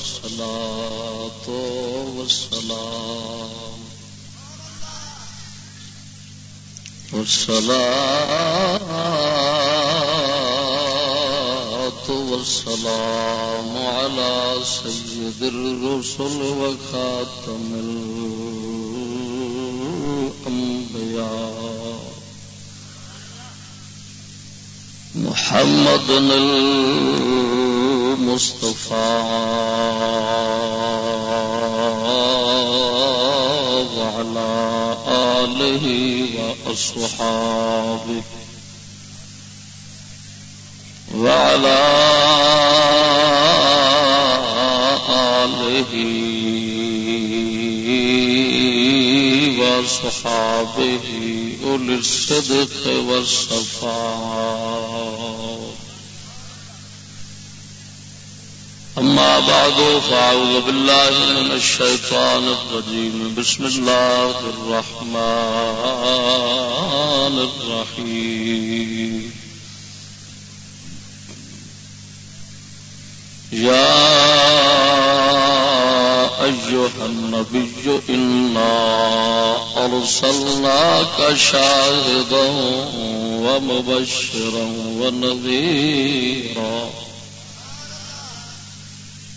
والصلاة والسلام. والصلاة والسلام على سيد الرسل وخاتم الأنبياء. محمد المصطفى وعلى آله وأصحابه وعلى آله وصحابه أولي الصدق والصفاء أما بعد، فأعوذ بالله من الشيطان الرجيم. بسم الله الرحمن الرحيم. يا أيها النبي، إنا أرسلناك شاهدا ومبشرا ونذيرا.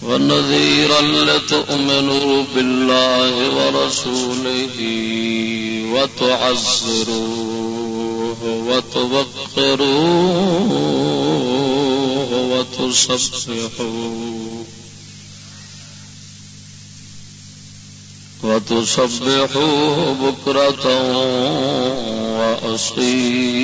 ونذيرا لتؤمنوا بالله ورسوله وتعزروه وتوقروه وتصبحوه وتسبحوه بكرة وأصيلا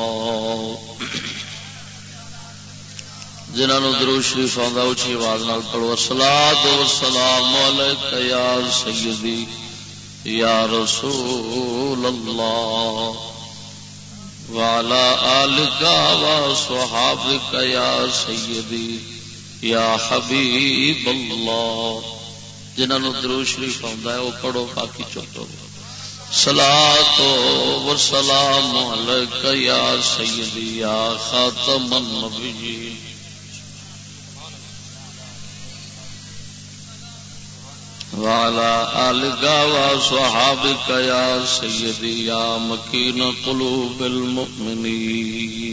جنہوں درو شریف آدھا اچھی آواز نال پڑھو۔ سلا دو سلام یا سیدی، یا رسول اللہ۔ والا آلک و صحابک یا سیدی، یا حبیب اللہ۔ جنہوں درو شریف آدھا ہے وہ پڑھو، باقی چلو سلا تو سلام یا سیدی، یا خاتم النبیین۔ وعلى آلك وصحابك يا سيدي يا مكين قلوب المؤمنين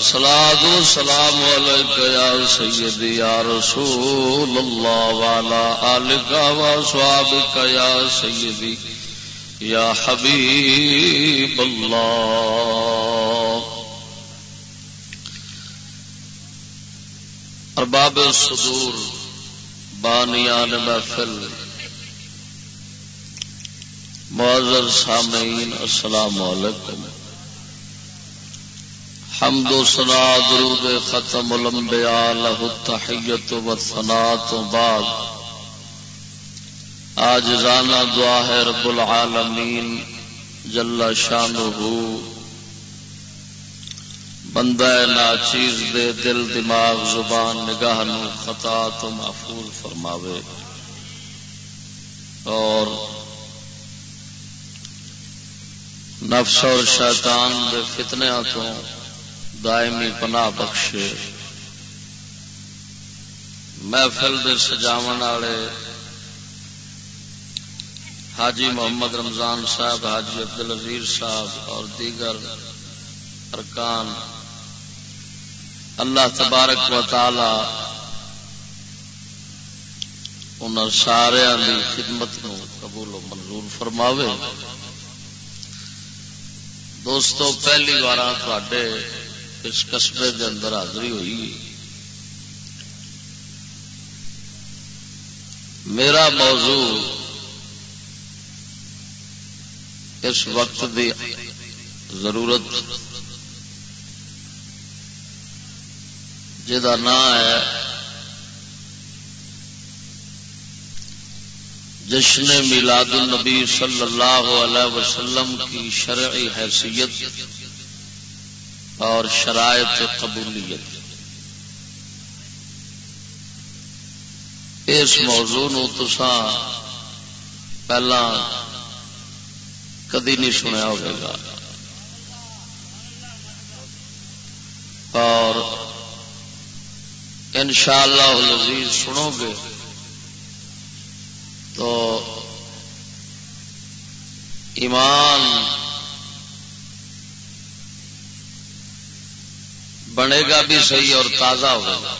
صلاة والسلام عليك يا سيدي يا رسول الله وعلى آلك وصحابك يا سيدي يا حبيب الله ارباب الصدور بانیان محفل، معذر سامعین، السلام علیکم۔ حمد و سنا درود ختم الانبیاء لہ التحیت و ثنا تو بعد۔ آج رانا دعا ہے رب العالمین، جل شانہ بندہ نا چیز دے دل، دماغ، زبان، نگاہ نو خطا تو محفوظ فرماوے۔ اور نفس اور شیطان دے فتنے تو دائمی پناہ بخشے۔ محفل دے سجاون والے حاجی محمد رمضان صاحب، حاجی عبد العزیر صاحب اور دیگر ارکان اللہ تبارک و تعالی ان سارا خدمت نو قبول و منظور فرماوے۔ دوستو، پہلی بار تھے اس قصبے دے اندر حاضری ہوئی۔ میرا موضوع اس وقت دی ضرورت جا نام ہے، جشن میلاد النبی صلی اللہ علیہ وسلم کی شرعی حیثیت اور شرائط قبولیت۔ اس موضوع نو تسان پہلا کدی نہیں سنیا ہوگا اور ان شاء اللہ سنو گے تو ایمان بنے گا بھی صحیح اور تازہ ہوگا۔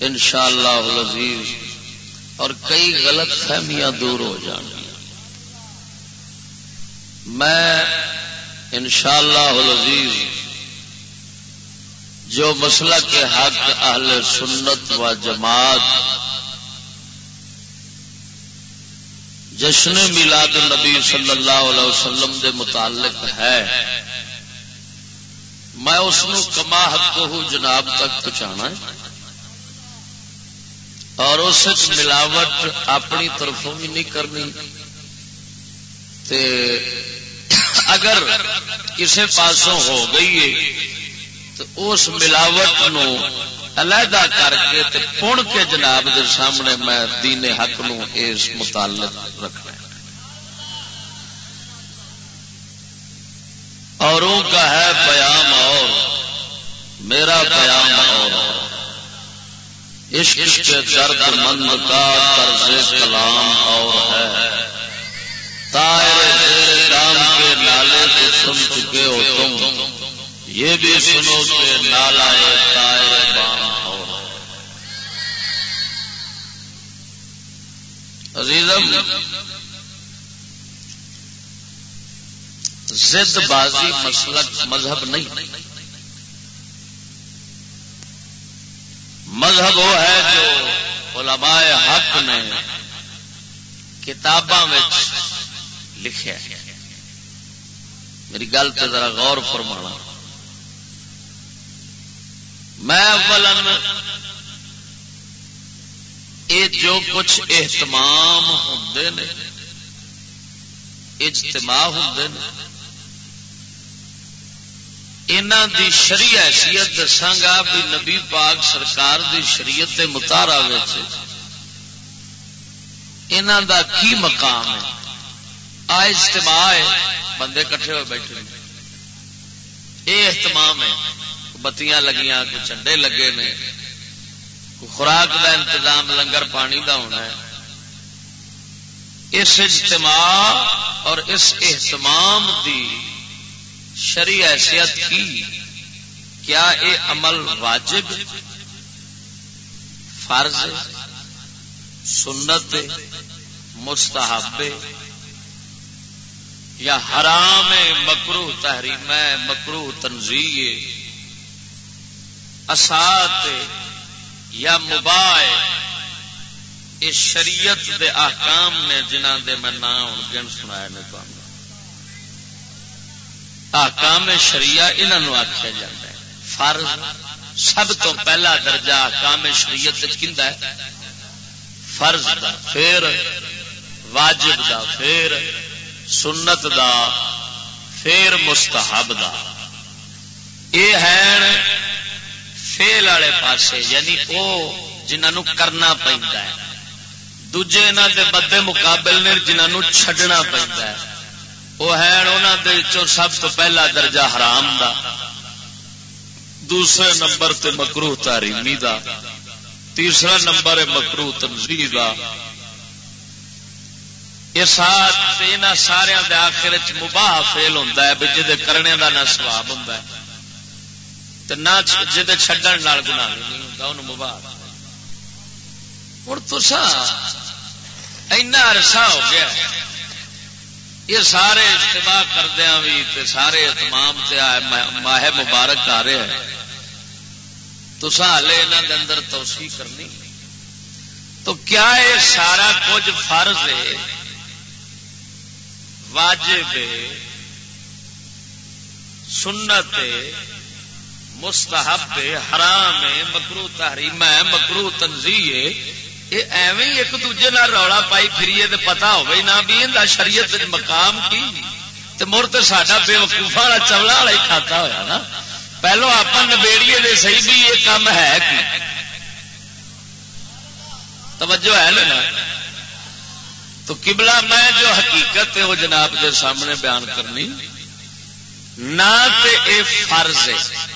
ان شاء اللہ اور کئی غلط فہمیاں دور ہو جان۔ میں ان شاء اللہ جو مسئلہ کے حق اہل سنت و جماعت جشن میلاد النبی صلی اللہ علیہ وسلم دے متعلق ہے، میں اس کما حق جناب تک پہنچانا اور اس ملاوٹ اپنی طرفوں بھی نہیں کرنی۔ تے اگر کسی پاسوں ہو گئی ہے تو اس ملاوٹ نو علیحدہ کر کے تے پن کے جناب دے سامنے میں دین حق نو اس متعلق رکھنا اوروں کا ہے پیام اور، میرا پیام اور۔ عشق کے درد مند کا طرز کلام اور ہے۔ تائر کام کے نالے کو سن چکے ہو تم۔ یہ بھی سنو کہ نالا عزیزم، زد بازی مسلک مذہب نہیں۔ مذہب وہ ہے جو علماء حق نے کتاباں لکھا میری گل تو ذرا غور فرمانا۔ میں اولن یہ جو کچھ اہتمام ہوں اجتماع ہوں دی شری حیثیت دساگا بھی نبی پاک سرکار دی شریعت متارا دا کی مقام ہے؟ آ اجتماع ہے، بندے کٹھے ہوئے بیٹھے یہ اہتمام ہے۔ بتیاں لگیاں، کوئی چنڈے لگے نے، کوئی خوراک دا انتظام لنگر پانی دا ہونا ہے۔ اس اجتماع اور اس اہتمام دی شری حیثیت کی، کیا یہ عمل واجب، فرض، سنت، مستحب، یا حرام مکرو تحریم مکرو تنظیم اسات یا مباح اس شریعت دے احکام نے جنہ دے میں نام گن سنایا نے تو آکام شریعہ انہوں آخیا جا ہے۔ فرض سب تو پہلا درجہ آکام شریعت ہے۔ فرض دا پھر واجب دا پھر سنت دا پھر مستحب دا۔ یہ ہے فیل والے پاسے یعنی وہ جنہوں کرنا پہنتا ہے۔ دوجے انہوں دے بدے مقابل نے جنہوں چھڈنا پہنتا ہے۔ وہ ہے انہوں سب تو پہلا درجہ حرام دا۔ دوسرے نمبر تے مکرو تاریمی دا۔ تیسرا نمبر ہے مکرو تنظیم کا یہ سارے آخر مباح فیل ہوں جی کرنے کا نہ سواب نہ جی چڈن گنا نہیں مباح ہوں تو عرصہ ہو گیا۔ یہ سارے اجتماع کردیا بھی تے سارے اتمام ماہ مبارک آ رہے ہیں۔ تو ہالے یہاں اندر توسیع کرنی۔ تو کیا یہ سارا کچھ فرض ہے؟ واجب ہے؟ سنت مستحب حرام مکرو تحریم ہے مکرو تنظی یہ ایویں ایک دوجے رولا پائی فری پتا ہو نہ بھی ان شریعت مقام کی۔ مر تو ساڈا بے وقوفا والا چولا والا ہی کھاتا ہوا نا۔ پہلو آپ نبیڑیے دے صحیح بھی یہ کام ہے کی۔ توجہ ہے نا۔ تو قبلہ میں جو حقیقت ہے وہ جناب کے سامنے بیان کرنی۔ نہ اے فرض ہے۔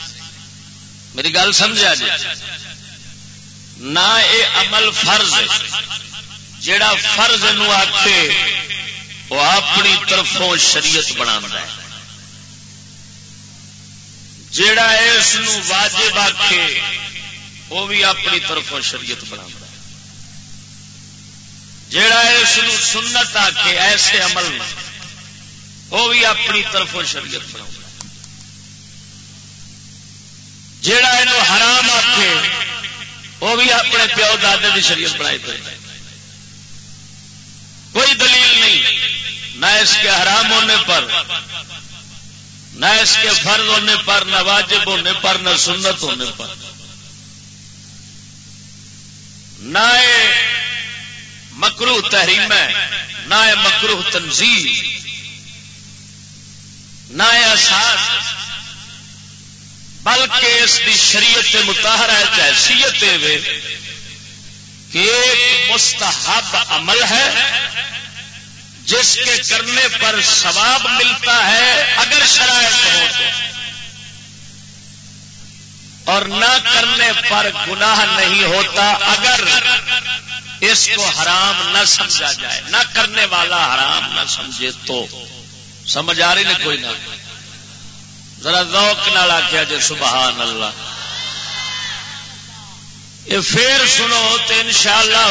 میری گل سمجھا جی؟ نہ اے عمل فرض جڑا فرض نو آتے وہ اپنی طرفوں شریعت بنا ہے۔ جڑا اس واجب آ وہ بھی اپنی طرفوں شریعت بنا جڑا اس سنت آ کے ایسے عمل وہ بھی اپنی طرفوں شریعت بنا جڑا یہ حرام آ وہ بھی اپنے پیو دادے کی شریعت بنائی پہ کوئی دلیل نہیں، نہ اس کے حرام ہونے پر، نہ اس کے فرض ہونے پر، نہ واجب ہونے پر، نہ سنت ہونے پر۔ نہ مکرو تحریم ہے، نہ مکرو تنظیم نہ احساس بلکہ اس کی شریعت متحرہ حیثیت کہ ایک مستحب عمل ہے، جس کے کرنے پر ثواب ملتا ہے اگر شرائط ہو۔ تو اور نہ کرنے پر گناہ نہیں ہوتا اگر اس کو حرام نہ سمجھا جائے۔ نہ کرنے والا حرام نہ سمجھے تو۔ سمجھ آ رہی نہیں کوئی نہ۔ ذرا ذوق نال آخیا جی سبحان اللہ۔ یہ پھر سنو تو ان شاء اللہ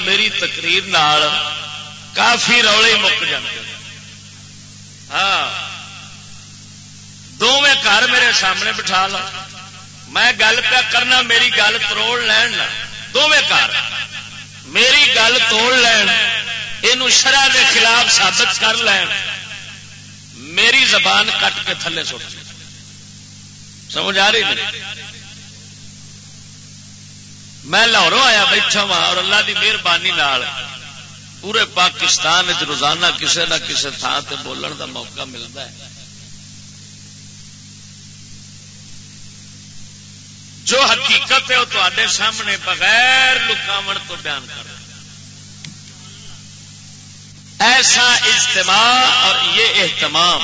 میری تقریر نال کافی روڑے مک جاتے ہاں۔ دونوں گھر میرے سامنے بٹھا لو۔ میں گل پہ کرنا، میری گل تروڑ لین دونوں گھر۔ میری گل توڑ لین یہ شرح کے خلاف ثابت کر لین۔ میری زبان کٹ کے تھلے سٹ سمجھ آ رہی نہیں میں لاہوروں آیا بیٹھا وا اور اللہ کی مہربانی پورے پاکستان روزانہ کسی نہ کسی تھان سے بولن کا موقع ملتا ہے۔ جو حقیقت ہے وہ تے سامنے بغیر لکاو تو بیان کر۔ ایسا اجتماع اور یہ اہتمام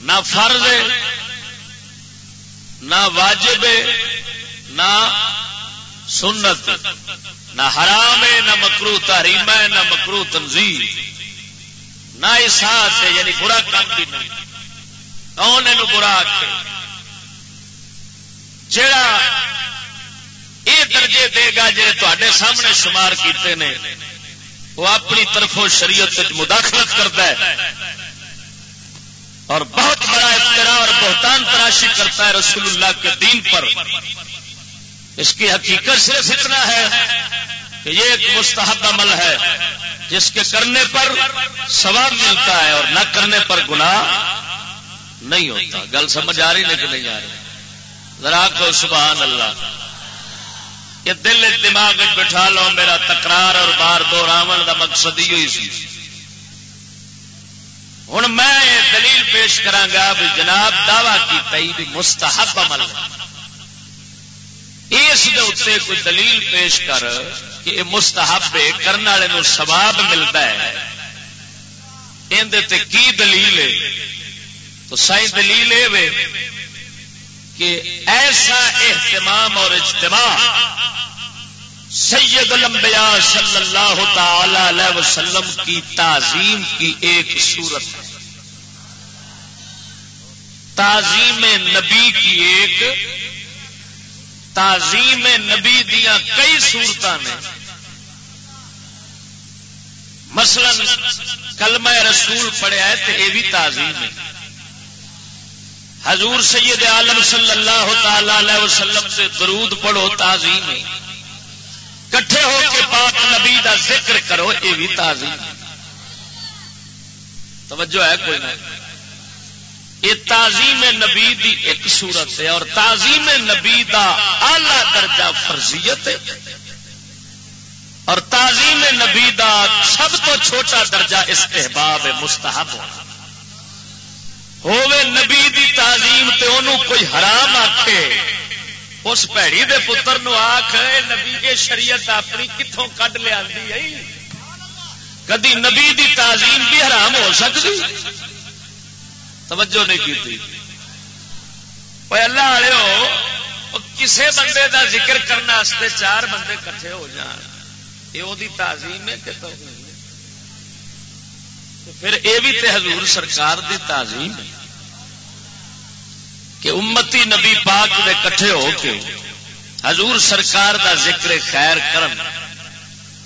نہ فرض ہے نہ واجب نہ سنت، نہ حرام ہے، نہ مکرو تحریم ہے، نہ مکرو تنظیم نہ احساس ہے یعنی برا کام بھی نہیں۔ کون یہ برا آخ جڑا یہ درجے دے گا جی تے سامنے شمار کیتے ہیں وہ اپنی طرفوں شریعت مداخلت کرتا ہے۔ اور بہت بڑا افطرا اور بہتان تراشی کرتا ہے رسول اللہ کے دین پر۔ اس کی حقیقت صرف اتنا ہے کہ یہ ایک مستحب عمل ہے، جس کے کرنے پر ثواب ملتا ہے اور نہ کرنے پر گناہ نہیں ہوتا۔ گل سمجھ آ رہی لیکن نہیں آ رہی؟ ذرا کو سبحان اللہ یہ دل دماغ بٹھا لو، میرا تکرار اور بار دو راون کا مقصد ہی ہوئی سی۔ ہوں میں دلیل پیش کرا بھی جناب دعوی کی مستحب عمل ہے۔ اس اتنے کوئی دلیل پیش کر کہ یہ مستحب کرنے والے سواب ملتا ہے۔ اندر کی دلیل ہے؟ تو سائی دلیل یہ کہ ایسا اہتمام اور اجتماع سید الانبیاء صلی اللہ تعالی علیہ وسلم کی تعظیم کی ایک صورت ہے۔ تعظیم نبی کی ایک، تعظیم نبی دیا کئی سورت نے۔ مثلا کلمہ رسول پڑھیا ہے تو یہ بھی تعظیم ہے۔ حضور سید عالم صلی اللہ تعالی وسلم سے درود پڑھو، تعظیم ہے۔ کٹھے ہو کے پاک نبی دا ذکر کرو یہ بھی تعظیم ہے توجہ ہے کوئی نہ یہ تعظیم نبی دی ایک صورت ہے اور تعظیم نبی دا آلہ درجہ فرضیت ہے اور تعظیم نبی دا سب تو چھوٹا درجہ استحباب مستحب ہوے نبی دی تعظیم تے انہوں کوئی حرام آکھے اس پیڑی دے پتر نو آخ نبی کے شریعت اپنی کتوں کڈ لیا کدی نبی دی تعظیم بھی حرام ہو سکتی؟ توجہ نہیں کی اللہ والے ہو کسے بندے دا ذکر کرنے چار بندے کٹھے ہو جان۔ یہ وہ تعظیم ہے کہ پھر یہ بھی تے حضور سرکار دی تعظیم ہے۔ کہ امتی نبی پاک دے کٹھے ہو کے حضور سرکار دا ذکر خیر کرن،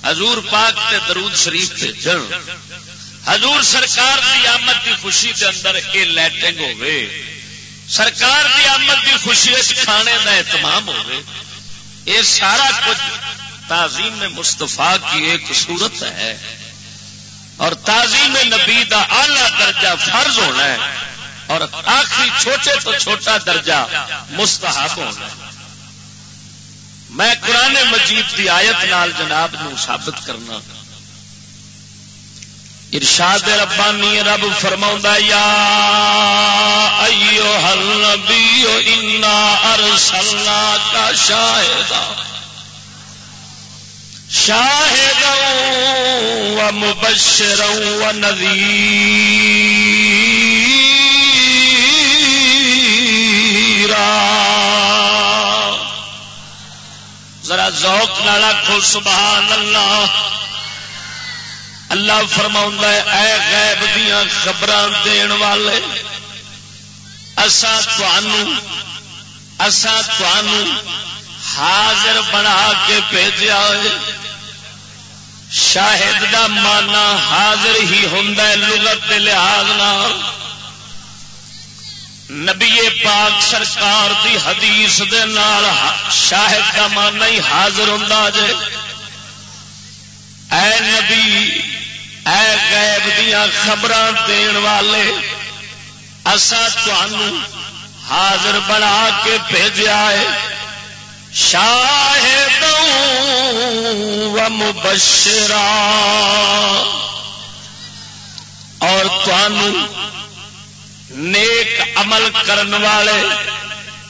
حضور پاک تے درود شریف تے جن حضور سرکار دی آمد دی خوشی دے اندر اے لیٹنگ ہوئے سرکار دی آمد دی خوشی اس کھانے دا اہتمام ہوئے اے سارا کچھ تعظیم مستفا کی ایک صورت ہے۔ اور تعظیم نبی دا اعلی درجہ فرض ہونا ہے۔ اور آخری چھوٹے تو چھوٹا درجہ مستحب ہونا میں قرآن مجید کی آیت نال جناب نو ثابت کرنا۔ ارشاد ربانی رب فرما یا ایو النبی انا ارسلنا کا شاہد شاہد و مبشر و نذیر ذوق نالا کھو سبحان اللہ۔ اللہ فرما اے غیب دیا خبر دین والے اسا اسا حاضر بنا کے بھیجا شاہد دا مانا حاضر ہی ہوں لغت لحاظ نبی پاک سرکار دی حدیث دے نال شاہد کا مانا ہی حاضر ہوں جے۔ اے نبی، اے غیب دیا خبر دین والے اسا حاضر بنا کے بھیجا ہے شاہد و مبشرا۔ اور تنوع نیک عمل کرن والے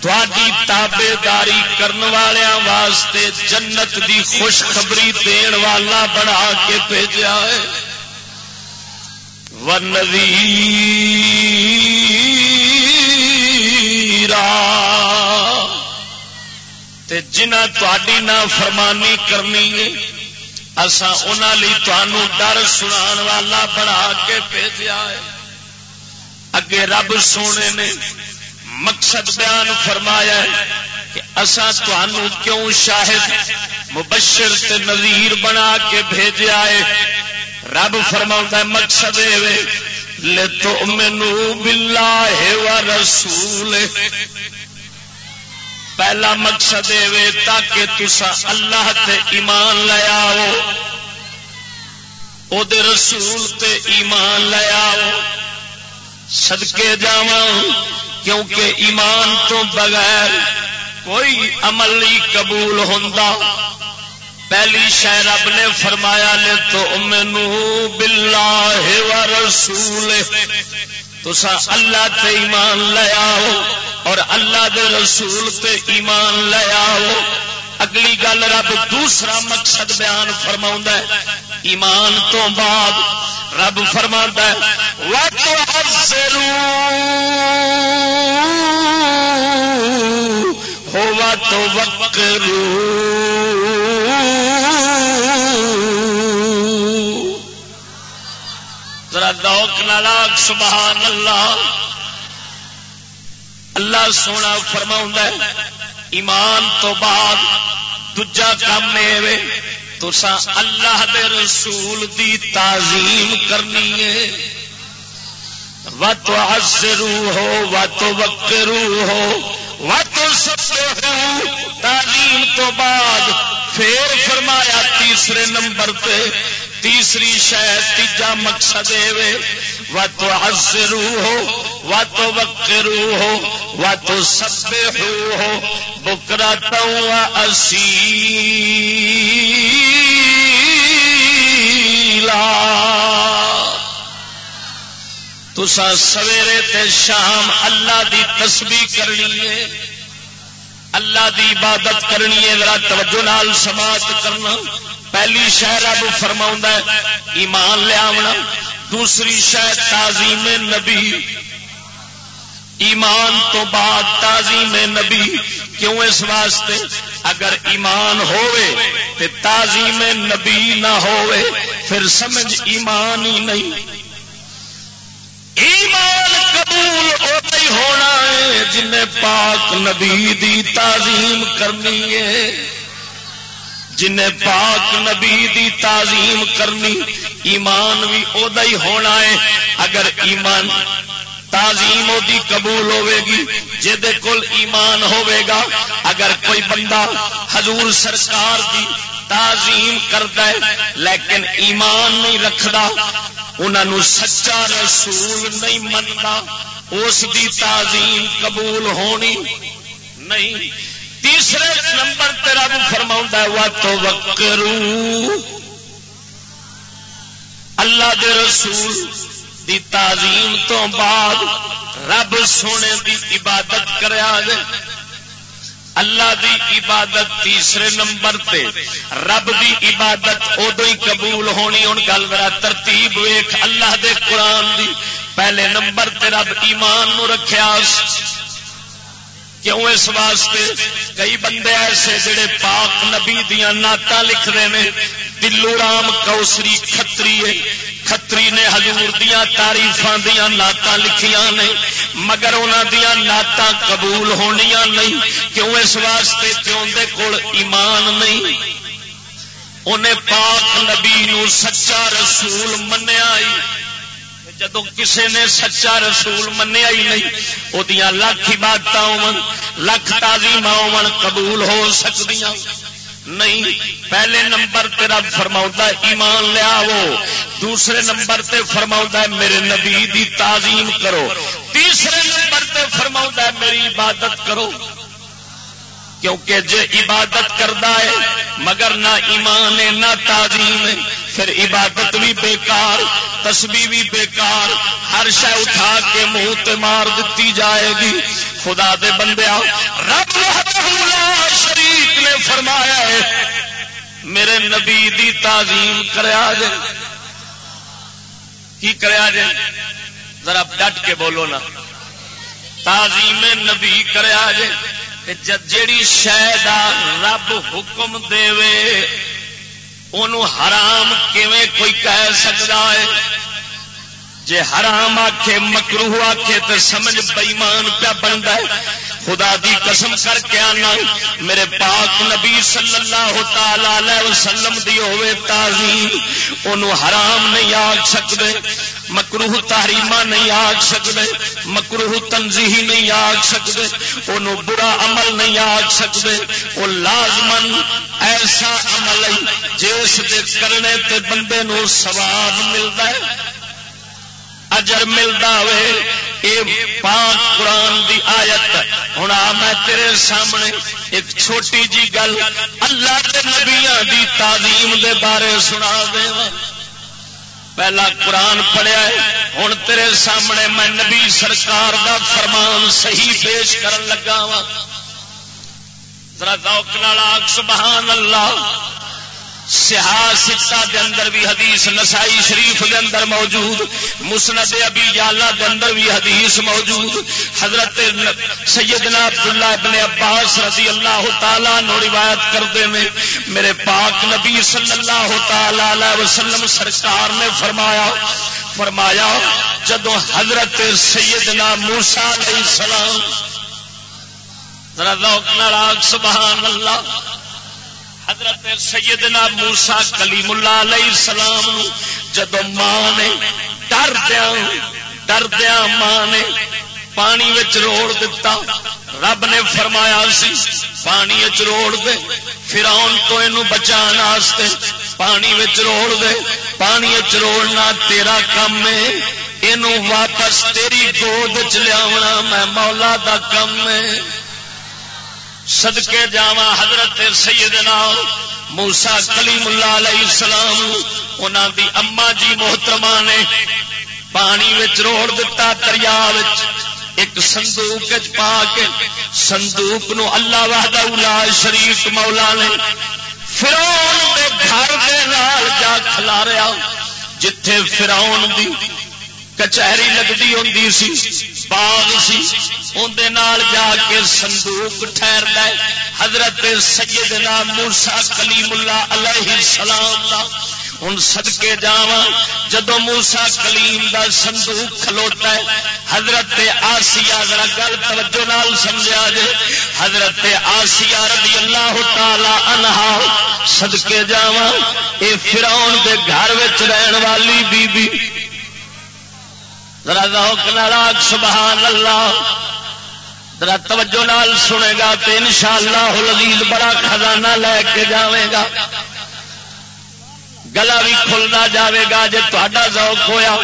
تھوڑی تابے داری کرن والوں واسطے جنت دی خوشخبری دین والا بنا کے بھیجا ہے۔ ونوی جنہ تھی نہ فرمانی کرنی ہے اصا ان ڈر سنا والا بنا کے بھیجا ہے۔ اگے رب سونے نے مقصد بیان فرمایا کہ اسا تنوع کیوں شاہد مبشر تے نظیر بنا کے بھیجا ہے؟ رب فرما مقصد لے تو مینو بلا ہے رسول پہلا مقصد یہ تاکہ تسا اللہ تے ایمان لیا او دے رسول تے ایمان لیا سدکے جا کیونکہ ایمان تو بغیر کوئی عمل نہیں قبول ہوں پہلی شہ رب نے فرمایا نے تو مینو بلا رسول تسا اللہ تے ایمان لیا اور اللہ دے رسول تے ایمان لیا اگلی گل رب دوسرا مقصد بیان فرما ایمان تو بعد رب فرما ہوا تو وکرو ذرا دوک نالاک سبحان اللہ اللہ سونا فرما ایمان تو بعد دجا کام تسا اللہ دے رسول دی تعظیم کرنی ہے۔ و تو حسرو ہو و تو وکرو ہو و تو سب تعلیم تو بعد پھر فرمایا تیسرے نمبر پہ تیسری شہ تیجا مقصد و تو حسرو ہو و تو وکرو ہو و تو سب ہو بکرا تو اسی تسا سویرے تے شام اللہ دی تسبیح کرنی ہے اللہ دی عبادت کرنی ہے، ذرا توجہ نال سماعت کرنا۔ پہلی شہ رب فرما ایمان لیا دوسری شہ تعظیم نبی۔ ایمان تو بعد تعظیم نبی۔ کیوں اس واسطے؟ اگر ایمان ہوئے تے تعظیم نبی نہ ہوئے پھر سمجھ ایمان ہی نہیں۔ ایمان قبول ہوتا ہی ہونا ہے، جن پاک نبی دی تعظیم کرنی ہے۔ جن پاک نبی دی تعظیم کرنی، ایمان بھی ادا ہی ہونا ہے۔ اگر ایمان تعظیم دی قبول ہوے گی جہد کول ایمان ہوے گا اگر کوئی بندہ حضور سرکار دی تعظیم کرتا ہے، لیکن ایمان نہیں رکھتا انہوں سچا رسول نہیں منتا اس دی تعظیم قبول ہونی نہیں۔ تیسرے نمبر تیرا بھی فرما ہوا تو وکرو اللہ دے رسول دی تعظیم تو بعد رب سونے دی عبادت کریا اللہ دی عبادت تیسرے نمبر تے رب دی عبادت ادو ہی قبول ہونی ہوں گل میرا ترتیب ویخ اللہ دے قرآن دی پہلے نمبر تے رب ایمان نو رکھیا۔ کیوں اس واسطے؟ کئی بندے ایسے جڑے پاک نبی دیا نعت لکھتے ہیں دلو رام کوسری کتری کتری نے ہزور دیا تاریف دیا نعت لکھیا نے، مگر انہوں دیا نعت قبول ہونیا نہیں۔ کیوں اس واسطے؟ کیوں دے کول ایمان نہیں؟ انہیں پاک نبی نو سچا رسول منیا جدو کسے نے سچا رسول منیا ہی نہیں وہ لکھ عبادت ہو لکھ تازیم ہو قبول ہو سکتی نہیں، پہلے نمبر تیرا فرما ایمان لیا وہ دوسرے نمبر تے فرما میرے نبی دی تعظیم کرو۔ تیسرے نمبر تے فرما میری عبادت کرو۔ کیونکہ جے عبادت کرتا ہے، مگر نہ ایمان ہے، نہ تعظیم ہے۔ پھر عبادت بھی بیکار تسبی بھی بیکار، ہر شہ اٹھا کے منہ مار دیتی جائے گی۔ خدا دے بندے رب شریف نے فرمایا ہے، میرے نبی دی تعظیم کریا جے کی کریا جے ذرا ڈٹ کے بولو نا۔ تعظیم نبی کریا جے جیڑی شہ رب حکم دے حرام کیویں کوئی کہہ سکتا ہے؟ جے حرام آکھے مکرو آکھے تو سمجھ بئیمان پیا بنتا ہے، خدا دی قسم کر کے آنا، میرے پاک نبی صلی اللہ تعالی وسلم دی ہوئے تعظیم انہوں حرام نہیں آگ سکتے مکروہ تحریمہ نہیں آگ سکتے مکروہ تنظیحی نہیں آگ سکتے انہوں برا عمل نہیں آگ سکتے وہ لازمن ایسا عمل ہے جس دے کرنے تے بندے نو سواب ملتا ہے۔ اجر ملتا وے یہ پاک قرآن دی آیت ہوں آ میں تیرے سامنے ایک چھوٹی جی گل اللہ کے نبیا دی تعلیم دے بارے سنا دے پہلا قرآن پڑھیا ہے ہوں تیرے سامنے میں نبی سرکار دا فرمان صحیح پیش کر لگا وا ذرا ذوق سبحان اللہ۔ سہا سیاح دے اندر بھی حدیث نسائی شریف دے اندر موجود، مسند ابی جالا دے اندر بھی حدیث موجود۔ حضرت سیدنا عبداللہ ابن عباس رضی اللہ تعالی نو روایت کرتے ہیں میرے پاک نبی صلی اللہ تعالی وسلم سرکار نے فرمایا فرمایا، جدو حضرت سیدنا موسا علیہ السلام، ذرا ذوق سبحان اللہ حضرت سیدنا موسا کلیم اللہ علیہ السلام جدو ماں نے ڈر دیا ڈر دیا ماں نے پانی روڑ دتا، رب نے فرمایا سی، پانی روڑ دے پھر آن تو یہ بچان پانی روڑ دے، پانی چروڑنا تیرا کم ہے یہ واپس تیری گود چ لیا میں مولا دا کم ہے۔ سدکے جا حضرت سیدنا موسا کلیم اللہ علیہ السلام انہوں دی اما جی محترمہ نے پانی روڑ دتا دریا ایک سندوک پا کے سندوک نو اللہ وحدہ اولا شریف مولا نے فراؤن دے گھر دے نال جا کھلا رہا جتھے فراؤن دی کچہری لگتی ہوں سی باغ سی اندر جا کے سندوق ٹھہر لے حضرت سیدنا موسا کلیم اللہ علیہ السلام دا ہوں سدکے جا جدو موسا کلیم دا صندوق کھلوتا ہے حضرت آسیا ذرا گل توجہ نال سمجھا جے حضرت آسیا رضی اللہ تعالی عنہا سدکے جا اے فرعون دے گھر رہن والی بی بی ذرا ذوق نال سبحان اللہ۔ ذرا توجہ نال سنے گا تو انشاءاللہ العزیز بڑا خزانہ لے کے جاوے گا۔ گلا بھی کھلنا جاوے گا جی تا ذوق ہویا۔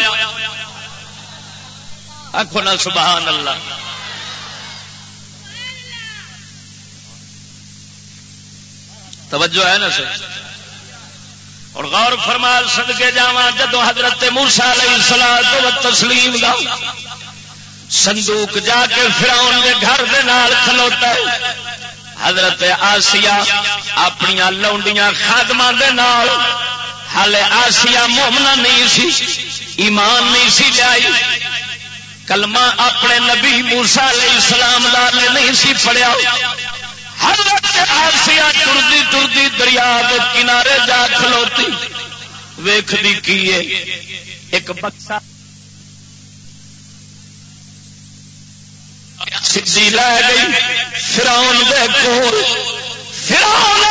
آخو نا سبحان اللہ۔ توجہ ہے نا سر؟ اور غور فرمال سد کے جا جدو حضرت موسا علیہ سلاد تو تسلیم دا صندوق جا کے فراؤن کے گھر دے نال کھلوتا ہے، حضرت آسیا اپنی لونڈیاں خادم دے نال ہالے آسیا مومنا نہیں سی، ایمان نہیں سی جائی کلمہ اپنے نبی موسا علیہ السلام دار نے نہیں سی پڑیا حضرت آسیا ٹردی ٹردی دریا کے کنارے جا کھلوتی۔ ویختی کی ایک بکسا۔ سی لے گئی فراؤن دے کول۔ فراؤن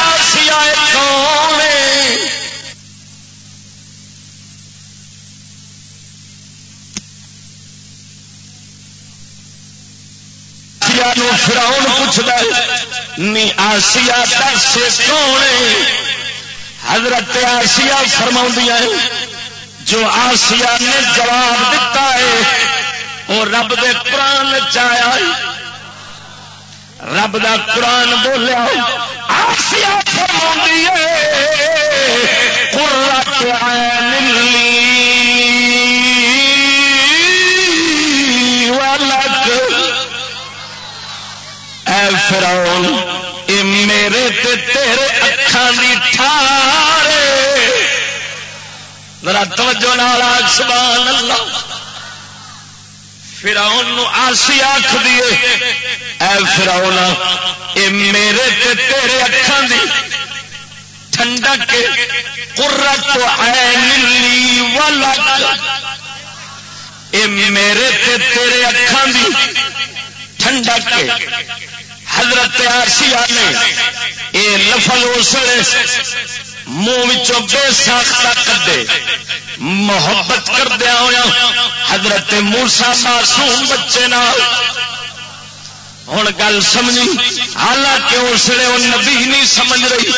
آسیا کون آسیا فراؤن پوچھتا نی آسیا دس کون حضرت آسیا فرما جو آسیا نے جواب دیتا ہے وہ رب دے قرآن چایا رب دا قرآن بولیا آسیا فرما ہے فراؤن اے میرے تے تیرے اکھان دی ٹھارے ذرا توجہ نال سبحان اللہ فراؤن آسی آخ دیے اے فراؤن، اے میرے تے تیرے اکھان دی۔ ٹھنڈک قرت عین لی ولک اے میرے تے تیرے اکھان دی۔ ٹھنڈک حضرت آسیا نے یہ لفل اس منہ بے ساختہ کدے محبت کردیا ہوا حضرت مورسا معصوم بچے نال۔ ہوں گل سمجھی، حالانکہ اس لیے وہ نبی نہیں سمجھ رہی۔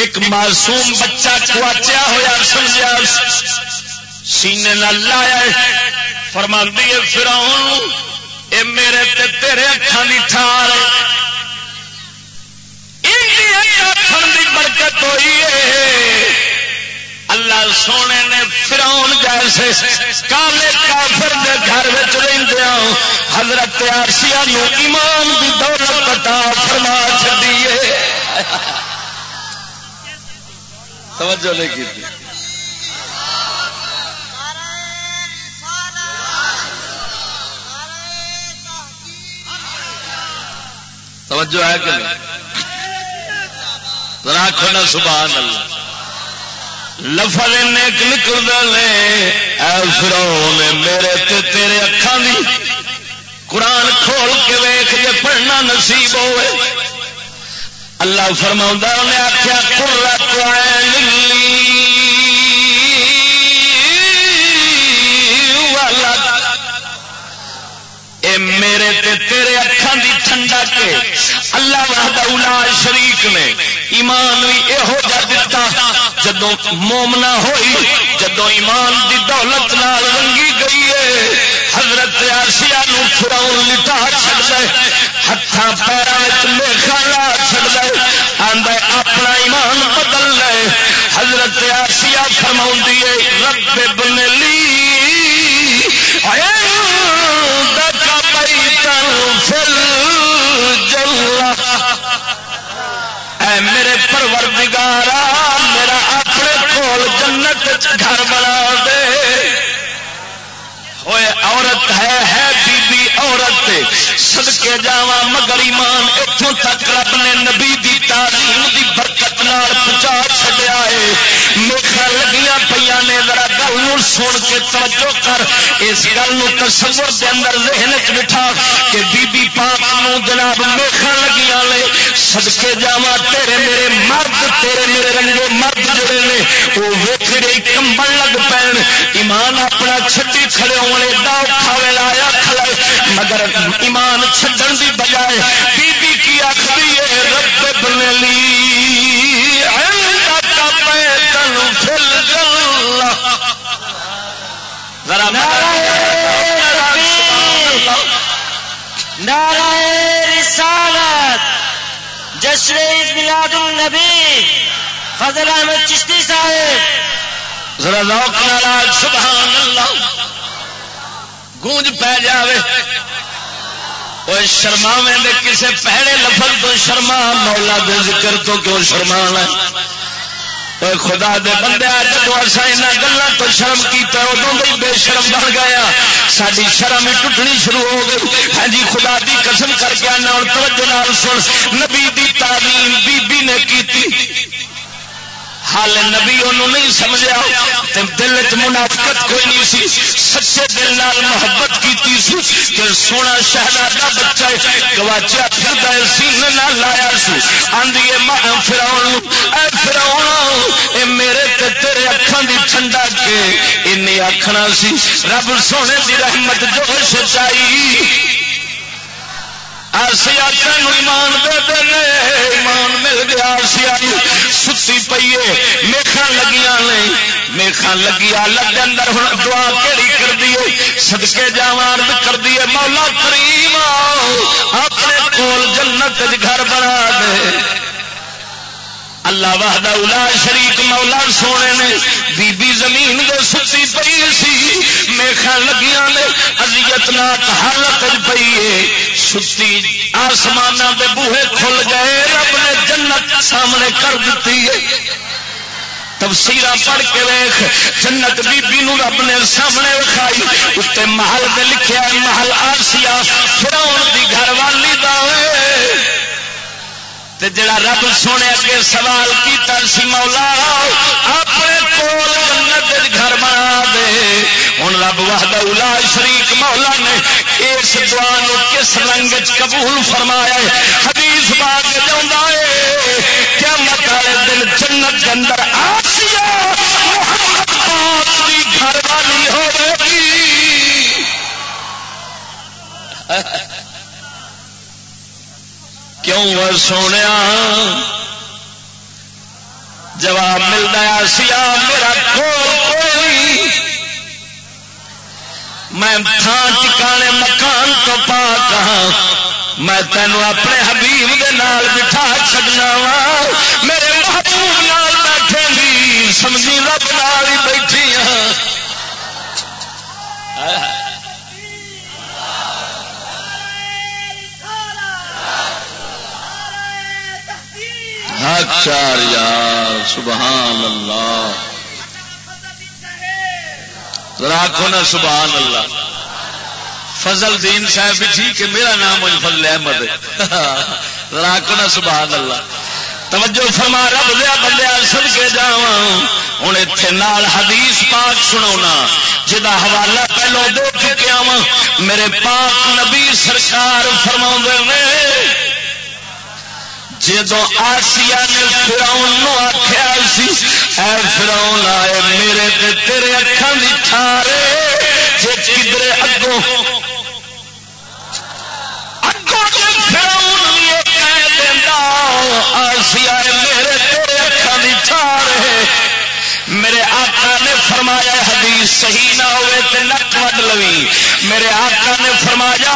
ایک معصوم بچہ کواچیا ہوا سمجھا سینے لایا فرما دیے فراؤن اے میرے تے تیرے اکھان کی ٹھار کی برکت ہوئی ہے۔ اللہ سونے نے فراؤن جیسے کالے کافر دے گھر رہدیا ہاں، حضرت آرسیا نو ایمان کی دولت پتا فرما چلیے توجہ نہیں کی توجہ ہے کہ راکھو نا سبحان اللہ۔ لفظ نیک نکل دے اے فرعون، میرے تے تیرے اکھان دی قرآن کھول کے ویخ جے پڑھنا نصیب ہوئے۔ اللہ فرما نے آخیا قرت عین لی اے میرے تے تیرے ٹھنڈا کے۔ اللہ وحدہ اولا شریک نے ایمان بھی یہو جا دیتا جدو مومنا ہوئی جدو ایمان دی دولت نال رنگی گئی ہے۔ حضرت آسیا فراؤن لٹا چڑ دے ہاتھ پیروں میخا لا چڑ دے آدھا اپنا ایمان بدل لے حضرت آسیا فرما رب بن لی اے میرے پروردگارا میرا اپنے کول جنت گھر بنا دے۔ ہوئے عورت ہے ہے بی بی عورت سدکے جا مگر ایمان اتوں تک رب نے نبی دی تعلیم دی برکت نال پہنچا چڈیا ہے۔ میخا لگیاں پہ نے، ذرا گل سن کے توجہ کر۔ اس گل تصور کے اندر ذہن چ بٹھا کہ بی بی پاک نو جناب میخا لگیاں لے سدکے جا تیرے میرے مرد، تیرے میرے رنگے مرد جڑے نے وہ ویچے کمبل لگ پین۔ ایمان اپنا چھٹی کھڑے ہونے دا کھاوے لایا ہو مگر ایمان چھڈن دی بجائے بی بی کی آخری ہے، رب بنلی رسالت۔ جشن میلاد النبی۔ فضل احمد چشتی صاحب۔ ذرا ذوق سبحان اللہ گونج پی جائے وہ شرماوے دے کسے پہلے لفظ تو شرما مولا دے ذکر تو کیوں شرما ہے خدا دے بندے جدو اصا یہاں گلوں تو شرم کیا ادو بھی بے شرم بن گیا ساری شرم ٹوٹنی شروع ہو گئی ہاں جی خدا دی قسم کر کے آنا توجہ نال سن نبی دی تعلیم بی بی نے کی حال نبی انہوں نہیں سمجھا دل چ منافقت کوئی نہیں سی، سچے دل نال محبت کی کہ سونا شہزادہ بچہ گواچیا پھرتا ہے، سینے نہ لایا سو آدھی فراؤن اے فراؤن اے میرے تے تیرے اکھان دی ٹھنڈا کے۔ این آخنا سی، رب سونے دی رحمت جو سچائی۔ ایمان دے دے ایمان مل گیا آسیا ستی پیے میخا لگیا نے میخا لگیا لگ اندر ہوں دعا کہڑی کر دیے سدکے جا جاوان کر دیے مولا کریم اپنے کول جنت گھر بنا دے۔ اللہ وحدہ الا شریک مولا سونے نے بی بی زمین دے ستی پئی سی۔ میخا لگیاں نے ازیت نات حالت پئی ہے۔ ستی آسمان دے بوہے کھل گئے، رب نے جنت سامنے کر دیتی ہے۔ تفسیر پڑھ کے ویخ جنت بی بی نو رب نے سامنے وکھائی۔ اتنے محل دے لکھیا محل آسیا فراؤن دی گھر والی دا تے جڑا رب سونے اگے سوال کیتا سی مولا، اپنے کول جنت گھر بنا دے۔ ہوں رب وحدہ الا شریک مولا نے اس دعا نو کس رنگ قبول فرمایا ہے؟ حدیث باغ جاؤں سونے جواب ملتا سیا میرا کوئی میں تھان ٹکانے مکان تو پا کہاں میں تینوں اپنے حبیب دے نال بٹھا چڈنا وا۔ میرے محبوب نال بیٹھے بھی سمجھی رب نال ہی بیٹھی ہاں۔ چار یار، سبحان اللہ۔ راکھو نا، سبحان اللہ۔ فضل دین صاحب بھی ٹھیک ہے، میرا نام فضل احمد ہے۔ راکھو نا، سبحان اللہ۔ توجہ فرما، رب دیا بندے سد کے جا ہوں اتنے نال حدیث پاک سنا جا حوالہ پہلو دے چکیا وا میرے پاک نبی سرکار فرما نے جدو آسیا نے فراؤن آخیا سی، اے فراؤن آئے، میرے تے تیرے اکھان کی ٹھارے جی کدھر اگوں آسیا میرے تیرے اکھان کی ٹھارے سی صحیح نہ ہوئے تے نک وڈ لوی۔ میرے آقا نے فرمایا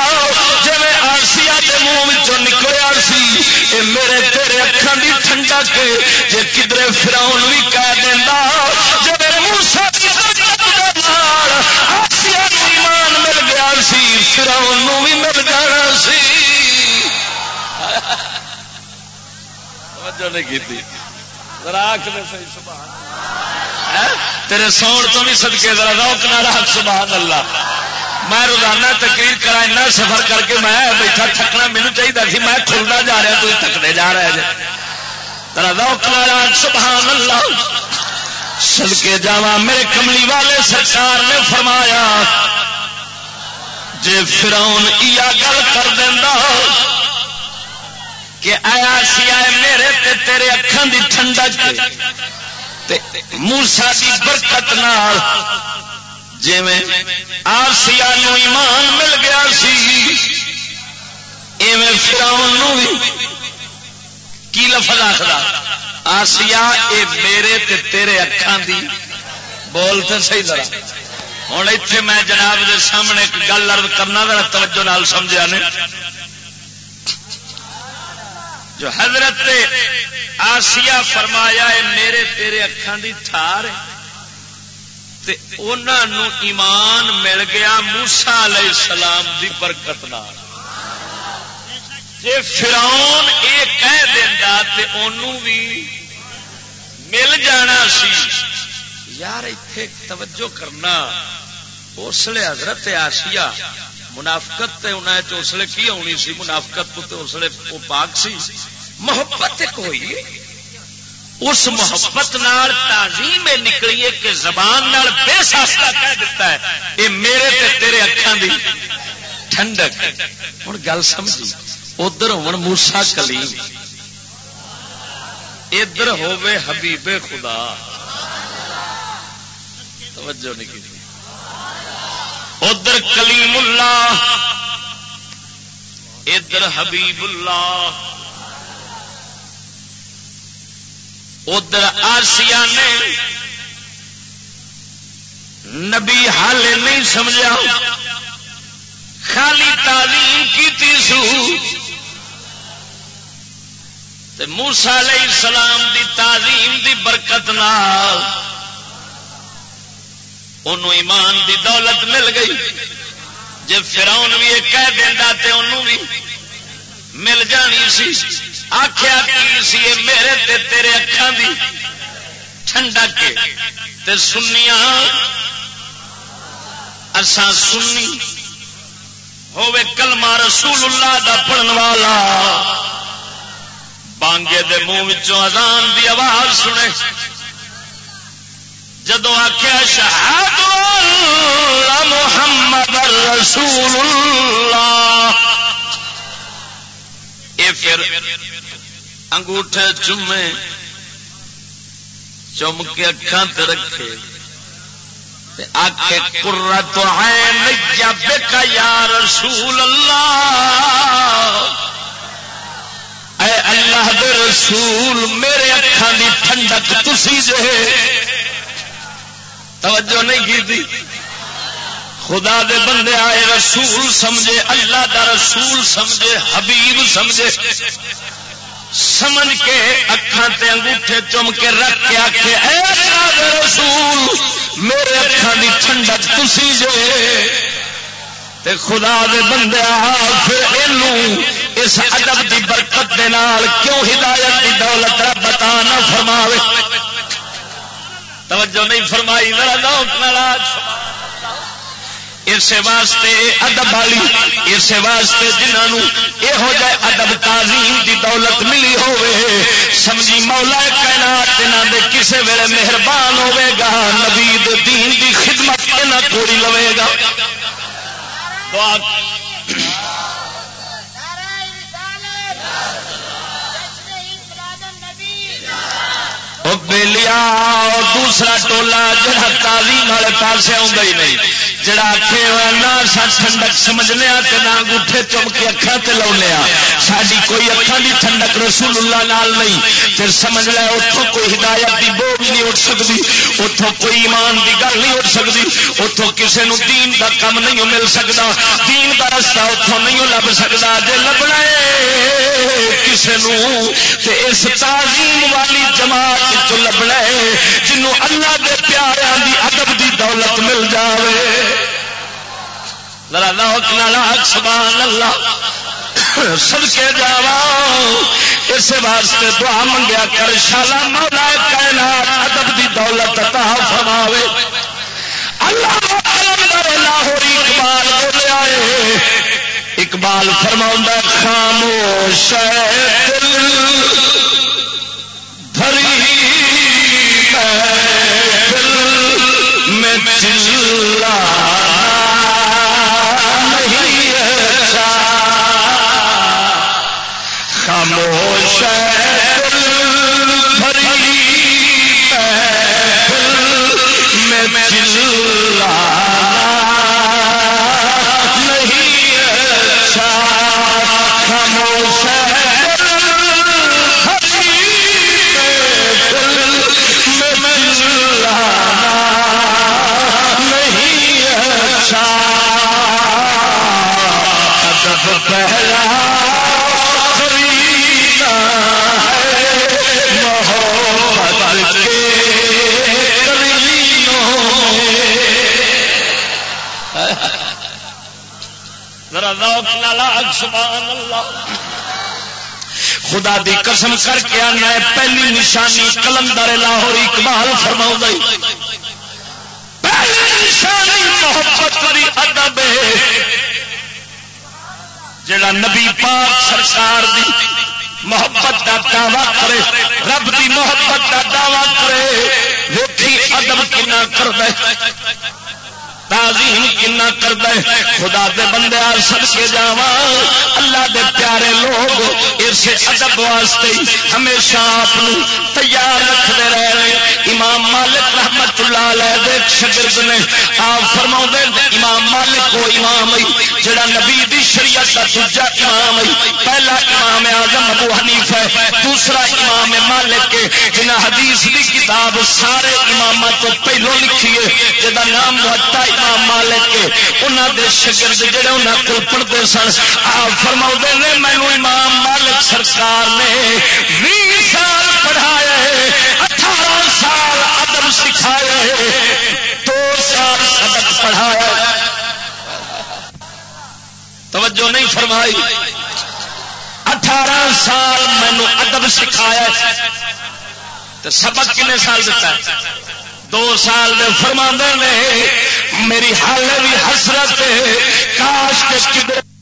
جی آسیا کے منہ نکلیا سی، اے میرے تیرے اکھان دی ٹھنڈا کے جے کدرے فراؤن بھی کہہ دینا جی موسا آسیا ایمان مل گیا سی، فراؤن بھی مل جانا سی۔ توجہ نہیں کی راک نے صحیح سبحان ہاں؟ تیرے سوڑ تو بھی سدکے ذرا روک نہ رکھ سبحان اللہ۔ میں روزانہ تقریر کرا اتنا سفر کر کے میں بیٹھا، تھکنا مینو چاہیے سی، میں کھلنا جا رہا، تو تھکنے جا رہا ہے جی۔ ذرا روک نہ رکھ سبحان اللہ۔ سدکے جا میرے کملی والے سرکار نے فرمایا جی فراؤن یا گل کر دینا کہ آیا سی آئے میرے تے تیرے اکھان دی ٹھنڈک موسا کی برکت نال جی آسیا نو ایمان مل گیا سی۔ ایویں فراؤن بھی کی لفظ آخر آسیا اے میرے تے تیرے اکھان دی۔ بول بولتے صحیح طرح ہوں اتنے میں جناب دے سامنے ایک گل ارد کرنا، ذرا توجہ نال سمجھا نے۔ جو حضرت آسیا فرمایا ہے، میرے تیرے اکھان دی تھار تے انہوں ایمان مل گیا موسا علیہ السلام دی برکت نال۔ جی فراؤن یہ کہہ دینا تے انہوں بھی مل جانا سی۔ یار اتے توجہ کرنا۔ اس لیے حضرت آسیا منافقت تے انہیں اس لیے کی آنی سی؟ منافقت تو اس لیے وہ پاک سی۔ محبت ایک ہوئی اس محبت نال تعظیم نکلی ہے کہ زبان نال بے ساستا کہہ دیتا ہے یہ میرے تے تیرے اکھان دی۔ ٹھنڈک۔ ہوں گل سمجھی۔ ادھر ہون موسا کلیم۔ ادھر ہوے حبیب خدا۔ توجہ نہیں ادھر کلیم اللہ، ادھر حبیب اللہ۔ ادھر آسیا نے نبی حال نہیں سمجھا۔ خالی تعلیم کی سو۔ موسا علیہ السلام دی تعلیم دی برکت نال انہوں ایمان دی دولت مل گئی۔ جی فراؤن بھی یہ کہہ دینا تے انہوں بھی مل جانی سی۔ آخیا کی سی؟ میرے تے تیرے اکھان دی۔ ٹھنڈک تے سنیا اسان سنی۔ ہوے کلمہ رسول اللہ دا پڑھن والا۔ بانگے دے منہ اذان دی آواز سنے۔ جدو آخیا شہاد محمد رسول اللہ. یہ پھر انگوٹھے چومے چم کے اکھان رکھے آکے کرا تو ہے بکا یا رسول اللہ. اے اللہ دے رسول، میرے اکھان دی ٹھنڈک تسی جو توجہ نہیں کی تھی. خدا دے بندے آئے رسول سمجھے، اللہ دا رسول سمجھے، حبیب سمجھے۔ سمجھ کے اکھان تے انگوٹھے چم کے رکھ کے آخے اے اللہ رسول، میرے اکھان دی ٹھنڈک تسی جو تے خدا دے بندے پھر اینو اس ادب دی برکت دے نال کیوں ہدایت دی دولت رب بتا نہ فرماوے؟ توجہ نہیں فرمائی ذرا لوک ناراض واسطے ادب والی اس واسطے جنہوں یہو جائے ادب تعظیم دی دولت ملی ہوئے سمجھی مولا کائنات انہاں دے کسے ویلے مہربان ہوے گا، نبی دین دی خدمت نہ تھوڑی لوے گا۔ دعا۔ بے لیا دوسرا ٹولا جہاں تعلیم والے پاس آئی نہیں۔ جڑا آخے نہ ٹھنڈک سمجھنے نہ انگوٹھے چم کے اکھان سے لاؤنے ساری کوئی اکھان کی ٹھنڈک رسول اللہ نال نہیں۔ پھر سمجھ لے اتوں کوئی ہدایت کی بو بھی نہیں اٹھ سکتی اتوں کوئی ایمان کی گل نہیں اٹھ سکتی اتوں کسی نو دین دا کم نہیں مل سکتا دین دا رستہ اتوں نہیں لب سکتا جی لبنا کسی اس تعظیم والی جماعت لبنا ہے، جنوں اللہ کے پیاروں کی ادب کی دولت مل جائے ذرا لاکھ سبحان اللہ سد کے جاوا اس واسطے دعا منگیا کر، شالا مولا کائنات ادب دی دولت عطا فرماوے۔ اللہ لاہوری اقبال بولیا ہے اقبال فرما خاموش دھری میں چلا۔ سبحان اللہ۔ خدا دی قسم کر کے آنا ہے، پہلی نشانی کلندر لاہور اقبال فرما پہلی نشانی محبت کری ادب جڑا نبی پاک سرکار دی محبت کا دعوی کرے، رب دی محبت کا دعوی کرے، ویکھی ادب کنا کر دے تعظیم کنا کر دے خدا دے بندے آ سب کے جاوا اللہ دے پیارے لوگ اس ادب واسطے ہمیشہ آپ تیار رکھتے رہے امام مالک رحمت اللہ علیہ دے شگرد نے آپ فرما امام مالک کو امام جڑا نبی دی شریعت کا دوجا امام پہلا امام اعظم ابو حنیف ہے، دوسرا امام مالک جنہ حدیث دی کتاب سارے امام تو پہلو لکھی ہے، جہاں نام محتا امام مالک انہوں دے شگرد جڑے انہوں کو پڑھتے سن، آپ فرما نے مینو امام مالک سرکار نے بھی سال پڑھایا اٹھارہ سال ادب سکھایا دو سال سبق پڑھایا توجہ نہیں فرمائی۔ اٹھارہ سال مینو ادب سکھایا سبق کنے سال دیتا ہے؟ دو سال دے فرما نے میری حال بھی حسرت کاش کے کدھر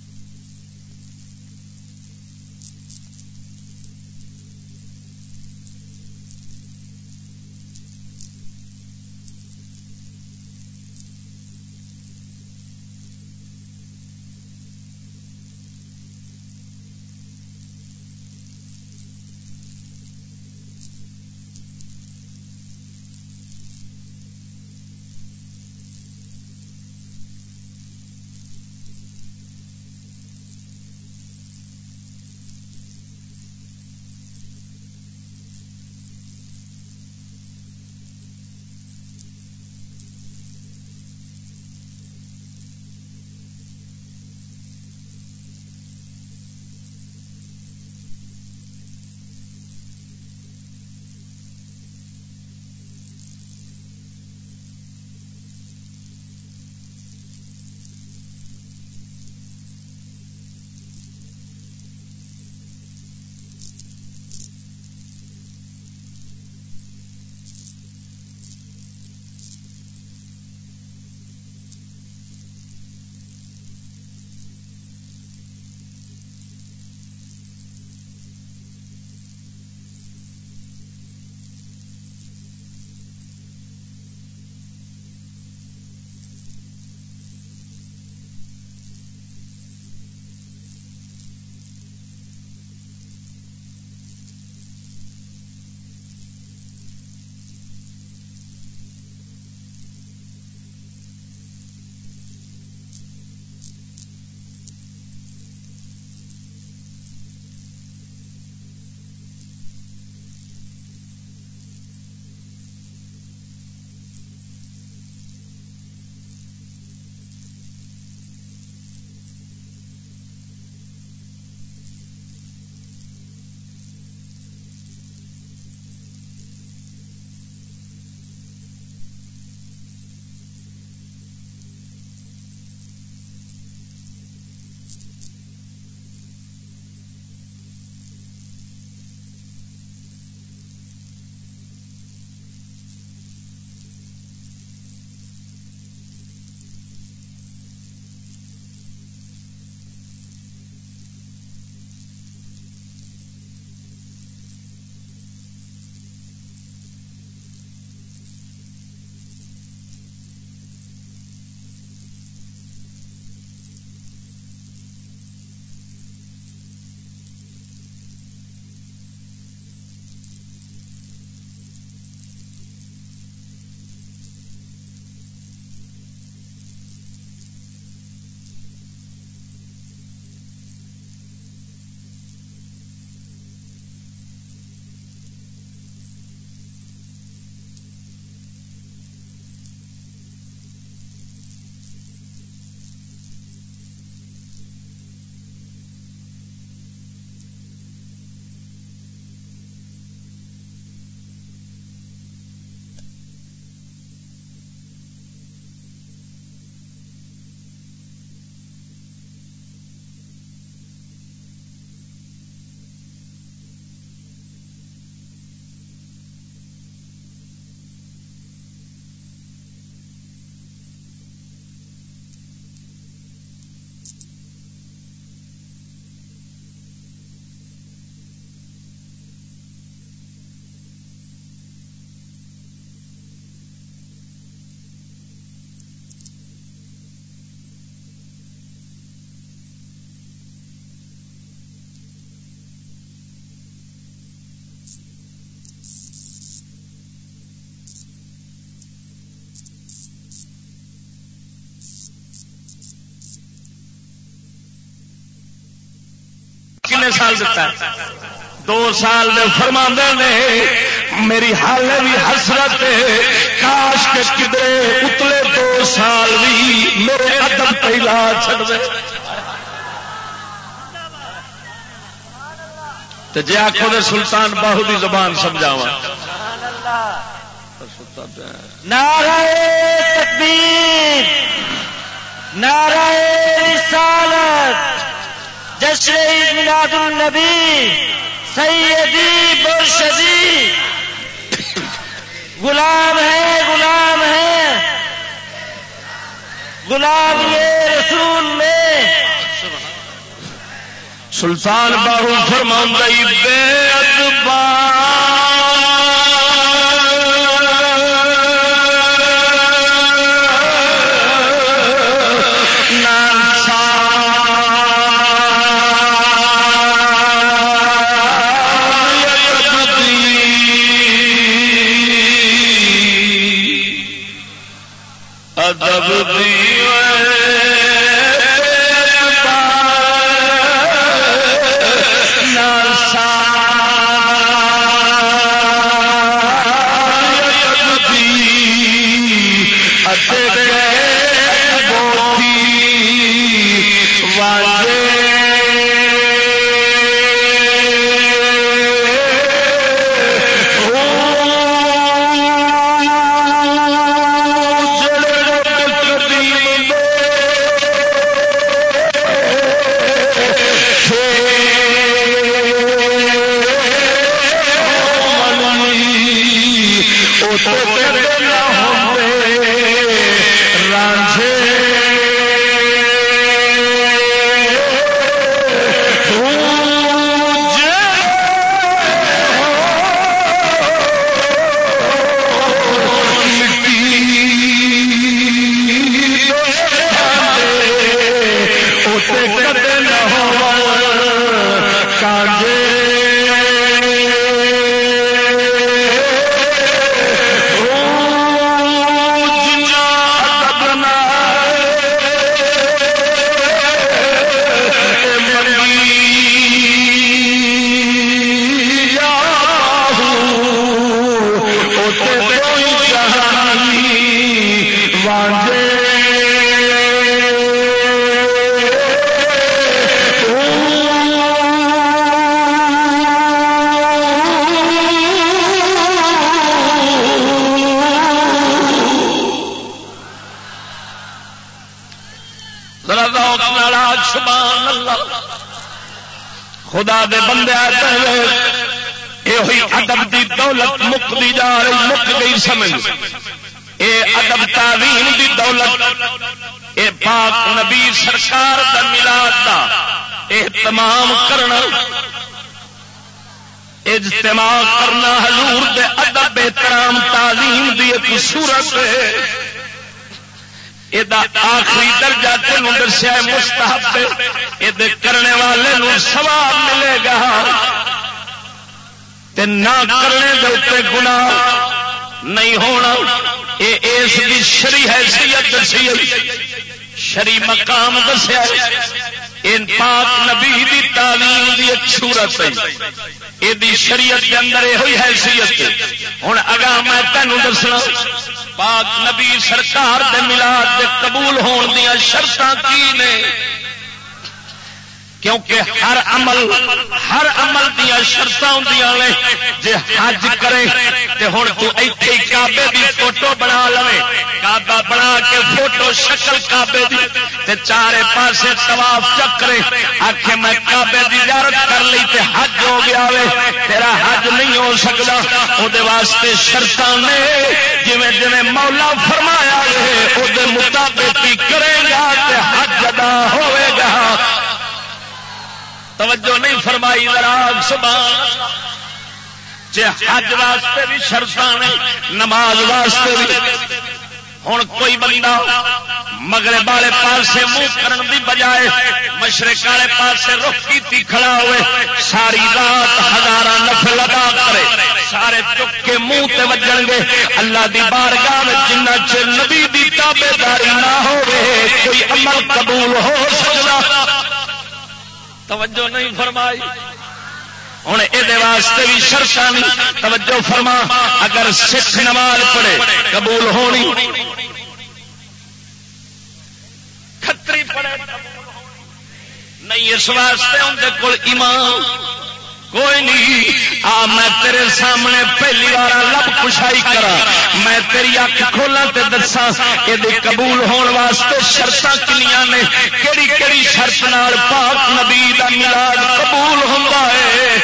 کنے سال دیتا ہے۔ دو سال دے فرما نے، میری حال بھی حسرت کاش کے کدرے اتلے دو سال بھی میرے ادب پہلا چڑھ دے۔ جی آخو نے سلطان باہو کی زبان سمجھاوا نعرہ تکبیر، نعرہ رسالت۔ جشن عید میلاد النبی سیدی برشدی غلام ہے غلام ہے۔ غلام یہ رسول میں۔ سلطان باہو فرما بے ادبار خدا دے بندے یہ ادب دی دولت مکتی جا رہی، مک گئی سمجھ۔ اے ادب تعلیم دی دولت، اے پاک نبی سرکار دا ملاد دا اہتمام کرنا۔ اجتماع کرنا حضور دے ادب احترام تعلیم دی ایک صورت ہے۔ آخری درجہ تین دسیا مستحب یہ کرنے والے سواب ملے گا۔ نہ کرنے دے گنا نہیں ہونا۔ یہ اس کی شری حیثیت دسی شری مقام دسیا پاک نبی دی تعلیم دی ایک صورت ہے۔ یہ شریعت کے اندر یہ حیثیت ہوں اگا میں تینوں دسنا، پاک نبی سرکار دے ملاد دے قبول ہون دیا شرط کی نے؟ کیونکہ ہر عمل ہر عمل دیا شرط ہوں جی حج کرے تو ہوں تو ایتھے کعبے دی فوٹو بنا لو کعبہ بنا کے فوٹو شکل کعبے دی تے چارے پاسے طواف چکرے آخے میں کعبے دی زیارت کر لی تے حج ہو گیا وے۔ تیرا حج نہیں ہو سکتا وہ واسطے شرط نے۔ جی جی مولا فرمایا وہ مطابق کرے گا تے حج ادا ہوئے توجہ نہیں فرمائی، ذرا سبحان جی حج واسطے بھی شرط نماز واسطے بھی۔ ہوں کوئی بندہ مگرے والے پاسے منہ کرن دی بجائے مشرق والے پاسے رخ کی کھڑا ہوئے، ساری رات ہزار نفل ادا کرے، سارے چک کے منہ تے وجن گے۔ اللہ دی بارگاہ جنہ چر نبی دی تابے داری نہ ہوئے، کوئی عمل قبول ہو سکتا۔ توجہ نہیں فرمائی۔ ہوں یہ واسطے بھی شرطا نہیں توجہ فرما، اگر سکھ نماز پڑھے، قبول ہونی۔ کتری پڑے نہیں، اس واسطے اندر کول ایمان۔ کوئی نہیں۔ آ، میں تیرے سامنے پہلی بار لب کشائی کرا میں تیری اک کھولا تے دسا یہ قبول ہون واسطے شرط کنیاں نے۔ کیڑی کیڑی شرط نال پاک نبی دا میلاد قبول ہوندا ہے۔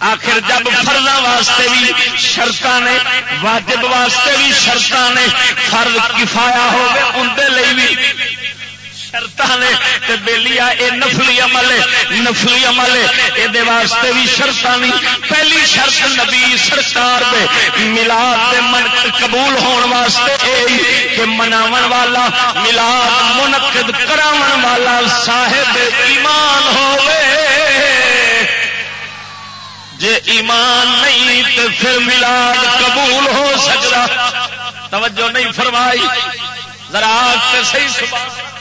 آخر جب فرض واسطے بھی شرط نے، واجب واسطے بھی شرط نے فرض کفایا ہوگے اندر بھی۔ شرط نے بےلی یہ نفلی عمل ہے، نفلی عمل ہے۔ یہ واسطے بھی شرط نہیں۔ پہلی شرط نبی سرکار دے ملاد دے من قبول ہون واسطے کہ مناو والا ملاد منعقد کراو والا صاحب ایمان ہوئے جے ایمان نہیں تو پھر ملاد قبول ہو سکتا توجہ نہیں فرمائی۔ ذرا صحیح سبحان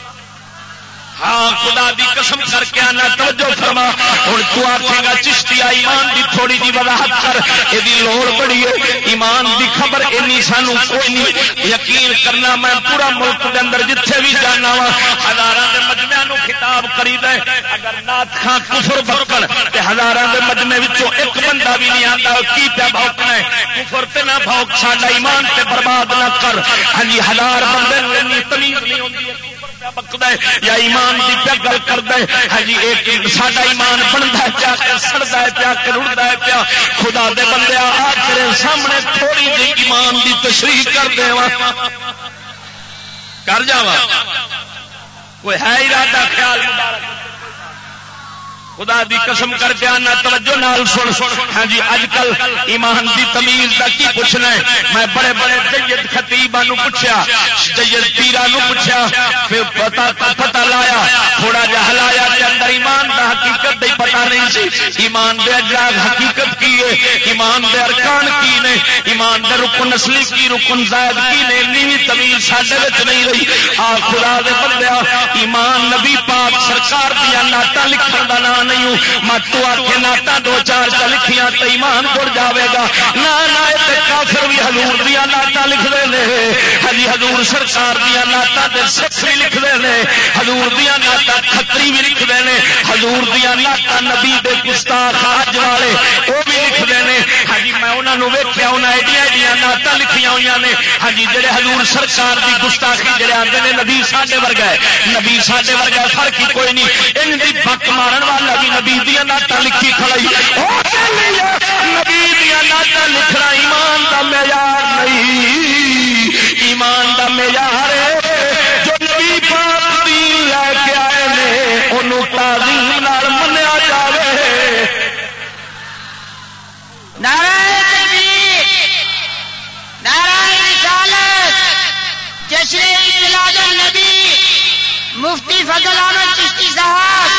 ہاں خدا دی قسم کر کے آنا، توجہ فرما۔ ہوں تو آخے گا، چشتی ایمان دی تھوڑی جی وضاحت کر۔ یہ لوڑ بڑی ہے۔ ایمان دی خبر اینی سانو کوئی نہیں۔ یقین کرنا میں پورا ملک دے اندر جتھے بھی جانا وا ہزار کے مجمے نو خطاب کری دے اگر نات خان کفر بکن تے ہزار کے مجمے ایک بندہ بھی نہیں آتا کی پیا بھوکنا ہے؟ کفر تے نہ بھوک، ساڈا ایمان تے برباد نہ کر۔ ہاں جی ہزار بندے تمیز نہیں ہوتی پکتا یا ایمان کی پیا گل کرتا ہے؟ ہجی ایک ساڈا ایمان بنتا ہے، پیا کر سڑتا ہے، پیا کر ہے، پیا خدا دے بندے آ تیرے سامنے تھوڑی جی ایمان کی تشریح کر دے کر جا کوئی ہے ارادہ خیال مبارک؟ خدا دی قسم کر کے آنا، توجہ نال سن۔ سن ہاں جی اج کل ایمان دی تمیز کا کی پوچھنا ہے؟ میں بڑے بڑے جید خطیبا پوچھا جید پیرا پوچھا پھر پتا پتا لایا، تھوڑا جا ہلایا کے اندر ایمان دا حقیقت دی پتا نہیں سی۔ ایمان دے اجراگ حقیقت کی ہے؟ ایمان دے ارکان کی نے؟ ایمان دے رکن اصلی کی، رکن زائد کی نے؟ نیوی تمیز ساڈے وچ نہیں رہی۔ آ خدا دے بندیا ایمان نبی پاک سرکار دیا ناٹا لکھن دا نام نہیں ہوں۔ مت تو ناتا دو چار چا لکھیاں تو ایمان تر جاوے گا۔ نہ کافر بھی ہزور دیا ناتا لکھتے ہیں ہی جی، ہزور سرکار دیا ناتا سکھ بھی لکھتے ہیں ہزور دیا ناتا کتری بھی لکھتے ہیں ہزور دیا ناتا نبی دے گستاخ اج والے، وہ بھی لکھتے ہیں انہوں ویکیا انہیں ایڈیا ایڈیا نعت لکھیا ہوئی نے۔ ہاں جی، جڑے ہزور سرکار کی گستاخی جڑے آتے ہیں نبی ساڈے ورگا ہے۔ نبی ساڈے ورگا فرق ہی کوئی نہیں۔ ان کی بک مارن والا بھی نبی دیا نعت لکھی کھڑائی۔ نبی دیا نعت ایمان کا معیار نہیں ایمان کا معیار جو نبی پاک لے کے آئے نے انہوں تعلیم منیا جائے جشن نبی مفتی فضل احمد چشتی صاحب.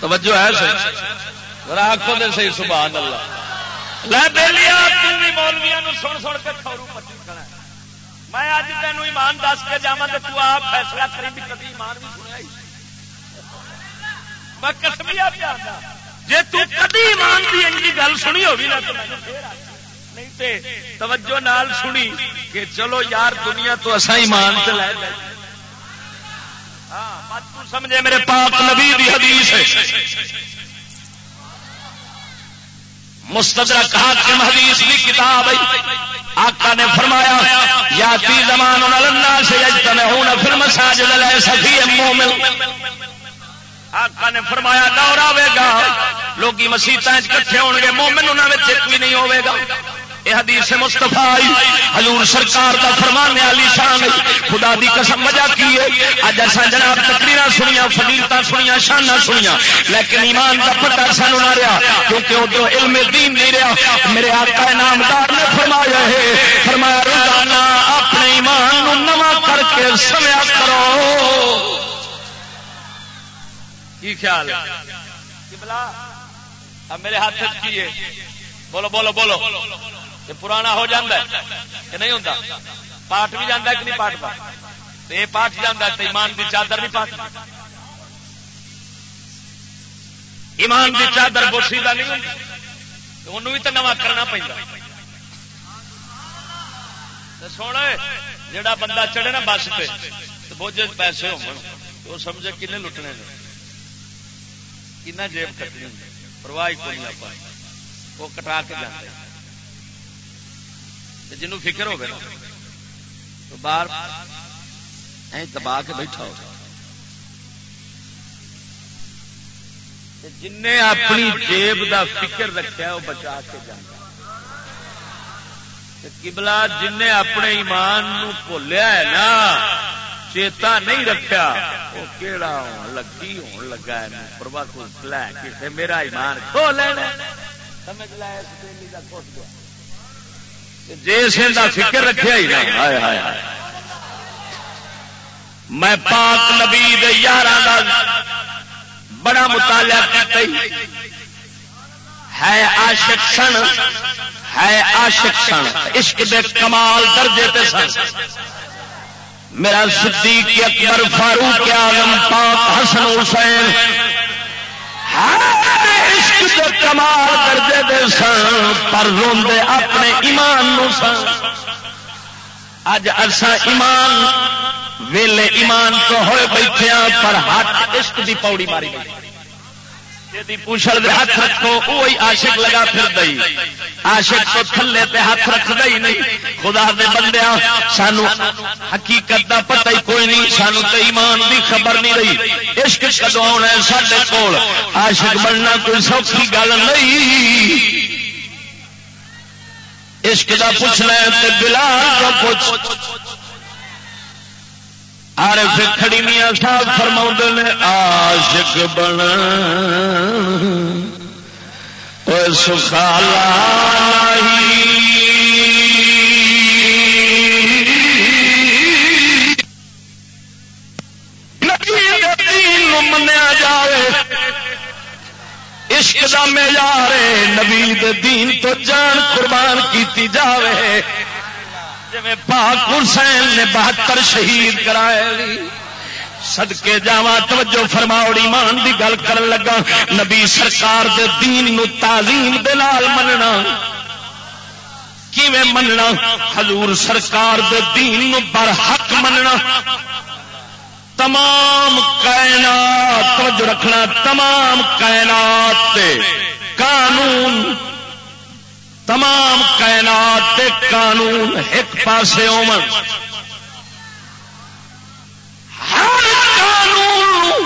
توجہ ہے صحیح. آخو دے صحیح، سبحان اللہ. لے بیلیا تھی مولویا سن سن کے کھورو پٹی کھڑا میں اج تینوں ایمان دس کے جا تو تو آپ فیصلہ کری بھی کبھی ایمان بھی سنیا میں کسمیا پیا جی تھی ایمان کی ان گل سنی ہوگی نا تو نہیں توجہ نال سنی کہ چلو یار دنیا تو اصا ایمان سے لے۔ ہاں، سمجھے، میرے پاپ نبی دی حدیث ہے۔ مستدرک حاکم حدیث کی کتاب ہے۔ آقا نے فرمایا، یا تی زمان الناس یجتمعون فی المساجد لیس فی مومن۔ آقا نے فرمایا دور آئے گا۔ لوگ مسیطیں کٹھے ہو گے مومن انہوں میں ایک بھی نہیں ہوئے گا۔ یہ حدیث مستفا حضور سرکار کا فرمانے والی شان۔ خدا دی قسم وجہ کی ہے؟ اج اصا جناب تقریر سنیا فضیلت سنیا شانہ سنیا لیکن ایمان کا پتا سانو نہ رہا کیونکہ ادھر علم دین نہیں رہا میرے آقا نامدار نے فرمایا ہے، فرمایا، روزانہ اپنے ایمان نواں کر کے سمیا کرو۔ کی خیال؟ ہے میرے ہاتھ کی ہے؟ بولو بولو بولو۔ یہ پرانا ہو جاتا ہے کہ نہیں ہوتا پاٹ بھی جانا کہ نہیں پاٹ یہ پاٹ جانا تو ایمان کی چادر نہیں پاٹ ایمان کی چادر بوسی کا نہیں انہوں بھی تو نواں کرنا پہنتا سونا جڑا بندہ چڑھے نا بس پہ تو بوجھ پیسے ہو سمجھے کنے لٹنے کن جیب کٹنی پرواہ کوئی آپ وہ کٹا کے جانے جنوں فکر ہوگا تو باہر دبا کے بیٹھا ہو جن اپنی جیب دا فکر رکھا وہ بچا کے جانا کبلا جن اپنے ایمان بھولیا ہے نا، چیتا نہیں رکھا وہ کہڑا ہون لگی، ہون لگا ہے پروا کو لے کسی میرا ایمان کھو لینا سمجھ لا جس کا فکر رکھا ہی نا ہائے ہائے ہائے۔ میں پاک نبی یار بڑا مطالعہ کرتا ہے عاشق سن ہے عاشق سن عشق دے کمال درجے تے سن۔ میرا صدیق اکبر فاروق آلم پاک حسن حسین۔ عشق دے کمال درجے دے سن، پر روندے اپنے ایمان نو سن۔ اج ارسا ایمان، ویلے ایمان تو ہوئے بیٹھے ہاں، پر ہاتھ عشق دی پوڑی ماری پوچھل ہاتھ رکھو وہی آشک لگا پھر دئی۔ آشک تو تھلے تے ہاتھ رکھ دئی نہیں۔ خدا دے بندے سانو حقیقت دا پتہ ہی کوئی نہیں سانو تو ایمان دی خبر نہیں رہی۔ عشق کدو آنا ہے سارے کول؟ آشک بننا کوئی سوکھی گل نہیں۔ عشق دا پوچھنا ہے بلال کا پوچھ۔ آر کھڑی میاں صاحب فرما نے آشک بن سکھالا منیا جائے عشق کا معیار نبی دین تو جان قربان کیتی جاوے۔ جی پاک حسین نے بہتر شہید کرائے سدکے جا توجہ فرماؤڑی مان دی گل کر لگا، نبی سرکار دے دین نو تعلیم دلال مننا۔ کیویں مننا؟ حضور سرکار دے دین نو برحق مننا۔ تمام کائنات، توجہ رکھنا، تمام کائنات قانون تمام کائنات قانون ایک پاس ہر قانون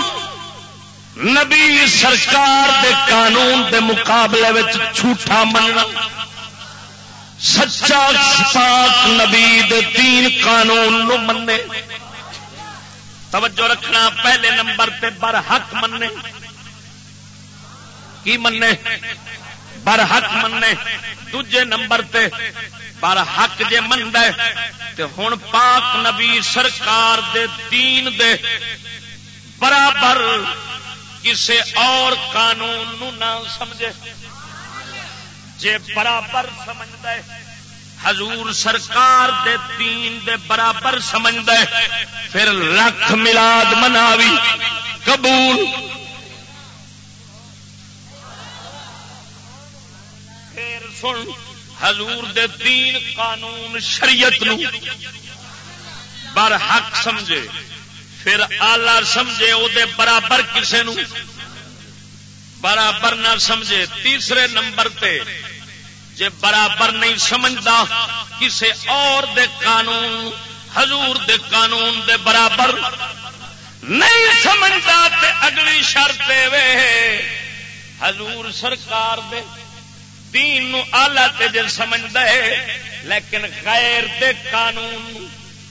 نبی سرکار دے قانون دے مقابلے جھوٹا مننا۔ سچا پاک نبی دے تین قانون نو منے توجہ رکھنا، پہلے نمبر تے برحق مننے۔ کی مننے؟ برحق مننے دجے نمبر تے پر حق جے مند تے ہن پاک نبی سرکار دے دین دے برابر کسے اور قانون نو نہ سمجھے۔ جے برابر سمجھتا ہے، حضور سرکار دے دین دے برابر سمجھتا ہے، پھر لکھ ملاد مناوی، قبول سن، حضور دے دین قانون شریعت نو۔ بر حق سمجھے، پھر آلہ سمجھے، او دے برابر کسے نو۔ برابر نہ سمجھے، تیسرے نمبر تے۔ جے برابر نہیں سمجھتا کسے اور دے قانون، حضور دے قانون دے برابر نہیں سمجھتا تے اگلی شرط وے۔ حضور سرکار دے دین نو آلہ تے جن سمجھدا ہے، لیکن غیر دے قانون،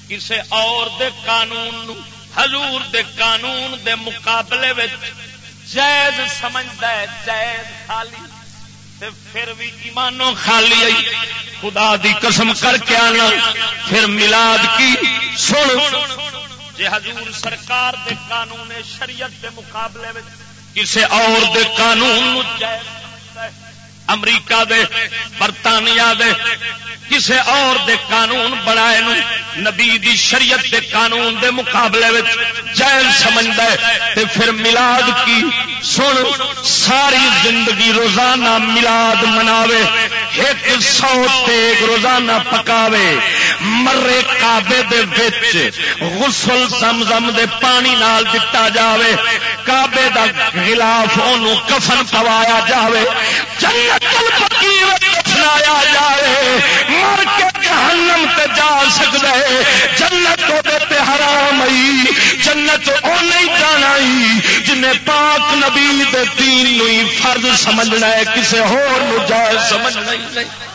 کسے اور دے قانون نو حضور دے قانون دے مقابلے وچ جائز سمجھدا ہے، جائز خالی، تے پھر بھی ایمانوں خالی آئی خدا دی قسم کر کے آنا، پھر میلاد کی، سن۔ جے حضور سرکار دے قانون، شریعت دے مقابلے وچ کسے اور دے قانون نو جائز امریکہ دے، برطانیہ دے، کسے اور دے قانون بنائے نو، نبی دی شریعت دے قانون دے مقابلے وچ جائز سمجھدا ہے تے پھر میلاد کی، سن، ساری زندگی روزانہ میلاد مناوے، ایک سو تیگ روزانہ پکاوے، مرے کعبے دے وچ غسل زمزم دے پانی نال دتا جاوے، کعبے دا غلاف اونوں کفن پوایا جاوے، جنت الفقیر دفنایا جائے مر کے جہنم تے جا سکتا ہے جنت تے حرام آئی جنت او نہیں جانا جنہیں پاک نبی دے دین نو فرض سمجھنا ہے، کسے ہور نو جائز سمجھنا ہی نہیں۔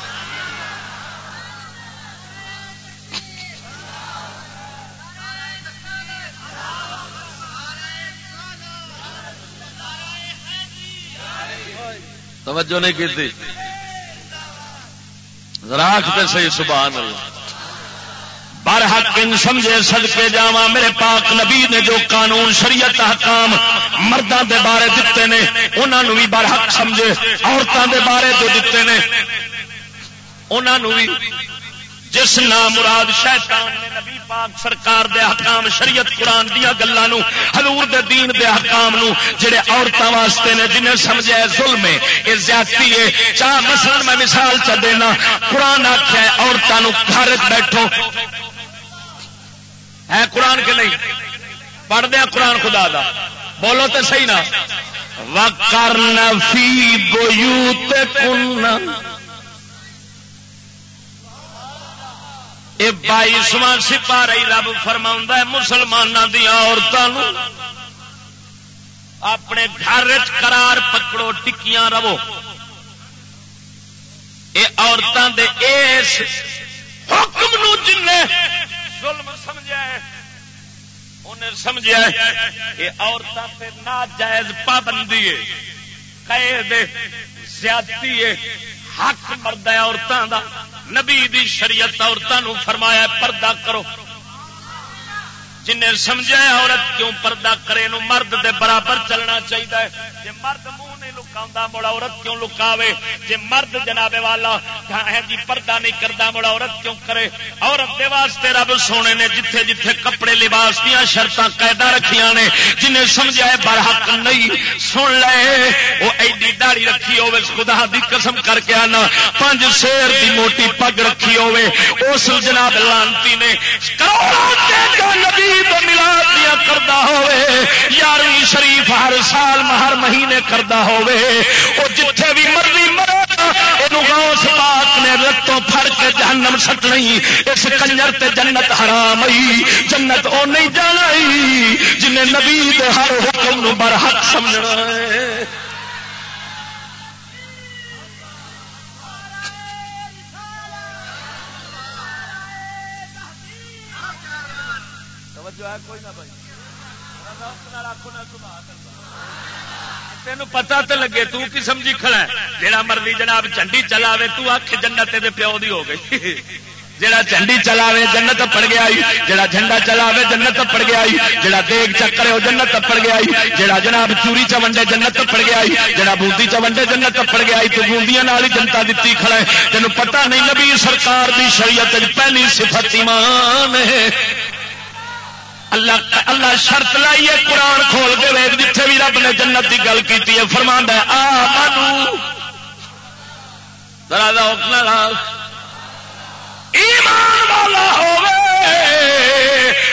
توجہ نہیں کی تھی راک تے صحیح، سبحان اللہ۔ برحق ان سمجھے صدقے جاوا میرے پاک نبی نے جو قانون، شریعت حکام مردوں دے بارے دیتے نے انہوں بھی برحق سمجھے عورتوں دے بارے جو دیتے نے۔ انہوں بھی جس نام مراد شیطان نے نبی پاک سرکار دے حکام شریعت قرآن دیا گلوں حضور دے دین دے حکام نو، جڑے عورتوں واسطے نے، جنہیں سمجھا ہے ظلم ہے، یہ زیادتی ہے۔ چاہ مثلا میں مثال چ دینا، قرآن آخیا ہے عورتوں گھر بیٹھو۔ ہے قرآن کے نہیں؟ پڑھ دیا قرآن خدا دا۔ بولو تو صحیح نا۔ وکرن فی بیوت کن یہ بائیسواں سپارہ رب فرما ہے مسلمانوں دیا عورتوں اپنے گھر قرار پکڑو، ٹکیاں رہو۔ یہ عورتوں دے اس حکم نو جن ظلم سمجھا ہے انہیں سمجھا ہے یہ عورتوں سے ناجائز پابندی ہے، قید زیادتی ہے، حق مرد ہے عورتوں کا نبی دی شریعت عورتوں فرمایا پردہ کرو۔ جنہیں سمجھا عورت کیوں پردہ کرے نو مرد دے برابر چلنا چاہیے مرد نہیں لکا مڑا عورت کیوں لکاوے؟ جی مرد جناب والا ہے جی پردہ نہیں کرتا مڑا عورت کیوں کرے؟ عورت دے واسطے رب سونے نے جتھے جتھے کپڑے لباس دیا شرط قیدا رکھیا نے، جنہیں سمجھا ہے برحق نہیں، سن لے، وہ ایڈی داڑی رکھی ہوے خدا دی قسم کر کے آنا پانچ شیر دی موٹی پگ رکھی ہوے اس جناب لانتی نے نبی ملاد دیا کرتا ہوے یارویں شریف ہر سال ہر مہینے کرتا ہوے وہ جتھے بھی مرضی مرے غوث پاک نے رتوں پھڑ کے جہنم سٹ نہیں اس کنجر تے جنت حرام آئی، جنت او نہیں جانا جنہیں نبی دے ہر حکم نو برحق سمجھنا ہے۔ کوئی نہ بھائی۔ تین پتا تو لگے، تو کی سمجھی کھڑا ہے؟ جہاں مرضی جناب چنڈی چلاوے، تو آخ جنت پیو دی ہو گئی۔ جڑا چنڈی چلاوے، جنت پڑ گیا جڑا جھنڈا چلاوے، جنت پڑ گیا جڑا دیگ چکر وہ جنت پڑ گیا جڑا جناب چوری چونڈے، جنت پڑ گیا جڑا بوندی چونڈے، جنت پڑ گیا تو بوندیاں ہی جنتا دیتی کھڑا ہے۔ تینوں پتہ نہیں نبی سرکار دی شریعت پہلی صفت ایمان ہے۔ اللہ اللہ شرط لائیے قرآن کھول کے ویگ جتھے بھی رب نے جنت کی گل کی فرما ایمان والا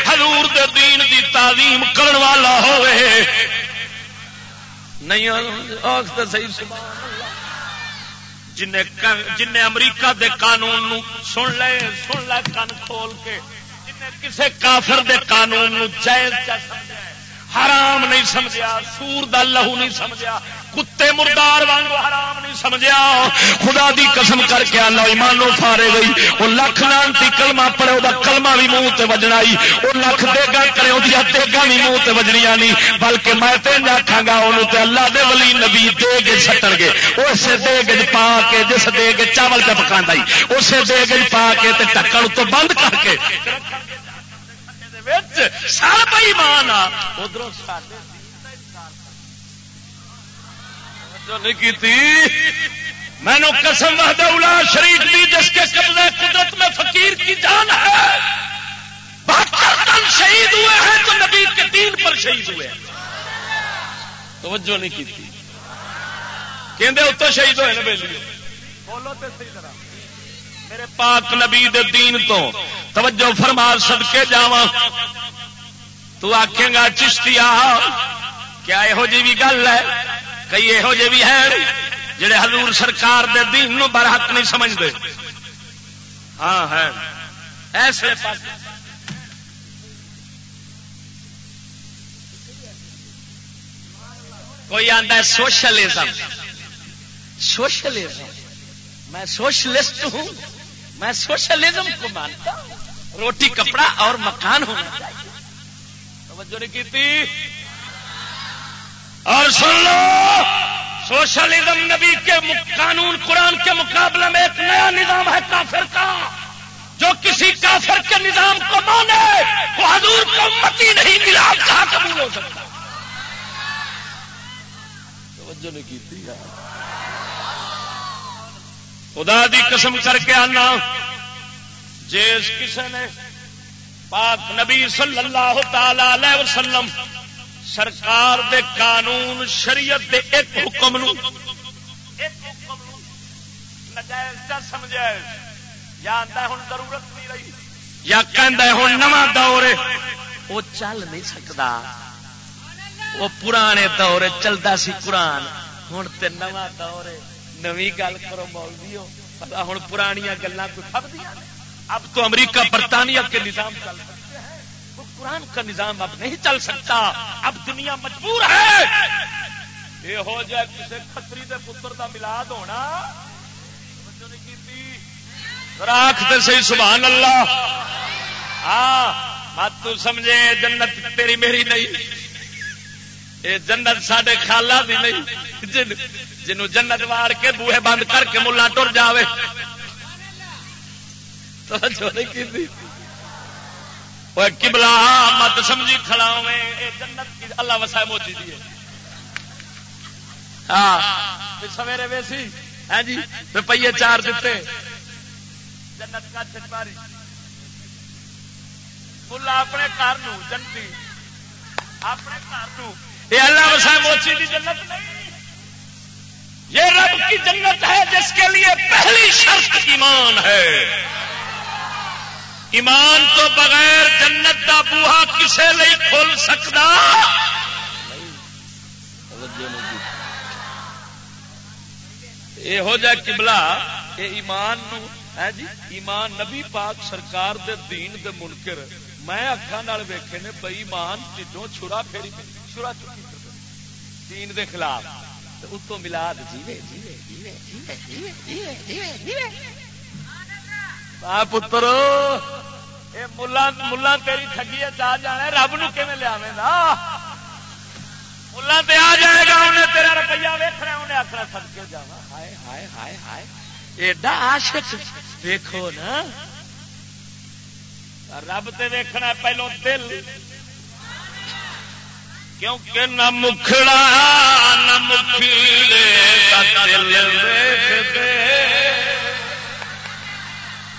حضور دے دین دی تعظیم کرن والا ہوئے نہیں صحیح جن امریکہ دے قانون نو سن لے سن لے کن کھول کے۔ کسے کافر دے قانون جائز حرام نہیں سمجھا، سور دا لہو نہیں سمجھا، کتے مردار وانگو حرام نہیں سمجھا۔ خدا دی قسم کر کے آنا ایمانو فارے گئی، وہ لکھ لانتی کلمہ پڑے وہ کلمہ بھی منہ تے وجنا وہ لکھ دے گا کرے، وہ دیا دیگا بھی منہ تے وجنیا نہیں۔ بلکہ میں تین آخا گا، انہوں تے اللہ دے ولی نبی دے گے سٹن گے۔ اسے دے گے پا کے، جس دے گے چاول چ پکا اسے دے گے پا کے تے ٹکڑ تو بند کر کے۔ سر سب ایمان ادھر میں نے قسم وحد اولا شریف دی جس کے قبضے قدرت میں فقیر کی جان ہے۔ تن شہید ہوئے ہیں تو نبی کے دین پر شہید ہوئے ہیں۔ توجہ نہیں کی تھی شہید ہوئے نا بولو تے صحیح طرح۔ میرے پاک نبی دے دین تو توجہ فرما صدقے جاواں۔ تو آکھیں گا چشتیا کیا یہو جی بھی گل ہے؟ کئی یہو جی بھی ہے جڑے حضور سرکار دے دین نو برحق نہیں سمجھتے ہاں ہے ایسے کوئی آتا ہے سوشلزم؟ سوشلزم۔ میں سوشلسٹ ہوں۔ میں سوشلزم کو مانتا ہوں۔ روٹی کپڑا اور مکان ہونا چاہیے۔ توجہ نہیں کی تھی؟ اور سن لو، سوشلزم نبی کے قانون قرآن کے مقابلے میں ایک نیا نظام ہے کافر کا۔ جو کسی کافر کے نظام کو مانے، وہ حضور کو امتی نہیں ملا کہاں قبول ہو سکتا۔ توجہ نہیں کی تھی؟ خدا دی قسم کر کے آنا۔ جس کسی نے پاک نبی صلی اللہ تعالی علیہ وسلم سرکار دے قانون، شریعت دے ایک حکم نو نجائز کا سمجھا یا آتا ہوں ضرورت نہیں رہی، یا کہندا ہوں نواں دور وہ چل نہیں سکتا وہ پرانے دور چلتا سی قرآن ہوں تو نواں دور ہے۔ نوی گل کرو مولوی پتا ہوں پرانیاں گلیں کوئی کھب دیا اب تو امریکہ برطانیہ کے نظام چل سکتے ہیں وہ قرآن کا نظام اب نہیں چل سکتا۔ اب دنیا مجبور ہے۔ یہ ہو جائے کسی کتری دے پتر دا ملاد ہونا۔ توجہ نہیں راکھ تے صحیح، سبحان اللہ۔ ہاں مت تو سمجھے، جنت تیری میری نہیں۔ یہ جنت سڈے خالہ بھی نہیں جنوں جنت وار کے بوہے بند کر کے ملا ٹر جاوے۔ کبلا مت سمجھی کھڑا جنت کی اللہ وسائے موچی دی ہاں پھر سویرے ویسی؟ ہے جی روپیے چار دیتے۔ جنت کا چھٹاری ملا اپنے گھر جنتی، اپنے گھر اللہ وسائے موچی دی جنت نہیں۔ یہ رب کی جنت ہے جس کے لیے پہلی شرط ایمان ہے۔ ایمان تو بغیر جنت کا بوہا کسے نہیں کھول سکتا۔ یہ ہو جائے کبلا یہ ایمان نو ہے جی ایمان نبی پاک سرکار دے دین دے منکر۔ میں اکھان ویکھے نے بئی ایمان جدوں چھڑا پھیری چھڑا چکی دین دے خلاف۔ اتوں ملاد پتر ملا تیری ہے آ جانا رب نو کی لیا ملا تے آ جائے گا انہیں تیرا روپیہ ویخنا انہیں آخر سد کے جا ہائے ہائے ہائے ہائے ایڈا آشک دیکھو نا رب تے ویخنا پہلو دل کیونکہ نہ مکھڑا، نہ مکھڑے کا دل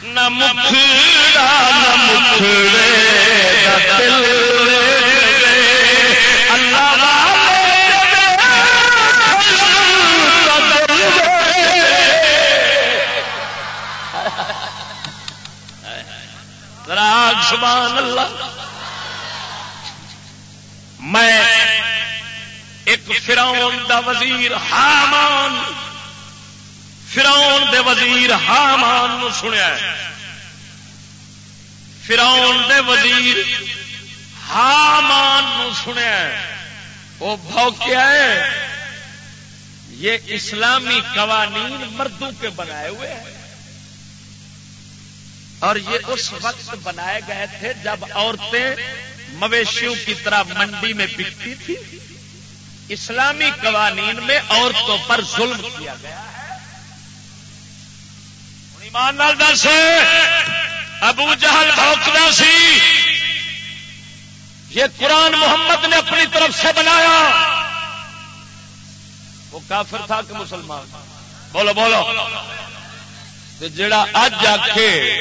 نہ مکھڑا نہ مکھڑے کا دل راگ سبحان اللہ۔ میں ایک فرعون دا وزیر حامان فرعون دے وزیر حامان نو سنیا ہے۔ فرعون دے وزیر حامان نو سنیا وہ بھاؤ کیا ہے۔ یہ اسلامی قوانین مردوں کے بنائے ہوئے ہیں۔ اور یہ اس وقت بنائے گئے تھے جب عورتیں مویشیوں کی طرح منڈی میں بکتی تھی۔ اسلامی قوانین میں عورتوں پر ظلم کیا گیا ہے۔ ایمان دس۔ ابو جہل بھوکنا سی۔ یہ قرآن محمد نے اپنی طرف سے بنایا۔ وہ کافر تھا کہ مسلمان؟ بولو بولو۔ جڑا اج آ کے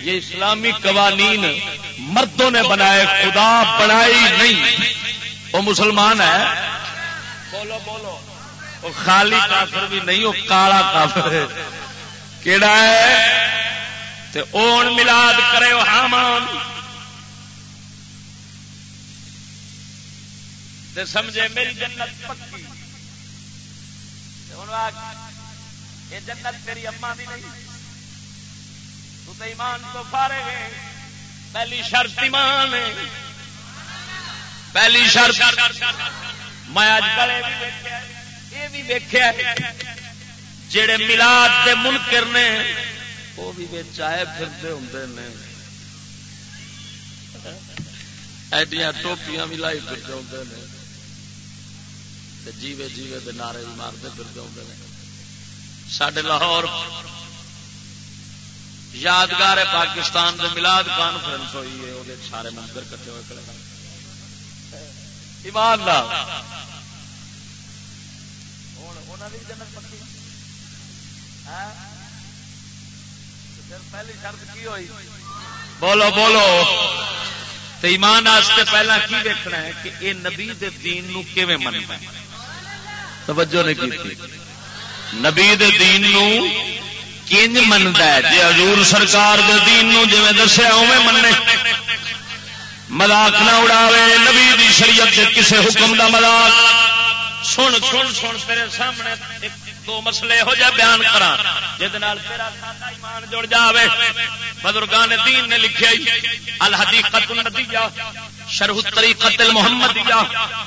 یہ اسلامی قوانین مردوں نے بنائے خدا بنائی نہیں۔ وہ مسلمان ہے۔ بولو بولو۔ وہ خالی کافر بھی نہیں وہ کالا کافر ہے۔ کیڑا ہے؟ تے اون ملاد کرے وہ حامان تے سمجھے میری جنت پکی۔ یہ جنت تیری اما بھی نہیں۔ تو ایمان تو فارے گئے پہلی شرط ایمان پہلی شرط۔ میں اج کلے بھی ویکھیا یہ بھی ویکھیا جڑے ملاد دے منکر نے، وہ بھی بچ آئے پھرتے ہوں ایڈیاں ٹوپیاں بھی لائی پھرتے ہوں جیوے جیوے دے نعرے بھی مارتے پھرتے ہوں سڈے لاہور یادگار پاکستان دے ملاد کانفرنس ہوئی ہے وہ سارے مندر کٹے ہوئے کھڑے ایمان لا جنت پکی۔ پہلی شرط کی ہوئی؟ بولو بولو۔ تو ایمان واسطے پہلا کی دیکھنا ہے کہ یہ نبی دے دین نو کیویں مننا ہے؟ توجہ نہیں کی نبی دے دین نو کنج منتا ہے؟ جی حضور سرکار دے دین نو جویں دسیا اوے مننے۔ مذاق نہ اڑاوے، نبی دی شریعت دے کسے حکم دا مذاق۔ سن سن سن، تیرے سامنے دو مسئلے ہو جا بیان کرا تیرا سادہ ایمان جڑ جاوے۔ بزرگان دین نے لکھے الحدیقت النبیہ۔ شرح الطریقت المحمدیہ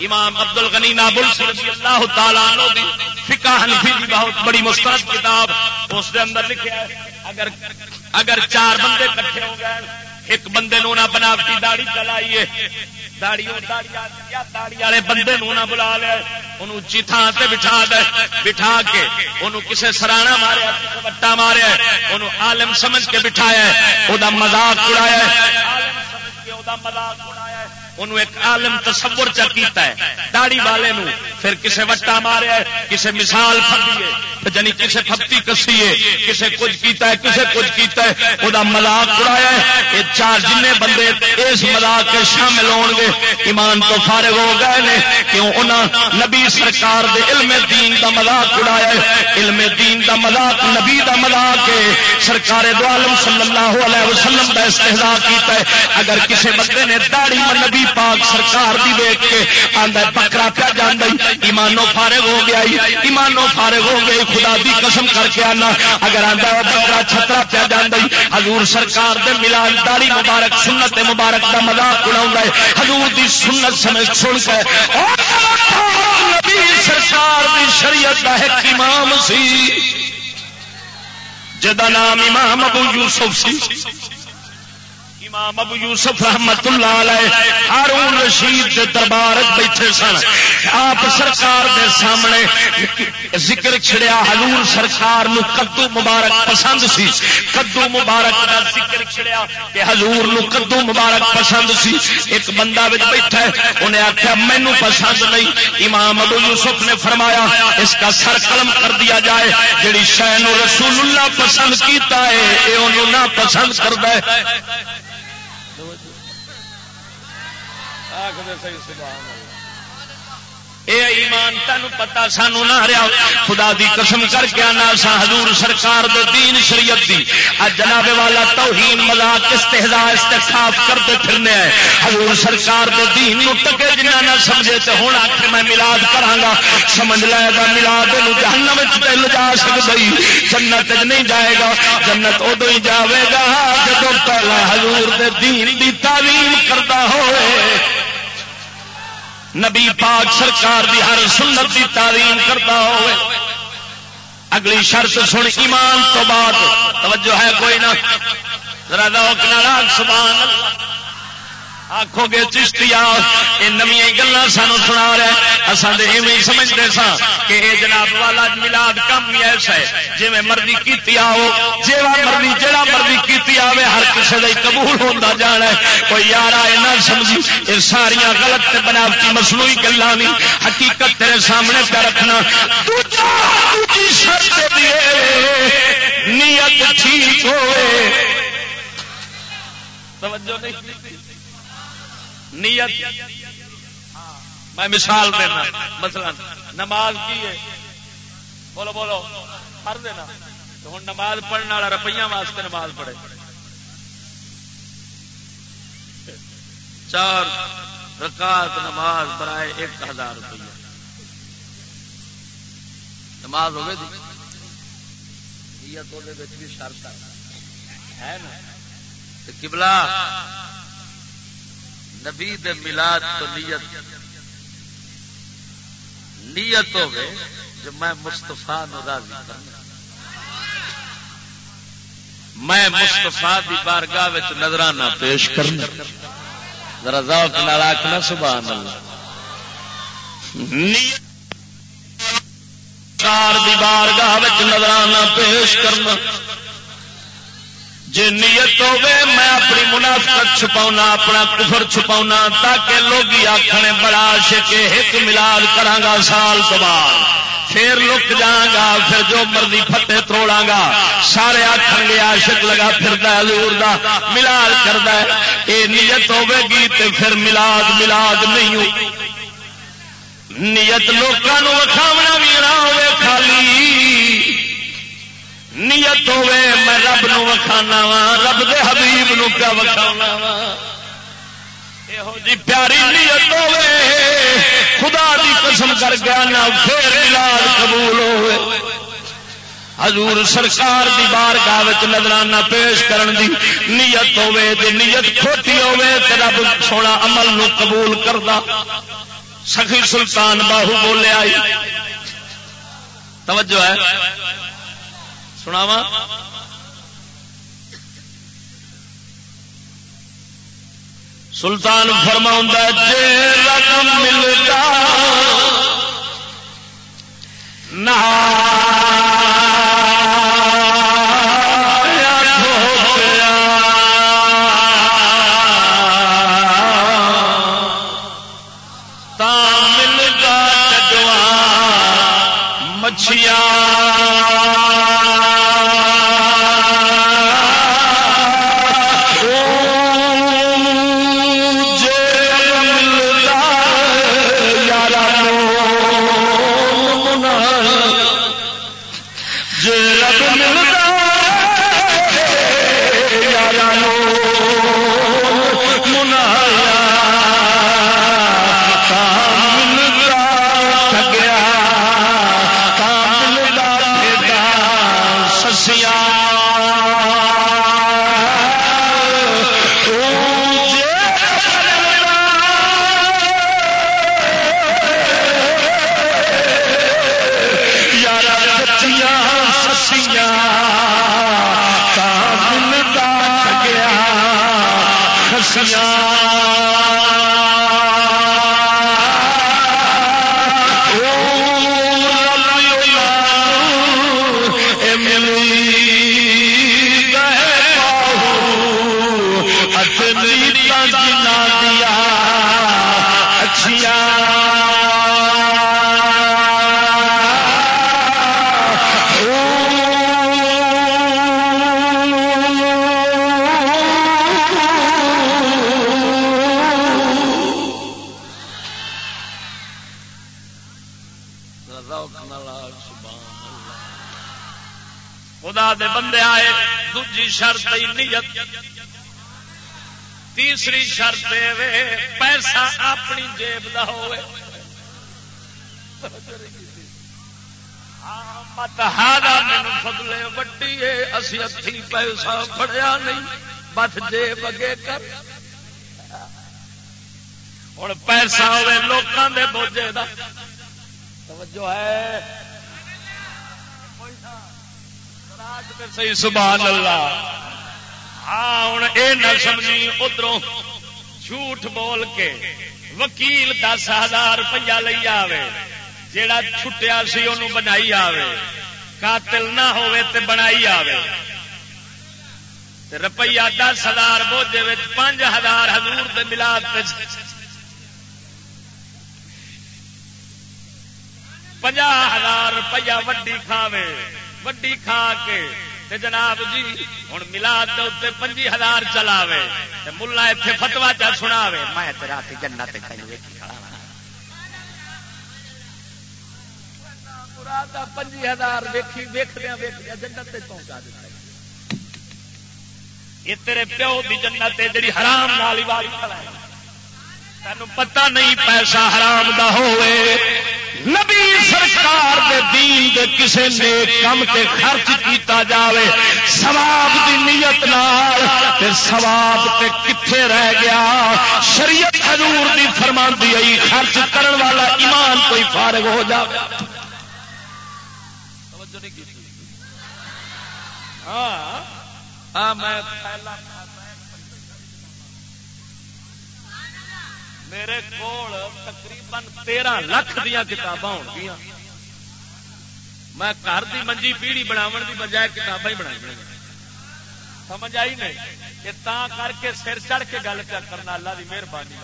امام عبد الغنی نابل رضی اللہ تعالی عنہ دی فقہ حنفی دی بہت بڑی مستند کتاب اس دے اندر لکھا ہے، اگر اگر چار بندے کٹھے ہو گئے ایک بندے نو نہ بناوٹی داڑھی چلائیے داڑی والے بندے نہ بلا لیا ان اچھی تھان سے بٹھا دے، بٹھا کے انہوں کسے سرانا ماریا وٹا ماریا انہوں عالم سمجھ کے بٹھایا وہ مزاق اڑایا مزاق اڑایا انہوں ایک عالم تصور چکیتا ہے داڑی والے نو پھر کسے وٹا ماریا ہے، کسے مثال پھٹیے جنی یعنی کسے پھپتی کسیے کسے کچھ کیتا ہے، کسے کچھ کیتا ہے وہ مذاق اڑایا ہے، یہ چار جن بندے اس مذاق کے شامل ہو گے، ایمان تو فارغ ہو گئے نے، کیوں انہاں نبی سرکار دے علم دین دا مذاق اڑایا ہے، علم دین دا مذاق نبی دا مذاق ہے، سرکار دو عالم صلی اللہ علیہ وسلم دا استہزاء کیتا ہے، اگر کسے بندے نے داڑھی نبی پاک سرکار دی دیکھ کے آندا بکرا پیا جاندا ایمانو فارغ ہو گیا ایمانو فارغ ہو گئے، خدا دی قسم کر کے آنا۔ اگر آندا بکرا چھترا پیا جاندا حضور سرکار دے ملان داڑھی مبارک، سنت مبارک دا مذاق اڑاوندا ہے۔ حضور دی سنت سمجھ سن کے نبی سرکار دی شریعت دا ایک امام سی۔ جدا نام امام ابو یوسف سی۔ امام ابو یوسف رحمت اللہ علیہ ہارون رشید دے دربار بیٹھے سن۔ آپ سرکار دے سامنے ذکر چھڑیا، حضور سرکار نو کدو مبارک پسند سی۔ کدو مبارک دا ذکر چھڑیا کہ حضور نو کدو مبارک پسند سی۔ ایک بندہ وچ بیٹھا ہے، انہیں آخیا مینو پسند نہیں۔ امام ابو یوسف نے فرمایا، اس کا سر قلم کر دیا جائے۔ جڑی شہ رسول اللہ پسند کیتا ہے، اے انہوں نہ پسند کرتا ہے۔ اے ایمان تین پتا سانو نہ ہریا، خدا دی قسم کر کے آنا سا حضور سرکار دے دین شریعت دی۔ اج جناب والا توہین مذاق استہزاء استخاف کرتے پھرنے ہیں حضور سرکار دے دین نو ٹکے جنہ نہ سمجھے تے ہن آکھ میں میلاد کراں گا۔ سمجھ لے گا میلاد نو جہنم وچ تے لے جا سکدی جنت وچ نہیں جائے گا، جنت اودوں ہی جاوے گا۔ جدوں پہلا حضور دے دین دی تعلیم کردا ہوئے۔ نبی پاک سرکار دی ہر سنت دی تعلیم کرتا ہوئے۔ اگلی شرط سن ایمان تو بعد، توجہ ہے کوئی نہ؟ ذرا سبحان اللہ۔ آخو گے چشتی آ یہ نمیا گلا سانو سنا رہا اصل ایویں سمجھتے سا کہ یہ جناب والا ملاد کم ہی ایسا ہے۔ جی مرضی کی آؤ جی مرضی جہاں مرضی کی آئے ہر کسی کا قبول ہوتا جانا ہے۔ کوئی یار آئے نہ سمجھی یہ ساریا غلط بناوٹی مصنوعی گلا نہیں حقیقت تیرے سامنے پہ رکھنا۔ نیت ٹھیک ہوئے۔ توجہ نہیں۔ نیت۔ میں مثال دینا۔ مثلا نماز کی ہے۔ بولو بولو۔ پڑھ دینا۔ تو ہوں نماز پڑھنے والا روپیہ واسطے نماز پڑھے۔ چار رکعت نماز برائے ایک ہزار روپیہ۔ نماز ہوگی نیت بھی شرط ہے۔ نا؟ کبلا نبی دے ملاد تو نیت نیت ہو گئے جو میں مستفا راضی کرنا۔ میں مستفا کی بارگاہ نظرانہ پیش کرنا۔ ذرا ذوق نال آخنا سبحان اللہ دی بارگاہ نظرانہ پیش کرنا۔ جی نیت ہوے میں اپنی منافقت چھپا اپنا کفر چھپا تاکہ لوگ آخر بڑا شکے ایک ملاد کرا سال تو بعد۔ پھر لک جا پھر جو مرضی فتح توڑا گا سارے آخر گے آشک لگا پھر حضور دا ملاد کرتا ہے۔ یہ نیت ہوے گی تو پھر ملاد ملاد نہیں ہو۔ نیت لوگوں وکھاونا بھی نہ ہوے خالی نیت ہوے، میں رب نو وکھانا وا رب دے حبیب نو پیا وکھانا وا جی پیاری نیت ہوے، خدا دی قسم کر گیا نہ پھر علاج قبول ہوے۔ حضور سرکار دی بار گاہ نظرانہ پیش کرن دی نیت ہوے، تے نیت کھوٹی ہوے، تے رب سونا عمل نو قبول کردا۔ سخی سلطان باہو بولے آئی۔ توجہ ہے۔ سناوا سلطان فرما رقم ملتا نہ فضلے وڈی ہے اسی اتھی پیسہ فڑیا نہیں بت جیب اگے کر ہوں پیسہ ہوے لوگوں کے بوجھے کا توجہ ہے صحیح سبحان اللہ ہاں ہوں یہ نہ سمجھی ادھر جھوٹ بول کے وکیل دس ہزار روپیہ لے آوے جیڑا چھٹیا سی انہوں بنائی آوے قاتل نہ ہوئے تے بنائی آوے۔ تے روپیہ دس ہزار بوجھے پانچ ہزار ہزور دے ملاد پنجا ہزار روپیہ وڈی کھاوے، وڈی کھا کے تے جناب جی ہوں ملاد دے اتنے پنجی ہزار چلاوے۔ ملا اتنے فتوا چا سناوے، میں تیرا جنت پنجی ہزار ویکھی ویخدیا ویخدیا جنت پہنچا دیتا یہ تیرے پیو کی جنت ہے جی حرام نال والی تین پتا نہیں پیسہ حرام دا ہوئے نبی سرکار دے دین دے کسے نے کم تے خرچ کیتا جاوے۔ ثواب دی نیت نال تے ثواب تے کتھے رہ گیا۔ شریعت حضور دی فرماندی آئی خرچ کرن والا ایمان کوئی فارغ ہو جاوے۔ ہاں،, ہاں میں میرے کو تقریباً تیرہ لکھ دیا کتاباں ہو گیا میں گھر کی منجی پیڑھی بناو کی بجائے کتابیں ہی بنا سمجھ آئی نہیں؟ کہ تا کر کے سر چڑھ کے گل پیا کرنا اللہ کی مہربانی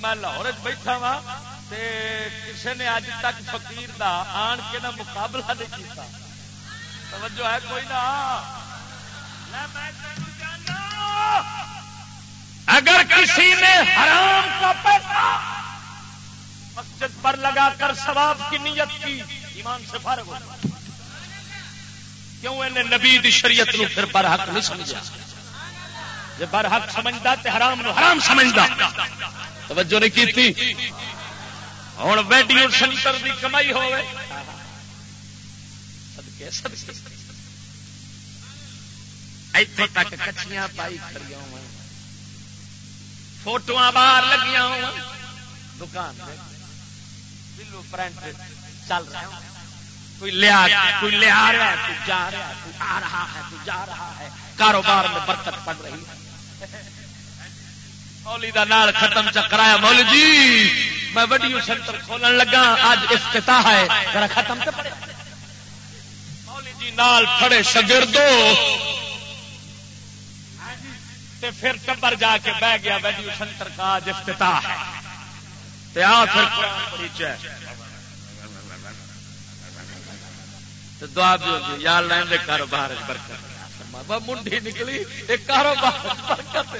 میں لاہور بیٹھا وا کسی نے اج تک فقیر دا آن کے نہ مقابلہ نہیں کیتا۔ توجہ ہے کوئی نہ۔ اگر کسی نے حرام کا پیسہ مسجد پر لگا کر ثواب کی نیت کی، ایمان سے فارغ ہو۔ کیوں انہیں نبی دی شریعت نو پھر برحق نہیں سمجھا؟ جب برحق سمجھتا تے حرام نو حرام سمجھتا توجہ نہیں کی ہوں ویڈیو سینٹر دی کمائی ہوئے اتوں تک کچھیاں پائی کھڑی ہو فوٹو باہر لگیا ہو دکان بلو پرنٹ چل رہا کوئی لیا کوئی لیا رہا ہے، کوئی جا رہا ہے، کوئی آ رہا ہے، کوئی جا رہا ہے۔ کاروبار میں برکت پڑ رہی ہے۔ مولی دا نال ختم چکرایا مولی جی میں ویڈیو سینٹر کھولن لگا۔ اج افتتاح ہے۔ ذرا ختم تو پڑے جی نال کھڑے شگردو۔ تے پھر ٹبر جا کے بہ گیا ویڈیو جی، سینٹر کا آج افتتاح ہے۔ دعا بھی ہوگی جی، یا لین دے کاروبار برکت۔ منڈی نکلی کاروبار برکت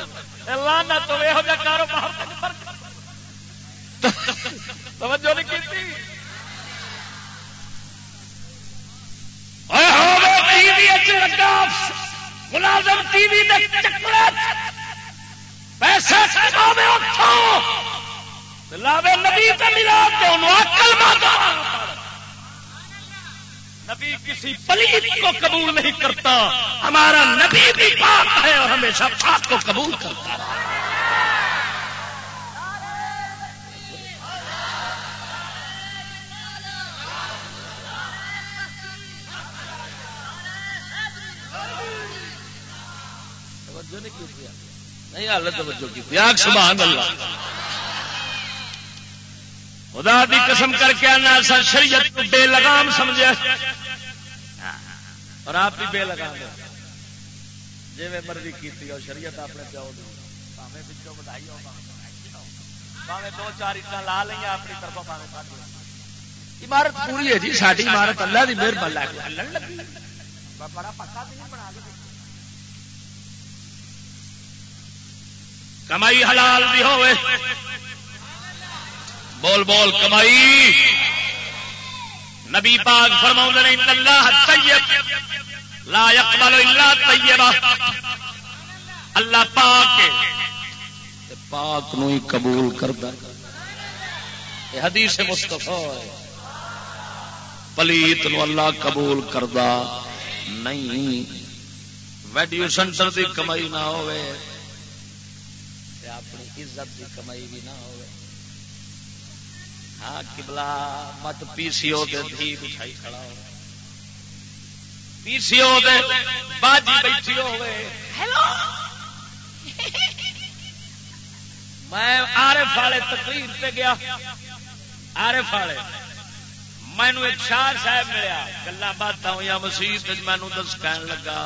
لانا تو یہ کاروبار توجہ نہیں کی ملازم ٹی وی پیسہ لاوے نبی نبی کسی پلیت کو قبول نہیں کرتا، ہمارا نبی بھی پاک ہے اور ہمیشہ پاک کو قبول کرتا ہے نہیں، حالت توجہ کی سبحان اللہ۔ خدا دی قسم کر کے آنا سر شریعت کو بے لگام سمجھا۔ اور آپ بھی بے لگام جی میں مرضی کی اور شریعت اپنے پیو دی۔ پچھوں بدائی ہو دو چار لا لیں اپنی طرف عمارت پوری ہے جی ساری عمارت اللہ کی مہربانی۔ بڑا پکا نہیں بنا کمائی حلال بھی ہوئے۔ بول بول کمائی۔ نبی پاک فرما اللہ طیب۔ لا يقبل الا طیبا اللہ پاک پاک نو ہی قبول کرتا حدیث مستفا پلیت نو اللہ قبول کردا نہیں۔ ویڈیو سینٹر دی کمائی نہ ہوئے۔ عزت کی کمائی بھی نہ ہو ہاں کبلا مت پی سی او دھی بچھائی کھڑا ہو پی سی او باجی بیٹھی ہو میں آرف والے تقریر پہ گیا۔ آرف والے مینو ایک شاہ صاحب ملیا۔ گلا بات ہوئی، مسیح مینو دس کہن لگا،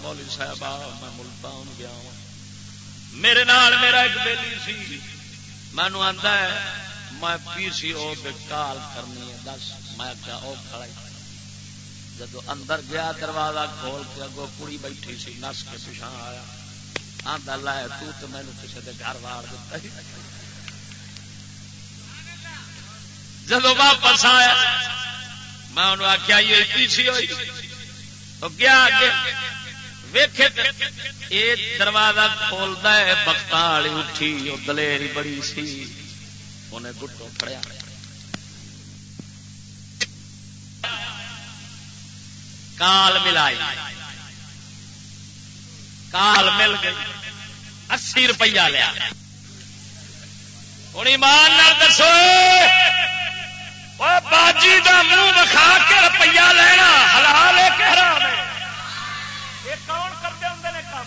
مولوی صاحب میں ملتان گیا ہوں۔ میرے نال میرا ایک بیلی سی۔ مینو آتا ہے، میں پی سی او پہ کال کرنی ہے، دس۔ میں کیا او کھڑا جب اندر گیا دروازہ کھول کے اگو کڑی بیٹھی سی، نس کے پچھا آیا۔ آتا لایا تو تو مینو کسی کے گھر واڑ دیتا ہی۔ جب واپس آیا، میں انہوں آخیا یہ پیچھے ہوئی؟ تو گیا آگے ویکھے یہ دروازہ کھولتا ہے بخت والی اٹھی وہ دلیری بڑی سی۔ انہیں گٹو کھڑیا کال ملائی۔ کال مل گئی۔ اسی روپیہ لیا۔ ہوں ایمان دسو۔ باجی کا منہ بکھا کے روپیہ لینا حلال ہے کہ حرام ہے؟ یہ کون کرتے ہوں نے کام؟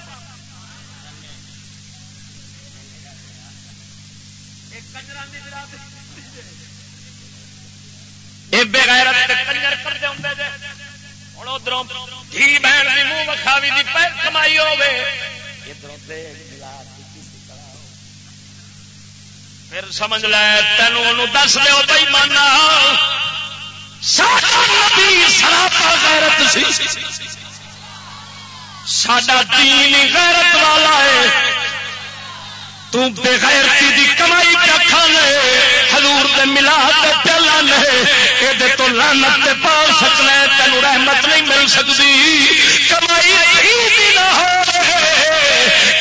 کمائی ہوے پھر سمجھ لے، تینوں دس دو بھائی مانا ساڈا دین غیرت والا ہے۔ تم بے غیرتی دی کمائی کیا کھانے حضور دے ملا دے پہلا نے یہ تو لانت تے پا سکنا ہے تین رحمت نہیں مل سکتی کمائی بھی نہ ہو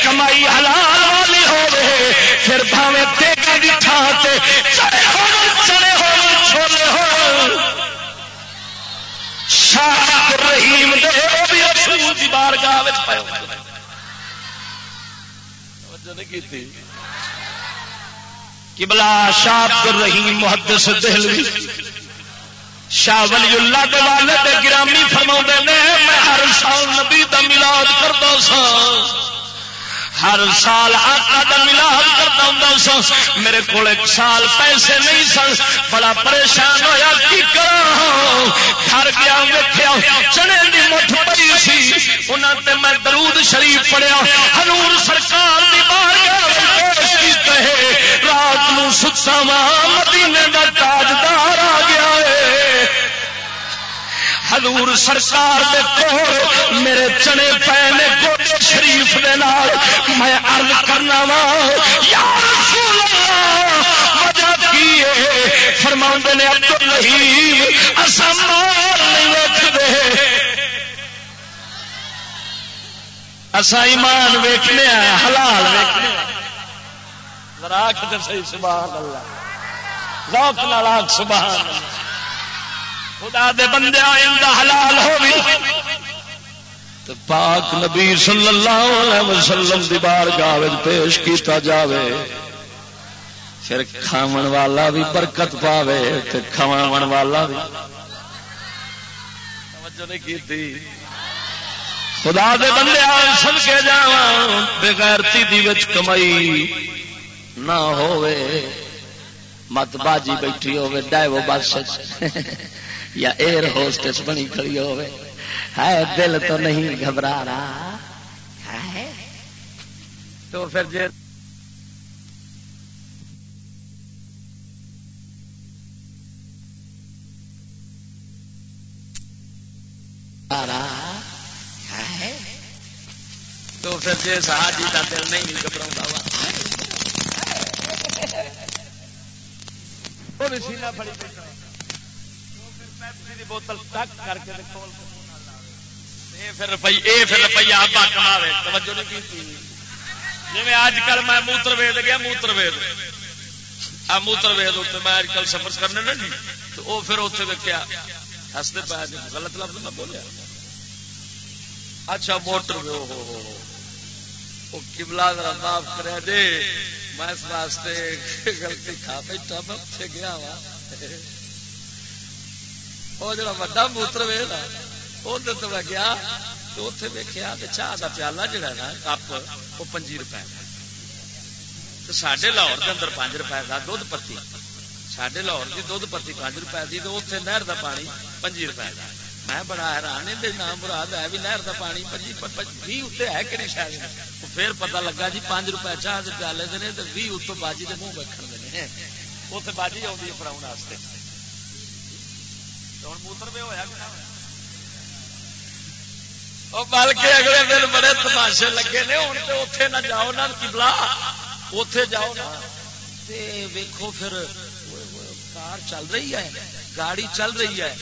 کمائی بارگاہ پے کبلا شاہ عبد الرحیم محدث دہلوی۔ شاہ ولی اللہ دے والد گرامی فرما نے میں ہر سال نبی دا میلاد کرتا سا ہر سال آقا دا ملاد کرتا ہوں سا میرے کو ایک سال پیسے نہیں سن۔ بڑا پریشان ہویا، کی کرا گھر گیا ویکیا چنے کی مٹھ پڑی سی۔ انہوں نے میں درود شریف پڑھیا۔ حضور سرکار دی بار کہے رات نو ستا مدینے کا تاجدار آ گیا ہے۔ حضور سرکار دے کو میرے چنے پے نے گوڈے شریف دے نال میں عرض کرنا وا، یا رسول اللہ، وجہ کی ہے؟ فرما نے عبد الرحیم اسا مال نہیں ویکھدے۔ اسا ایمان ویکھنے حلال ویکھنے راک دے صحیح سبحان اللہ۔ ذوق نال آگ سبحان اللہ۔ خدا دے بندے آئندہ حلال ہو پاک نبی صلی اللہ علیہ وسلم دی بارگاہ پیش کیتا جاوے، پھر کھاون والا بھی برکت پاوے تے کھاون والا بھی توجہ نہیں کیتی۔ خدا دے بندے سن کے جاواں، بغیرتی دی وچ کمائی نہ ہووے۔ مت باجی بیٹھی ہوے ڈائیو بس۔ یا ایئر ہوسٹس بنی کھڑی ہوے ہے دل تو نہیں گھبرا رہا۔ ہے تو پھر جی تو پھر جی سہاجی کا دل نہیں گھبرا وہ بھی سیلا پڑی بوتل تک کر کے روپیہ آبا کما توجہ نہیں کی جی اج کل میں موتر وید گیا، موتر وید آ موتر وید اتنے میں اج کل سفر کرنے نا جی۔ تو وہ پھر اتنے دیکھا ہستے پایا جی غلط لفظ میں بولیا۔ اچھا موٹر وہ کبلا ذرا معاف کرے دے۔ میں اس واسطے گلتی کھا بیٹھا، میں اتنے گیا وا وہ جڑا وا موتر ویل ادھر تو میں گیا تو اتنے ویکیا چاہ کا پیالہ جڑا نا کپ وہ پنجی روپئے تو سڈے لاہور کے اندر پانچ روپئے کا دھد پتی سڈے لاہور کی دھد پتی پانچ روپئے کی تو اتنے نہر کا پانی پنجی روپئے کا میں بڑا حیران ہے نام مراد ہے بھی نہر کا پانی بھی اتنے ہے کہ نہیں شاید پھر پتا لگا جی پانچ روپئے چاہ کے پیالے دے تو بھی اتوں باجی کے منہ ویکن دے اتنے باجی آئی پڑاؤ واسطے ہوں موتر بھی ہوا بلکہ اگلے دن بڑے تماشے لگے نے، ہوں تو اتے نہ جاؤ نہ کبلا اتے جاؤ نا ویکو پھر کار چل رہی ہے، گاڑی چل رہی ہے۔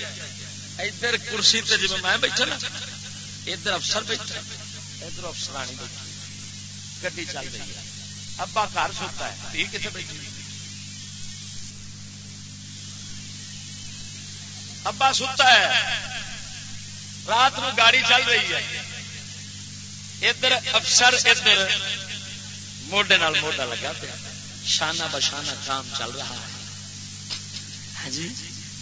ادھر کرسی تے جی میں بیٹھا نا، ادھر افسر بیٹھا، ادھر افسرانی بیٹھی گی چل رہی ہے۔ ابا گھر سوتا ہے ٹھیک کتنے بیٹھی؟ ابا ستا ہے۔ رات میں گاڑی چل رہی ہے۔ ادھر افسر ادھر موڈے نال موڈا لگا پیا۔ شانہ بشانہ کام چل رہا ہے۔ ہاں جی۔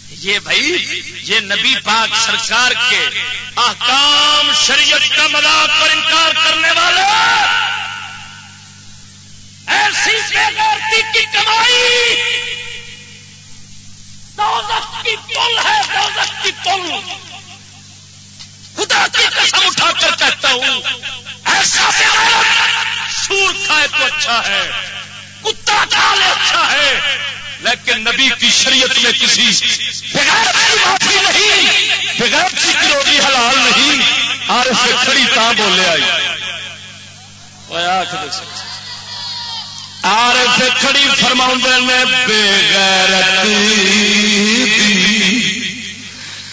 یہ بھائی، یہ نبی پاک سرکار کے احکام شریعت کا مذاق پر انکار کرنے والے۔ ایسی کی کمائی دوزخ کی پل ہے، دوزخ کی پل۔ خدا کی قسم اٹھا کر کہتا ہوں، ایسا سور کھائے تو اچھا ہے، کتا کھا لے اچھا ہے، لیکن نبی کی شریعت میں کسی بغیر کی معافی نہیں، بغیر کی روٹی حلال نہیں آر سے کھڑی تا بولے آئی۔ آر سے کھڑی فرما نے بے بغیر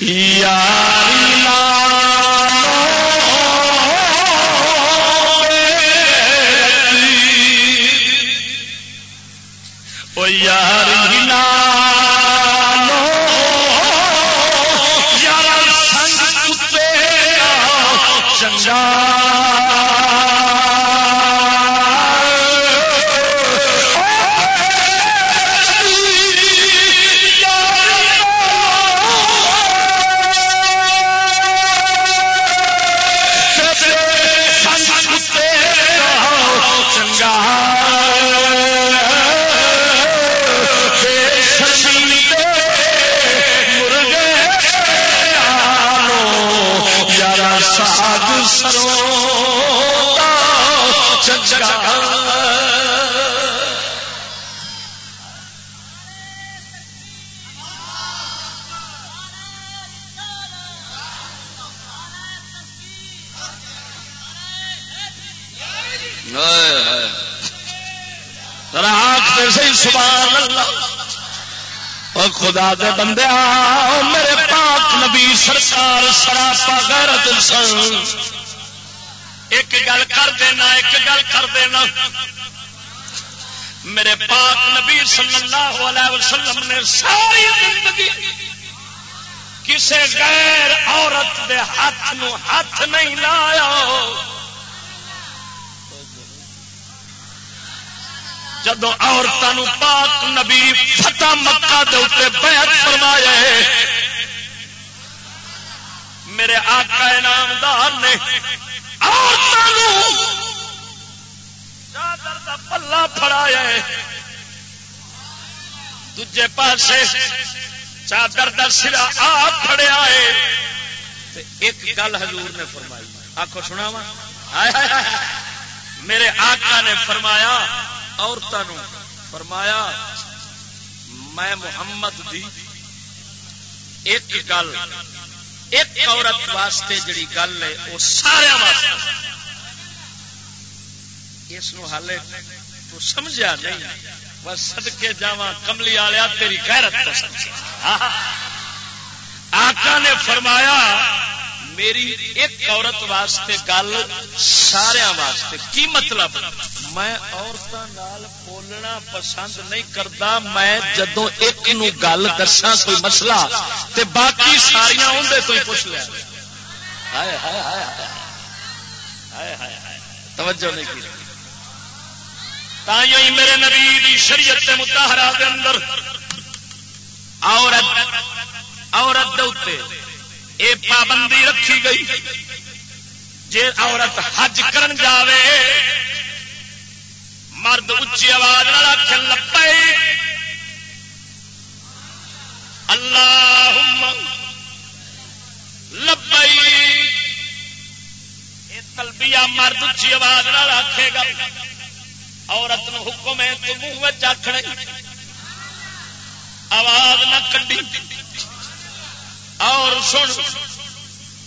یاری یار خدا دے بندے میرے پاک نبی سرکار سراپا غیرت سن۔ ایک گل کر دینا، ایک گل کر دینا۔ میرے پاک نبی صلی اللہ علیہ وسلم نے ساری زندگی کسے غیر عورت دے ہاتھ نو ہاتھ نہیں لایا۔ جدو عورتوں پاک نبی فتح مکہ دے اتنے بیعت فرمایا میرے آقا انعامدار نے عورتوں چادر دا پلا فڑایا دجے پاسے چادر دا سرا آ فڑیا ہے۔ ایک گل حضور نے فرمائی آخو سنا وا میرے آقا نے فرمایا عورتوں فرمایا، میں محمد دی ایک گل، ایک عورت واسطے جڑی گل ہے، وہ سارے واسطے۔ اس حالے تو سمجھا نہیں، بس سدکے جا کملی آیا تیری غیرت آقا نے فرمایا میری ایک عورت واسطے گل سارا واسطے۔ کی مطلب؟ میں عورتوں بولنا پسند نہیں کرتا میں جدو ایک نو گل دسا کوئی مسئلہ تے باقی ساریا اندر تو پوچھ لیا۔ توجہ نہیں کی۔ تھی میرے نبی شریعت متحرا کے اندر عورت عورت اے پابندی رکھی گئی۔ جے عورت حج کرن جاوے، مرد اچھی آواز نہ رکھ لبئی اللہ لبئی یہ تلبیا مرد اچھی آواز نہ رکھے گا۔ عورت نو حکم ہے، تو منہ آخر آواز نہ کڈی۔ اور سن،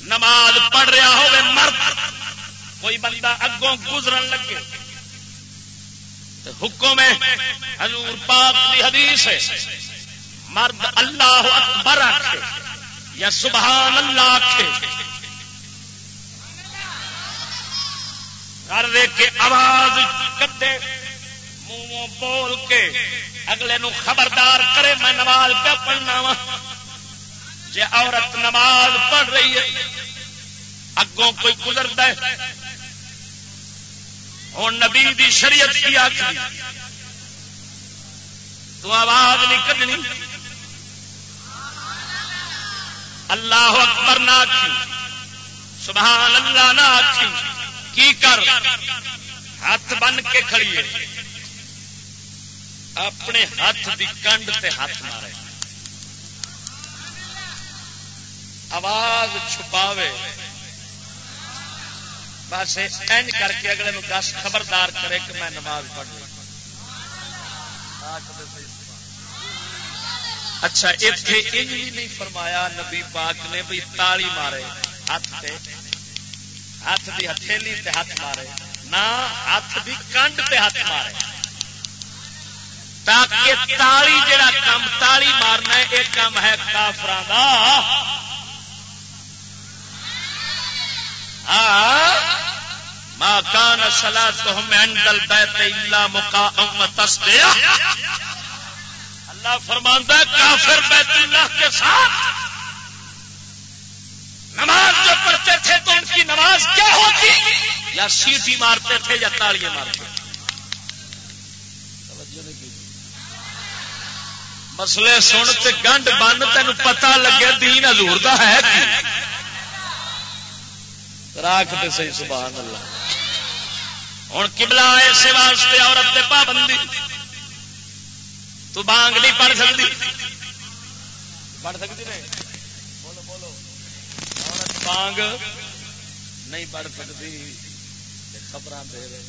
نماز پڑھ رہا ہوئے مرد، کوئی بندہ اگوں گزرن لگے۔ حکم ہے، حضور پاک کی حدیث ہے، مرد اللہ اکبر آخے یا سبحان اللہ آخے کر دے کے آواز کدے منہ بول کے اگلے نو خبردار کرے، میں نماز پہ پڑھنا وا جی عورت نماز پڑھ رہی ہے، اگوں کوئی گزرتا ہے۔ ہوں نبی دی شریعت کی آخری تو آواز نہیں کھنی اللہ اکبر نہ آخی سبحان اللہ نہ آخی کی کر؟ ہاتھ بن کے کھڑیے اپنے ہاتھ دی کنڈ تے ہاتھ مارے آواز چھپاوے۔ بس این کر کے اگلے نو دس خبردار کرے کہ میں نماز پڑھ رہی اچھا اتنے انج بھی نہیں فرمایا نبی پاک نے بھی تالی مارے ہاتھ تے۔ ہاتھ دی ہتھیلی تے ہاتھ مارے۔ نہ ہاتھ دی کنڈ تے ہاتھ مارے۔ تاکہ تالی جڑا کام تالی مارنا یہ کام ہے کافران کا ماں کان سلا تو ہینڈل بیت اللہ مکا اللہ فرماندہ کافر بیت اللہ کے ساتھ نماز جو پڑھتے تھے تو ان کی نماز کیا ہوتی؟ یا سیٹی مارتے تھے یا تالیاں مارتے تھے؟ مسلے سن گنڈ بن تین پتا لگے دین حضور دا ہے کی؟ راک دے صحیح سبحان اللہ۔ ہوں کبلا ایسے واسطے عورت دے پابندی۔ تو بانگ نہیں پڑھ سکتی۔ پڑھ سکتی نہیں؟ بولو بولو۔ عورت بانگ نہیں پڑھ سکتی۔ خبر دے رہے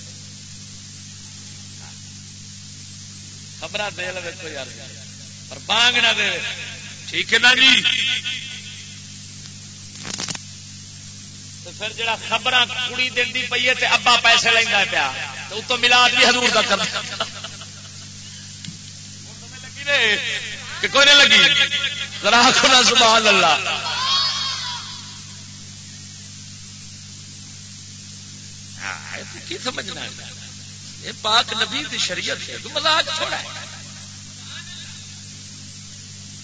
خبر دے لے کوئی یار پر بانگ نہ دے ٹھیک ہے نا جی؟ پھر جڑا خبر کڑی دینی پی ہے تے ابا پیسے لینا پیا تو اتو ملاد بھی حضور کا کر کہ کوئی نہیں لگی۔ راکھنا سبحان اللہ۔ ہاں، کی سمجھنا ہے؟ یہ پاک نبی کی شریعت ہے، تو مزاق چھوڑا ہے۔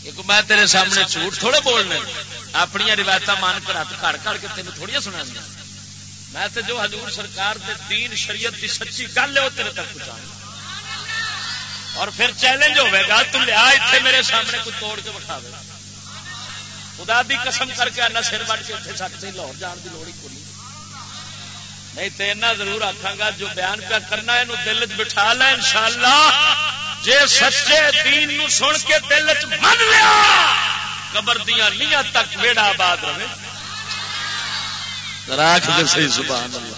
ایک میں تیرے سامنے جھوٹ تھوڑے بولنے اپنی روایت مان کر ہاتھ کڑ کڑ کے تین تھوڑی سنا میں تو جو حضور سرکار دے دین شریعت کی سچی گل ہے وہ تیرے تک پہنچا اور پھر چیلنج ہوے گا تو لیا اتنے میرے سامنے کوئی توڑ کے بٹھا دے خدا دی قسم کر کے آنا سر بڑھ کے اتنے سکتے لاہور جان کی لوڑ ہی کوئی نہیں تو ضرور آخا گا جو بیان پہ کرنا یہ دل چ بٹھا لا ان شاء اللہ جی سچے دین نو سن کے دل من لیا، قبر دیا نیا تک ویڑا آباد رہے۔ راک دے صحیح سبحان اللہ۔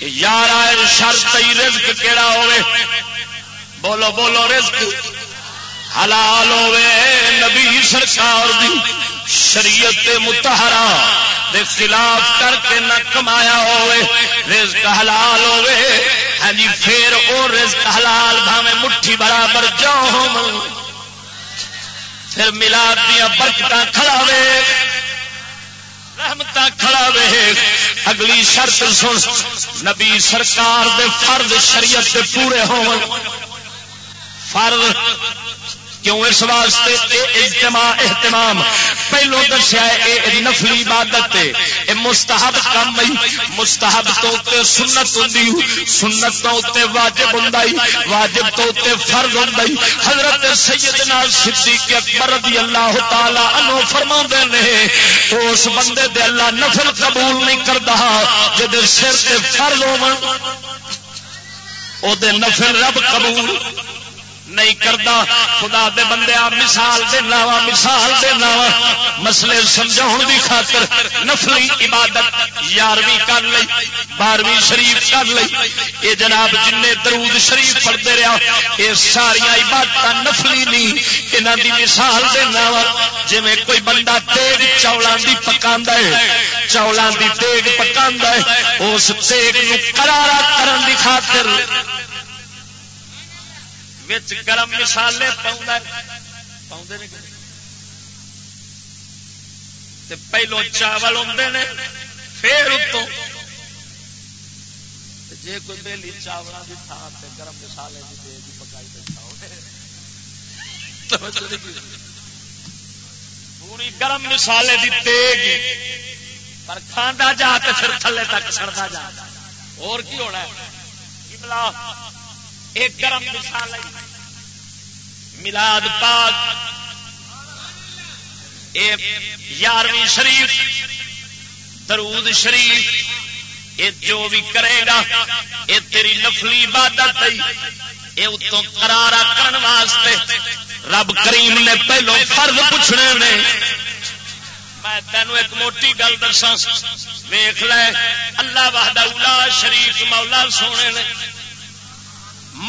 یار آئے شرط رزق کیڑا ہوئے؟ بولو بولو، رزق حلال ہوئے۔ نبی سرکار دی شریعت متحرا دے خلاف کر کے نہ کمایا ہوئے۔ رزق حلال ہوئے۔ ہاں جی پھر وہ رزق حلال بھاوے مٹھی برابر جاؤ پھر ملاد دیا برکت کھڑاوے رحمت کھڑا وے اگلی شرط سن، نبی سرکار دے فرض شریعت دے پورے ہون۔ فرض کیوں اس واسطے اجتماع اہتمام؟ پہلو دسیا نفلی عبادت اے مستحب کم مستحب تو تے سنت ہوں سنت تو تے واجب ہوں واجب تو تے فرض ہوں حضرت سیدنا صدیق اکبر رضی اللہ تعالی عنہ فرما نے، اس بندے دے اللہ نفل قبول نہیں کرتا جد سر تے فرض ہو نفل رب قبول نہیں کرتا خدا دے بندے مثال دینا وا مثال دینا وا مسلے سمجھاؤ دی خاطر نفلی عبادت یارویں کر لی بارہویں شریف کر لی یہ جناب جن درود شریف پڑھتے رہا یہ ساریا عبادت نفلی نہیں یہاں دی مثال دینا وا جی کوئی بندہ تیگ چولاں دی پکا ہے، چولاں دی تیگ پکا ہے، اس تیگ کرارا کرن دی خاطر گرم مسالے پاؤں پہلو چاول آتے پھر اتوں۔ جی کوئی بہلی چاول کی تھان سے گرم مسالے کی دے پکائی پوری گرم مسالے کی تیگ۔ پر کھانا جا تو پھر تھلے تک سڑتا جا۔ اور کی ہونا ہے؟ ایک گرم مثال ملاد پاک۔ یارویں شریف، درود شریف یہ جو بھی کرے گا یہ تیری نفلی عبادت یہ اتوں کرارا کرن واسطے رب کریم نے پہلو فرض پوچھنے نے۔ میں تینوں ایک موٹی گل دسا ویخ لے، اللہ وحدہ شریف مولا سونے نے۔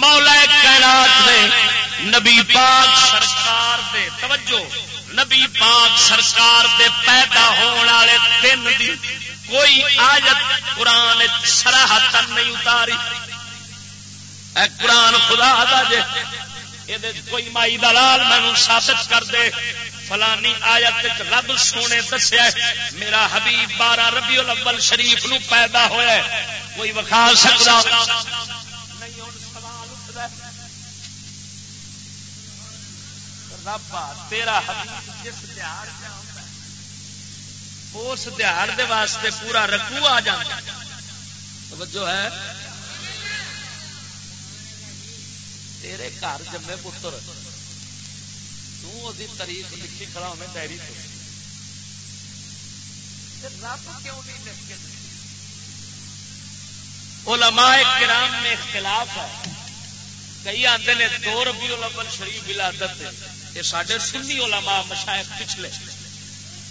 مولا کائنات نے نبی پاک سرکار دے، توجہ، نبی پاک سرکار دے پیدا ہونے والے دن دی کوئی آیت قرآن سراہت نہیں اتاری۔ اے قرآن خدا دا جے یہ کوئی مائی دلال مینو ثابت کر دے۔ فلانی آیت رب سونے دسیا میرا حبیب بارہ ربیع الاول شریف نو پیدا ہویا کوئی وکھا سکتا رب تیرا جس دیہڑ اس دیہڑ دے واسطے پورا رکو آ جائے توجہ ہے؟ تیرے گھر جمے پتر تاریخ لکھی کھڑا ہونے ڈائری رب کیوں نہیں لکھ کے علماء کرام میں اختلاف ہے۔ کئی آتے ہیں دو ربی الاول شریف ولادت یہ سارے سنی علماء مشائق پچھلے،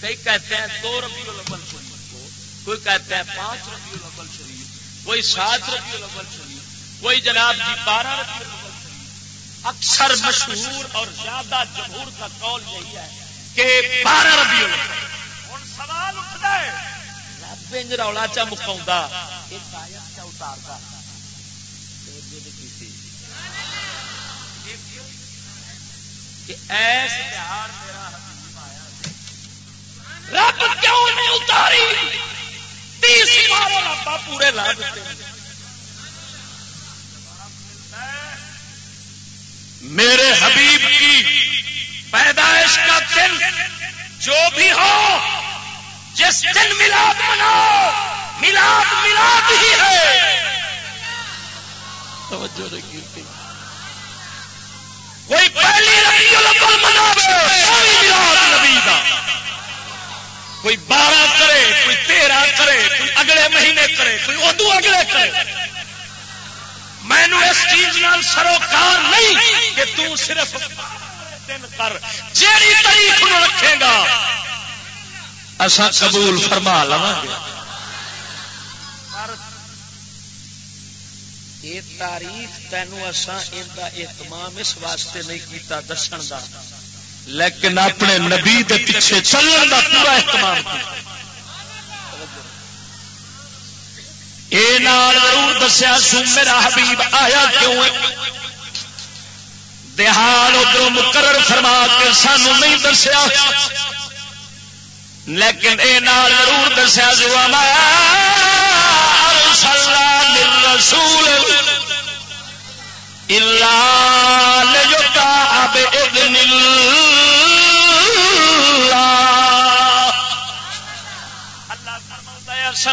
کئی کہتے ہیں دو ربی الاول شریف کو، کوئی کہتے ہیں پانچ ربی الاول شریف، کوئی سات ربی الاول شریف، کوئی جناب جی بارہ ربی الاول شریف۔ اکثر مشہور اور زیادہ جمہور کا قول یہی ہے کہ بارہ ربی الاول ہوں، سوال اٹھتا ہے۔ رب انج رولا چا مکاؤں ایک آیت چا اتارتا۔ کہ ایس تہار میرا رب کیوں نہیں اتاری؟ تیس مارو ربا پورے لا دیتے میرے حبیب کی پیدائش کا دن جو بھی ہو، جس دن ملاد مناؤ ملاد ملاد ہی ہے۔ توجہ رکھی کوئی پہلی ربی الاول نبی دا۔ کوئی بارہ کرے، کوئی تیرہ کرے، کوئی اگلے مہینے کرے، کوئی ادو اگلے کرے۔ مینو اس چیز نال سروکار نہیں کہ تو صرف دن کر جیڑی تاریخ رکھے گا۔ اصا قبول فرما لوا گے۔ یہ تاریخ تینوں اہتمام اس واسطے نہیں کیتا دسن دا۔ لیکن اپنے نبی دے پیچھے چلن دا پورا اہتمام ضرور دسیا سو میرا حبیب آیا کیوں دہان ادھر مقرر فرما کے سانو نہیں دسیا۔ لیکن یہ ضرور دسیا صلى للرسول جو رسول اب ادن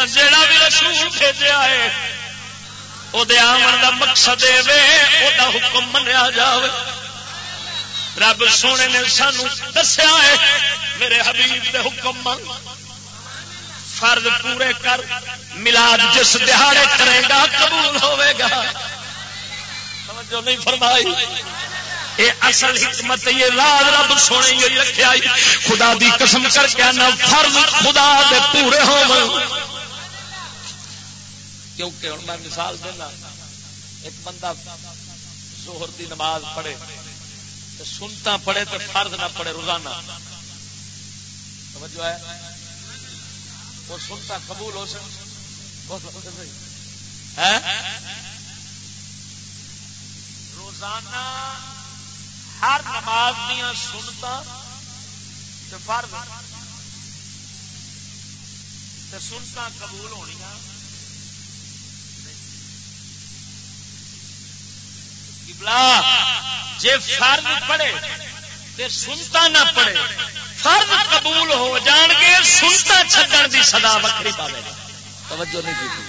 جڑا بھی رسول بھیجا ہے وہ آمن کا مقصد وہ حکم منیا جائے رب سونے نے سانو دسیا ہے، میرے حبیب دے حکم من فرض پورے کر ملاد جس دہاڑے کرے گا، قبول ہوے گا۔ توجہ نہیں فرمائی۔ یہ اصل حکمت یہ راز رب سونے یہ رکھا خدا دی قسم کر کے نہ فرض خدا دے پورے ہو کیونکہ ہوں میں مثال دینا، ایک بندہ زہر دی نماز پڑھے سنتا پڑھے تو فرض نہ پڑھے، روزانہ۔ توجہ ہے؟ وہ سنتا قبول ہو سکتا روزانہ ہر نماز دیا سنتا فرض۔ سنتا قبول ہونی جی فرض پڑے تے سنتا نہ پڑے فرض قبول ہو جان گے سنتا چھڈن دی صدا وکری پاوے توجہ نہیں کی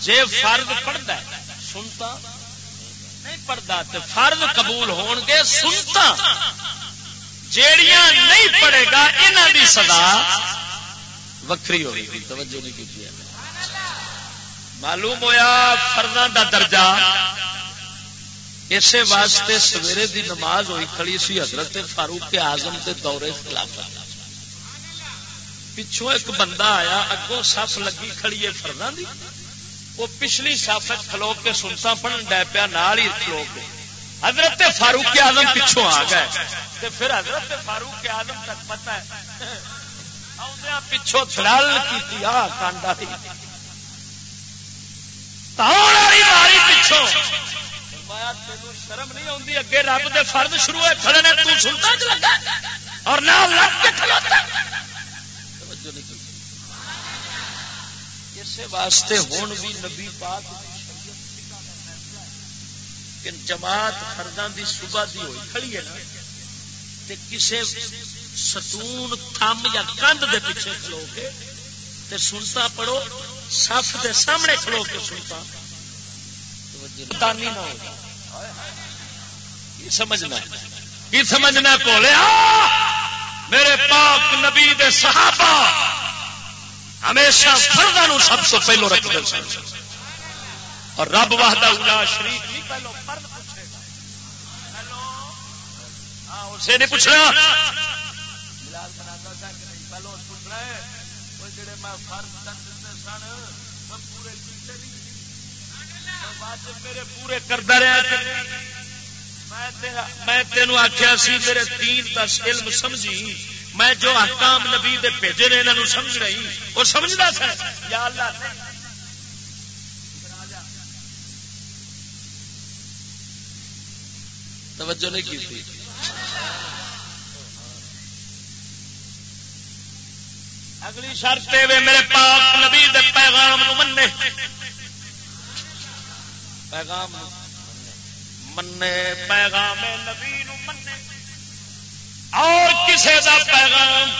جے فرض پڑھتا ہے، سنتا؟ نہیں پڑھتا تو فرض قبول ہون گے، سنتا؟ جیڑیاں نہیں پڑھے گا یہاں دی صدا وکری ہوگی توجہ نہیں کی معلوم ہویا فرضاں دا درجہ اسی واسطے سویرے دی نماز ہوئی کھڑی سی حضرت فاروق کے آزم کے دورے خلاف پچھوں ایک بندہ آیا، اگوں سف لگی کھڑی ہے فرضاں دی۔ وہ پچھلی سف کھلو کے سنتا پڑھن ڈے پیا، نال ہی کھلو کے۔ حضرت فاروق کے آزم پچھوں آ گئے۔ تے پھر حضرت فاروق کے آزم تک پتہ ہے۔ پچھوں تھڑال کی کانڈا ہی شرم نہیں آتی اگے رب دے فرد شروع ہوئے کھڑے نے تو سنتا چ لگا اور اسی واسطے ہوں بھی نبی پاک جماعت فرداں دی صبح دی ہوئی کھڑی ہے نا، تے کسے ستون تھم یا کندھ دے پیچھے کھلو کے تے سنتا پڑھو سف دے سامنے کھلو کے سنتا۔ دانی نہ سمجھنا سمجھنا بولیا میرے پاک نبی دے صحابہ ہمیشہ فردا نو سب سے پہلو رکھتے سن۔ اور رب واہدہ الا شریف نہیں پہلو فرد پوچھے گا۔ اسے نہیں پوچھنا۔ پہلو پوچھنا ہے وہ جڑے میں فرد میرے پورے کرتا رہا میں تینوں آخیا سی، میرے تین دس علم سمجھی۔ میں جو احکام نبی دے بھیجے نے انہوں سمجھ رہی۔ وہ سمجھتا سا۔ یا اللہ توجہ نہیں کی تھی۔ اگلی شرط میرے پاک نبی دے پیغام نو منے پیغام منے پیغام نبی منے اور کسے دا پیغام؟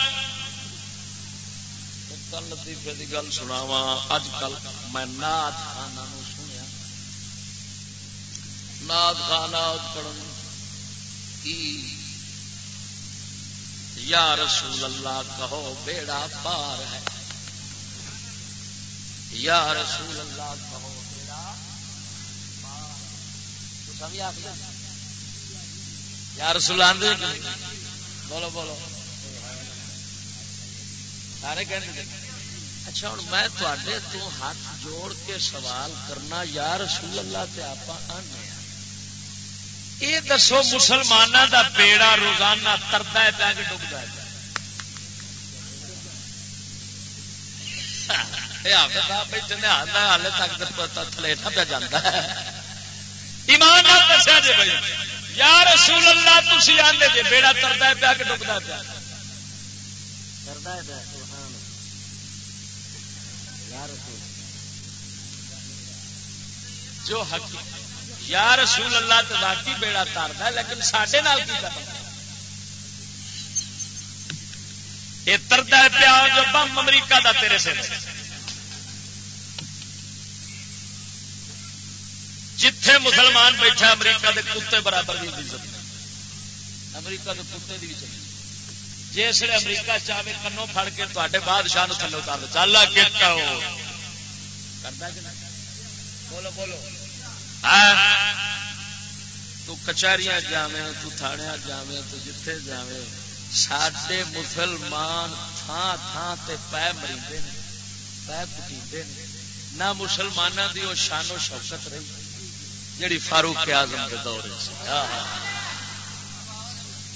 کل لطیفے کی گل سناوا اج کل میں نات خانہ نو سنیا۔ نات خانہ پڑھن کی؟ یا رسول اللہ، کہو بیڑا پار ہے۔ یا رسول اللہ کہو یار سلان بولو بولو۔ سارے اچھا ہوں میں تے تو ہاتھ جوڑ کے سوال کرنا، یا رسول اللہ تے آپ آنے یہ دسو مسلمانوں دا بیڑا روزانہ ترتا ہے پیا کہ ڈبتا ہے ہال تک تھلیٹا پہ جانا ہے۔ ایمان دسیا جی بھائی۔ یا رسول اللہ تھی آدھے جی بیڑا ترتا پیا کہ ڈبتا پیا۔ جو حق، یا رسول اللہ تو واقعی بیڑا تارتا لیکن سڈے کی کرنا یہ ترتا پیا جو بم امریکہ دا تیرے سے جتھے مسلمان بیٹھا امریکہ دے کتے برابر کی عزت امریکہ کے کتے کی چلی جس نے امریکہ چاہے کنو پھڑ کے تے بادشاہ تھلے اتار چل کرتا بولو بولو۔ تو کچہریاں جاویں، تو تھاڑیاں جاویں، تو جتھے جاویں۔ ساڈے مسلمان تھان تھان تے پے مریندے نے، پے کٹیندے نے۔ نہ مسلماناں دی او شان و شوکت رہی۔ جڑی فاروق اعظم دے دور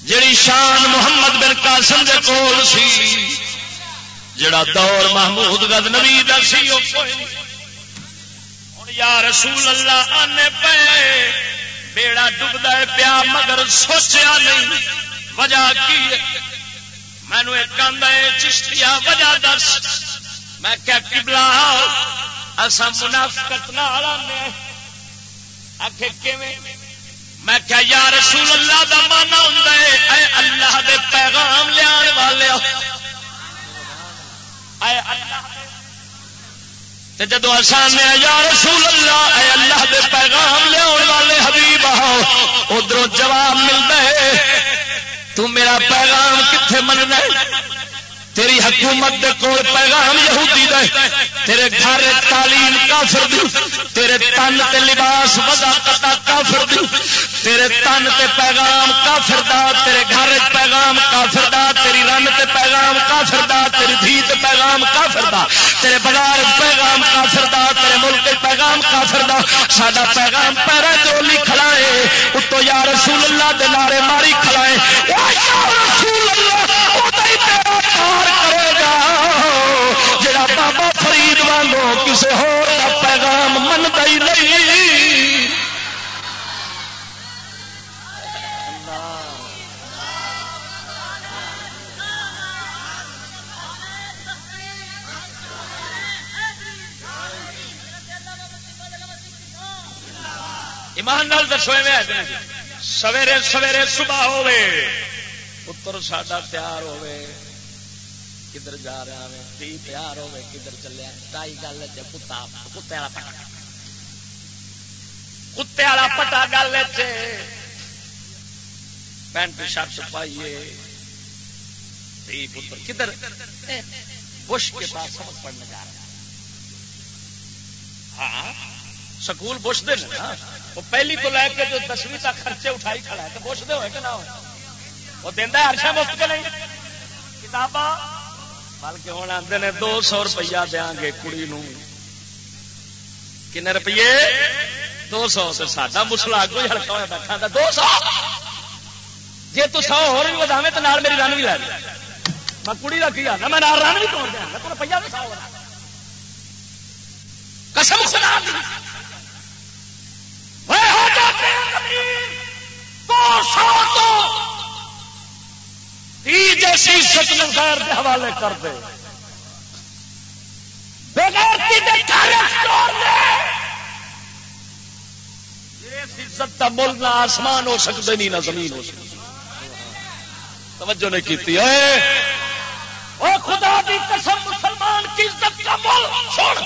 جڑی شان محمد بن قاسم دے کول سی، جڑا دور محمود گد نبی دا سی، او کوئی یا رسول اللہ آنے پے، بیڑا ڈبدا ہے پیا، مگر سوچیا نہیں۔ وجہ کی ہے؟ مینو ایک آدھا ہے چشتیا وجہ دس۔ میں کیا کبلا اصا منافقت نال آنے۔ آخ میں کیا یا رسول اللہ دا مانا ہوں اے اللہ دے پیغام لیا والے اے اللہ جدو آسان نے یا رسول اللہ، اے اللہ دے پیغام لیا والے حبیب آؤ ادھر جواب ملتا ہے، تو میرا پیغام کتنے مننا تیری حکومت دے کول پیغام یہودی دے، تیرے گھر تعلیم کافر دی، تیرے تن تے لباس ودا کافر دی، تیرے تن تے پیغام کافر دا، تیرے گھر پیغام کافر دا، تیری رن تے پیغام کافر دا، تیری دھی تے پیغام کافر دا، تیرے بازار پیغام کافر دا، تیرے ملک پیغام کافر دا، ساڈا پیغام پیرا چولی کھڑائے اتو یا رسول اللہ دے نعرے ماری کھڑائے یا رسول اللہ! تیرا کار کرے گا۔ جڑا بابا فرید وانگو کسی ہور دا پیغام منتا ہی نہیں۔ ایمان نال دسو سویرے سویرے صبح ہوے پتر ساڈا تیار ہوے کدھر جا رہا ہے تھی تیار ہوے کدھر چلے تائی گل ہے کتا، کتے والا پٹا۔ کتے والا پٹا گل ہے پینٹ شرٹ پائیے تھی پتر، کدھر؟ بش کے پاس سبق پڑھنے جا رہا۔ ہاں سکول بش دے نا۔ وہ پہلی تو لے کے جو دسویں تک خرچے اٹھائی کھڑا ہے، تو بش دے ہوئے کہ نہ ہو وہ دینا ہر ہرشا مفت کے نہیں؟ کتاباں۔ بلکہ ہوں آتے نے دو سو روپیہ دیا گے کڑی کن روپیے؟ دو سو سے ساڈا مسلا کوئی ہلکا ہوا بیٹھا تھا دو سو؟ جی تو سو ہو بھی بتا تو نال میری رن بھی لے میں کڑی کا کی آنا میں رن بھی توڑ دیا؟ میں روپیہ بھی سو قسم خدا دی۔ ہو جاتے ہیں دو سو تو جیسی عزت میں غیر کے حوالے کر دے۔ جی عزت کا مل نہ آسمان ہو سکتے نہیں نہ زمین ہو سکتی توجہ نہیں کی خدا دی قسم مسلمان کی عزت کا مل چھوڑ۔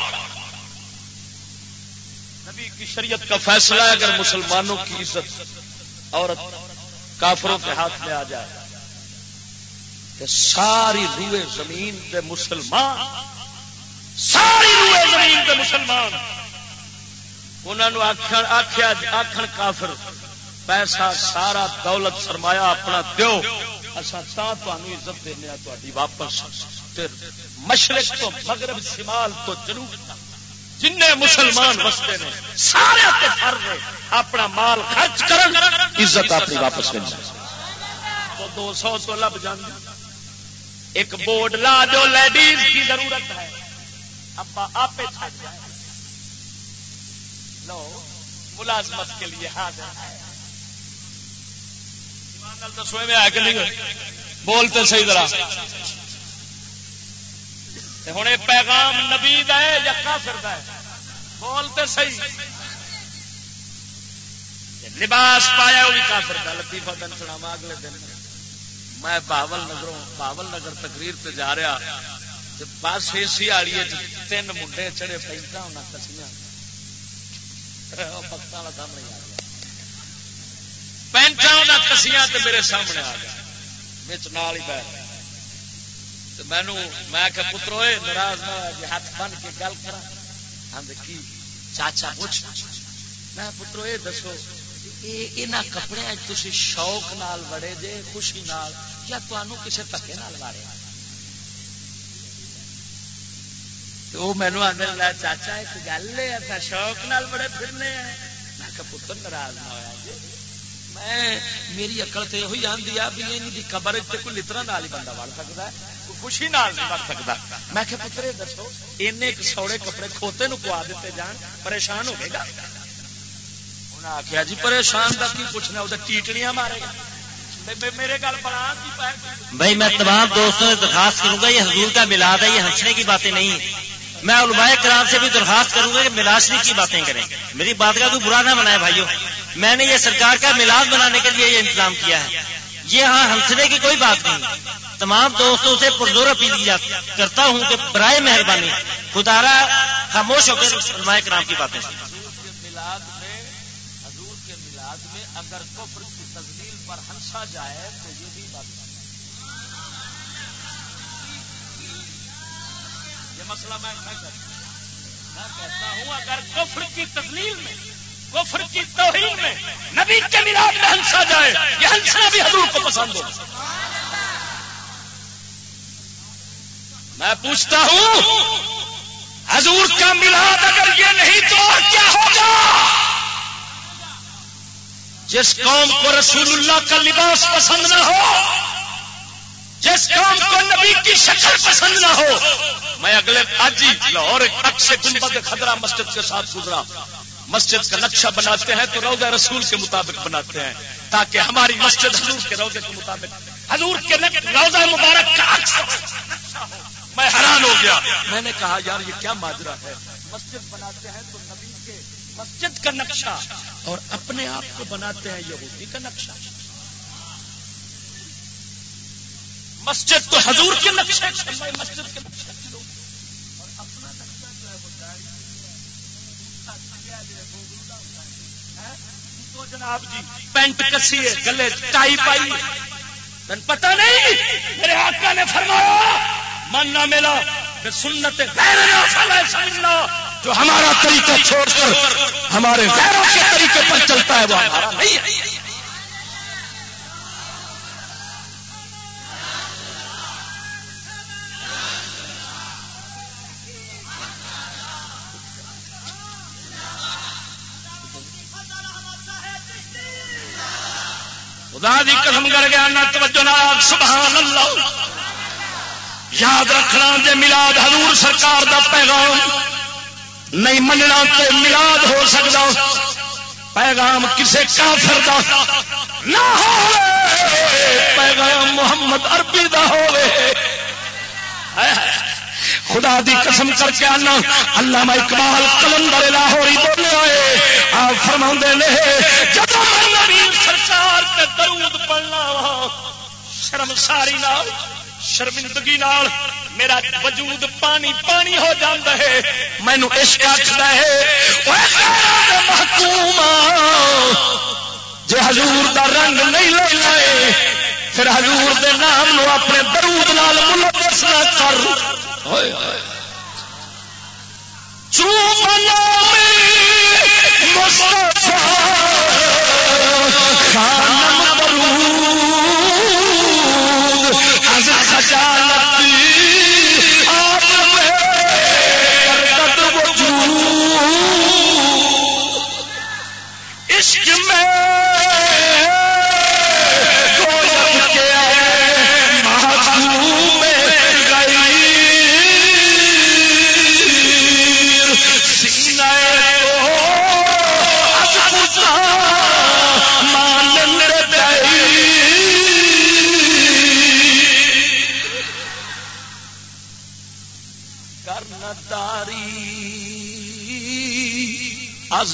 نبی کی شریعت کا فیصلہ ہے اگر مسلمانوں کی عزت عورت کافروں کے ہاتھ میں آ جائے۔ کہ ساری روئے زمین دے مسلمان، ساری روئے زمین دے مسلمان۔ انہوں آخیا آخر آخر کافر، پیسہ سارا دولت سرمایا اپنا دو اصا عزت دینا تاری واپس۔ مشرق تو مغرب شمال تو جنوب جن مسلمان بستے ہیں سارے اپنا مال خرچ کر عزت اپنی واپس کرنا دو سو تو لب جانا ایک بورڈ لا جو لیڈیز کی ضرورت ہے۔ ابا آپ لو، ملازمت کے لیے حاضر ہے بولتے صحیح طرح ہوں پیغام نبید ہے یا کافر ہے؟ بولتے صحیح۔ لباس پایا، وہ بھی کافر کا لطیفہ دن سنا اگلے دن۔ میں باول نگروں باول نگر تقریر سے جا رہا بس اے سی والی جی، تین منڈے چڑے پینٹا ہونا کسیاں۔ پکتا والا سامنے آ گیا پینٹا ہونا کسیاں تو میرے سامنے آ گیا بچ نال ہی بہ مینو میں کہ پترو ناراض نہ ہو جی ہاتھ بن کے گل کرا کی؟ چاچا پوچھ۔ میں پترو یہ دسو۔ یہاں کپڑے شوق نال وڑے جے، خوشی نال، یا تمہوں کسی دکے نال واڑے وہ مینو آدھے چاچا، ایک گل ہے شوق نال بڑے پھرنے ہیں. میں پتر، ناراض نہ ہوا جی۔ میں، میری اکل تو یہ آدھی آ بھی یہ قبر کوئی لطرا نال ہی بندہ وڑ سکتا ہے خوشی نال نہیں بڑھ سکتا میں کہ پترے دسو این سوڑے کپڑے کھوتے نو پوا دیتے جان، پریشان ہوگے گا؟ انہیں آخیا جی پریشان کا کی پوچھنا وہ ٹیٹڑیاں مارے گا میرے گل بھائی میں تمام دوستوں سے درخواست کروں گا یہ حضور کا ملاد ہے یہ ہنسنے کی باتیں نہیں میں علماء کرام سے بھی درخواست کروں گا کہ ملاشری کی باتیں کریں میری بات کا تو برا نہ بنائے بھائیوں میں نے یہ سرکار کا ملاد بنانے کے لیے یہ انتظام کیا ہے یہ ہاں ہنسنے کی کوئی بات نہیں تمام دوستوں سے پرزور اپیل کرتا ہوں کہ برائے مہربانی خدارا خاموش ہو کر علماء کرام کی باتیں اگر کفر کی تزلیل پر ہنسا جائے تو یہ بھی بات یہ مسئلہ میں کہتا ہوں۔ اگر کفر کی تزلیل میں، کفر کی توہین میں نبی کے ملاد میں ہنسا جائے، یہ ہنسنا بھی حضور کو پسند ہو۔ میں پوچھتا ہوں، حضور کا ملاد اگر یہ نہیں تو اور کیا ہوگا؟ جس قوم کو رسول اللہ کا لباس پسند نہ ہو، جس قوم کو نبی کی شکل پسند نہ ہو، میں اگلے آج ہی لاہور اکثر گنبد مسجد کے ساتھ گزرا۔ مسجد کا نقشہ بناتے ہیں تو روزہ رسول کے مطابق بناتے ہیں، تاکہ ہماری مسجد حضور کے روزے کے مطابق، حضور کے روزہ مبارک کا میں حیران ہو گیا۔ میں نے کہا، یار یہ کیا ماجرا ہے؟ مسجد بناتے ہیں تو نبی کے مسجد کا نقشہ۔ اور اپنے آپ کو بناتے ہیں یہودی کا نقشہ۔ مسجد تو حضور کے نقشے مسجد کے نقشے اور اپنا نقشہ جو ہے وہ ہاں، جناب جی پینٹ کسی ہے، گلے ٹائی پائی۔ پتہ نہیں، میرے آقا نے فرمایا، ماننا ملا سنت جو ہمارا طریقہ چھوڑ کر ہمارے غیروں کے طریقے پر چلتا ہے وہ ہمارا نہیں ہے۔ خدا دی قسم کر گیا نہ توجہ سبحان اللہ۔ یاد رکھنا جے ملاد حضور سرکار دا پیغام۔ نہیں مننا تے ملاد ہو سکتا پیغام کسے کافر دا نہ ہو پیغام محمد عربی دا ہوئے۔ خدا دی قسم کر کے آنا۔ اللہ اقبال کلندر لاہوری بولے آئے۔ آپ فرما نے جب نبی سرکار کے درود پڑھنا شرم ساری نال۔ شرمندگی نال میرا وجود پانی پانی ہو جاتا ہے۔ مینو عشق آخر ہے محکوم جی حضور دا رنگ نہیں لینا ہے پھر حضور دے نام نو اپنے درود نال ملوث نہ کر۔ چومنا خانم درود میں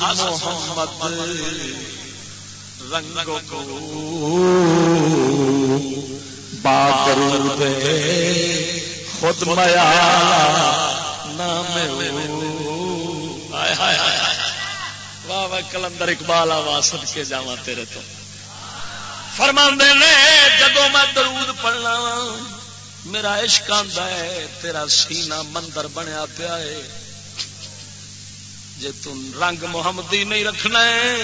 محمد رنگ کو بادرود خود میا نام واہ واہ، کلندر اقبال آواز سن کے جا تیرے تو۔ فرما نے جدو میں درود پڑھنا، میرا عشق آتا ہے، تیرا سینہ مندر بنیا پیا ہے۔ جے تم رنگ محمدی نہیں رکھنا ہے،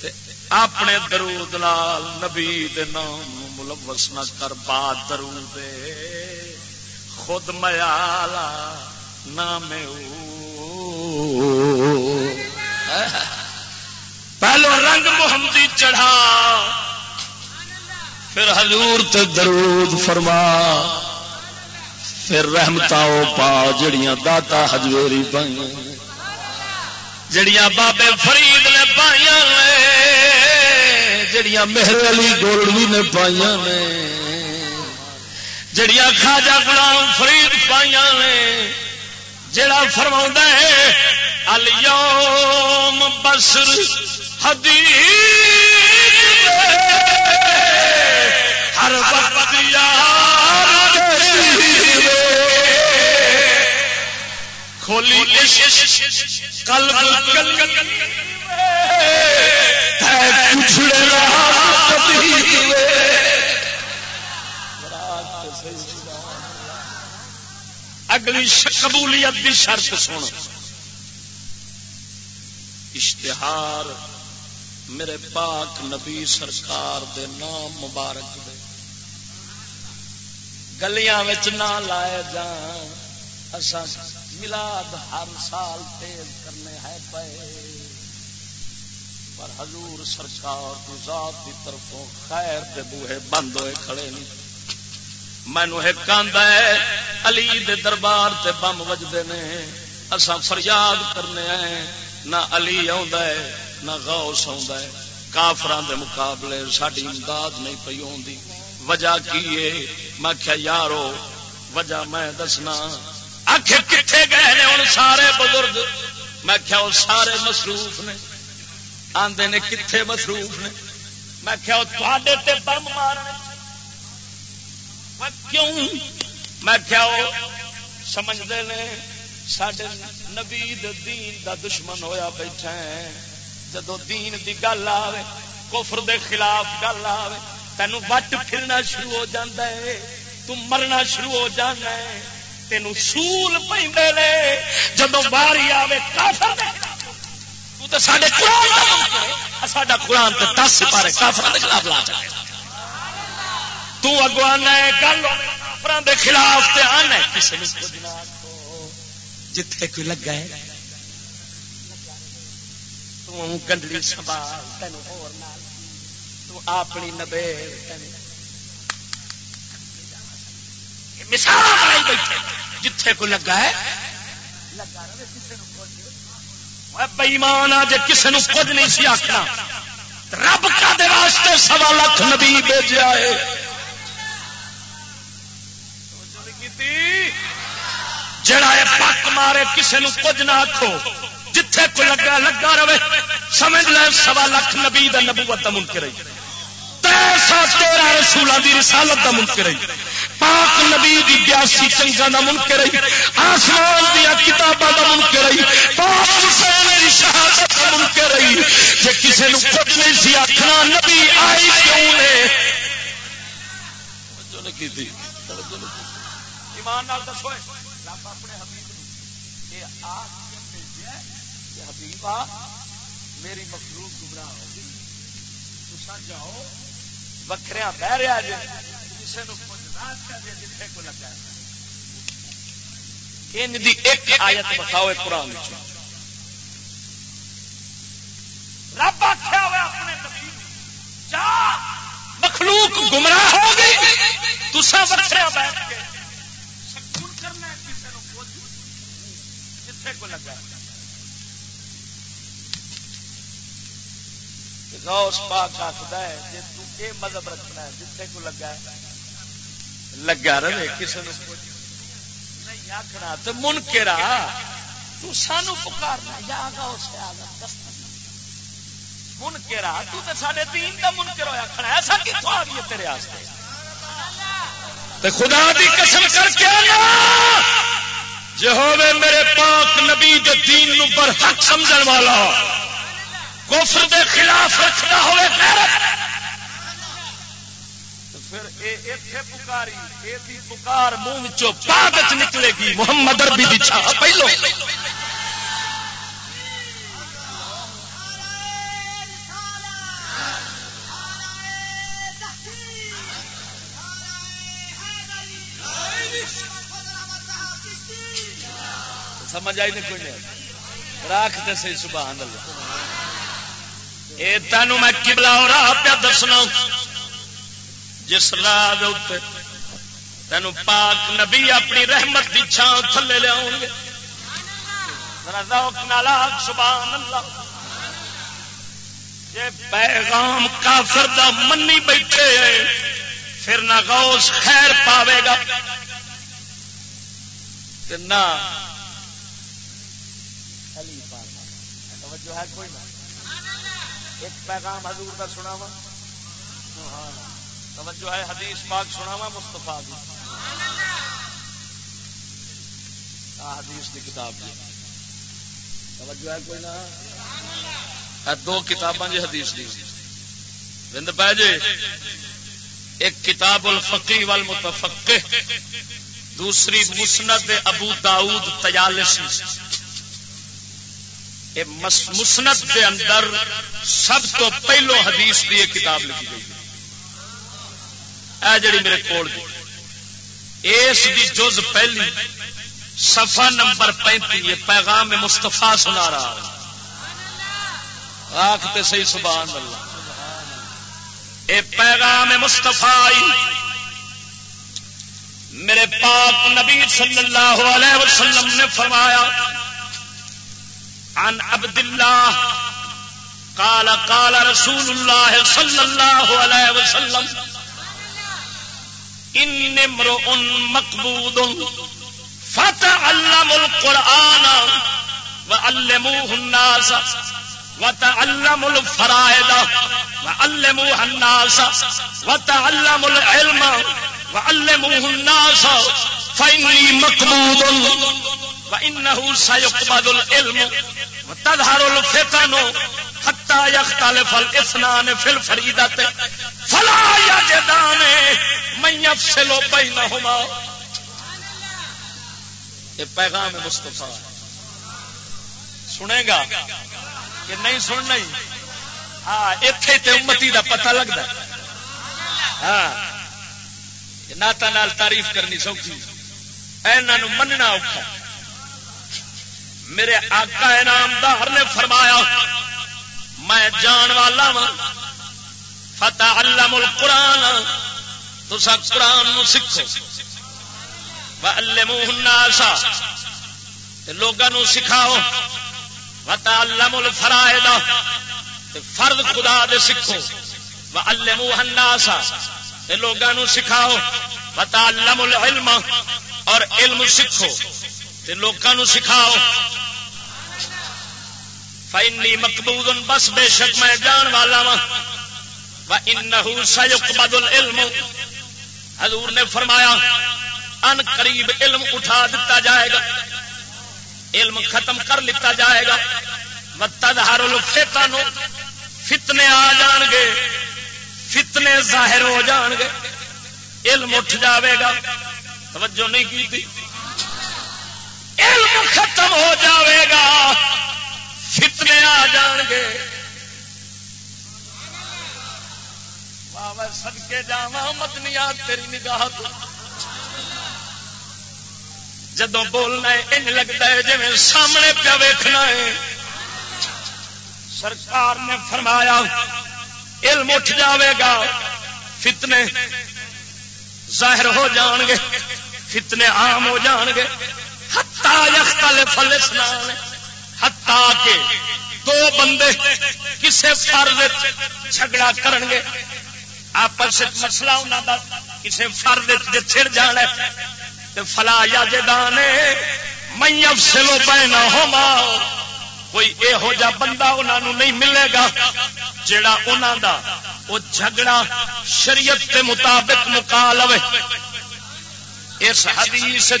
تے اپنے درود لال نبی دے نام ملوث نہ کر بات درود خود میالا نام پہلو رنگ محمدی چڑھا، پھر حضور تے درود فرما۔ پھر رحمت پا جڑیاں داتا ہجویری پائیاں جڑیاں بابے فرید نے پائیاں نے، جڑیاں مہر علی گولڑی نے پائیاں نے۔ جڑیاں خواجہ غلام فرید پائیاں نے، جڑا فرما ہے الیوم بسر حدیث ہر وقت یار کھولی کل اگلی قبولیت کی شرط سن۔ اشتہار میرے پاک نبی سرکار دے نام مبارک دے۔ گلیاں نہ لائے جان اصا ملاد ہر سال تیز کرنے ہے پے۔ پر حضور سرکار کی ذات کی طرفوں خیر دے بوہے بند ہوئے کھڑے نہیں۔ مینو ایک ہے، علی دے دربار تے بم وجدے نے۔ اسا فریاد کرنے ہیں۔ نہ علی آ نہ غوث آ دے مقابلے ساری امداد نہیں پی آتی وجہ کی میں کیا یارو، وجہ میں دسنا۔ آخر کتنے گئے نے ہوں سارے بزرگ؟ میں کیا وہ سارے مصروف نے۔ آندے نے کتنے مصروف نے؟ میں کیا تے بم مارنے۔ کیوں؟ میں کیا سمجھتے ہیں سڈے نبی دین دا دشمن ہویا بیٹھا ہے۔ جدو دین دی گل آئے کفر دے خلاف گل آئے تینوں وٹ پھرنا شروع ہو جاتا ہے مرنا شروع ہو جانا ہے۔ سول پہ جب باری آئے کافر قرآن ساڈا قرآن تو دس پارے کافر کے خلاف لا چاہے تگوانا گل خلاف آنا کسی جتھے کوئی لگا ہے۔ گنڈلی سنبھال تین اپنی نبے مثال بنائی بیٹھے جتھے کو لگا ہے۔ بئیمان جی کسی نے کچھ۔ نہیں سی آخنا رب کا دے واسطے سوا لاکھ نبی بھیجا ہے۔ جڑا ہے پک مارے، کسی نے کچھ نہ آخو جتھے کو لگا لگا رہے۔ سمجھ لے سوا لکھ نبی دا نبوت منکر ہے۔ رہی تیرہ رسولوں کی رسالت کا منکر رہی پاک نبی دی بیاسی چنگا کا منکر رہی آسمان دیا کتابوں کا منکر رہی پاک حسین دی شہادت کا منکر رہی جی کسی نے کچھ نہیں سی آخنا نبی آئی کیوں نے؟ ایمان نال دسو۔ رب اپنے حبیب یہ آ حبیبا میری مخلوق گمراہ ہو گئی۔ تسا جاؤ۔ وکھریا بہ رہا جی۔ کسی نے جتنے کو لگا۔ ایک آیت بتاؤ قرآن رب آخیا ہوا اپنے جا۔ مخلوق گمراہ ہو گئی۔ تسا بیٹھ کے سکون کرنا کسی نے جتنے کو لگا۔ غوث پاک آخر ہے جی تے مذہب رکھنا ہے جتنے کو لگا ہے۔ لگا رہے کسی نے نہیں آخنا تو من کے تو سانو پکارنا یا آگا من کے راہ تو تے ساڈے دین دا منکر ہویا کھڑا ہے ایسا کتوں آ گئی تیرے واسطے؟ تے خدا دی قسم کر کے ہوے میرے پاک نبی دے دین نو برحق سمجھن والا کفر دے خلاف رکھنا ہوئے پکاری نکلے گی، محمد اربی دی چھا پہلو۔ سمجھ آئی نہیں کوئی نہیں۔ راکھ تے صحیح سبحان اللہ۔ اے تینوں میں قبلہ اور راہ پہ دسنا جس راہ تین پاک نبی اپنی رحمت کی چھان تھلے لیا گے۔ سبحان اللہ۔ جے پیغام کافر دا منی بیٹھے پھر نہ غوث خیر پاوے گا۔ نہ توجہ ہے کوئی نہ۔ ایک پیغام حضور کا سنا وا توجہ ہے، حدیث پاک سنا وا مستفا کی حدیث کی کتاب جی توجہ ہے کوئی نہ؟ دو کتاباں جی حدیث دی۔ بند پہ جی ایک کتاب الفقی والمتفقہ دوسری مسند ابو داؤد تیالسی مسنت کے اندر سب تو پہلو حدیث کی ایک کتاب لکھی گئی۔ اے جڑی میرے کول دی۔ اس دی جز پہلی صفحہ نمبر پینتی یہ پیغام مستفا سنا رہا آختے صحیح سبحان اللہ۔ اے پیغام مستفا میرے پاک نبی صلی اللہ علیہ وسلم نے فرمایا، عن عبد الله قال قال رسول الله صلى الله عليه وسلم إن امرؤ مقبوض فتعلموا القرآن وعلموه الناس وتعلموا الفرائض وعلموها الناس وتعلموا العلم وعلموه الناس فإني مقبوض وإنه سيقبض العلم وتظهر الفتن حتى يختلف الاثنان في الفريدة فلا يجدان من يفصل بينهما یہ پیغام مصطفیٰ سنے گا کہ نہیں سننا ہی؟ ہاں اتے تے امتی دا پتہ لگتا ہاں ناتا نال تعریف کرنی سوکھی۔ اینوں مننا اوکھا۔ میرے آقا انعامدار نے فرمایا، میں جان والا وا فتح علم القرآن تسا قرآن سیکھو۔ الناسا لوگوں سکھاؤ۔ فتح علم الفرائد فرد خدا دے سکھو و الموہ الناسا لوگوں سکھاؤ۔ فتح علم العلم، اور علم سکھو لوگوں سکھاؤ۔ فائنی مقبوض، بس بے شک میں جان والا وا سیقبض العلم۔ حضور نے فرمایا، ان قریب علم اٹھا دیتا جائے گا۔ علم ختم کر لیتا جائے گا۔ تدہر الفتن۔ فتنے آ جان گے۔ فتنے ظاہر ہو جان گے۔ علم اٹھ جاوے گا۔ توجہ نہیں کی تھی۔ علم ختم ہو جاوے گا۔ فتنے آ جان گے سد کے جا مدنیا تیری نگاہ جدو بولنا ان لگتا ہے جی سامنے پیا ویخنا ہے۔ سرکار نے فرمایا، علم اٹھ جاوے گا، فتنے ظاہر ہو جان گے فتنے عام ہو جان گے ہتا یختل فلس ہتا کے دو بندے کسے فرد جھگڑا کرن گے آپس مسئلہ انہوں کا کسی فرد چڑ جانا فلا یا جانے میں سلو پینا ہوما کوئی یہو جا بندہ انہوں نہیں ملے گا جڑا انہوں دا وہ جھگڑا شریعت کے مطابق مکا لو اس حدیث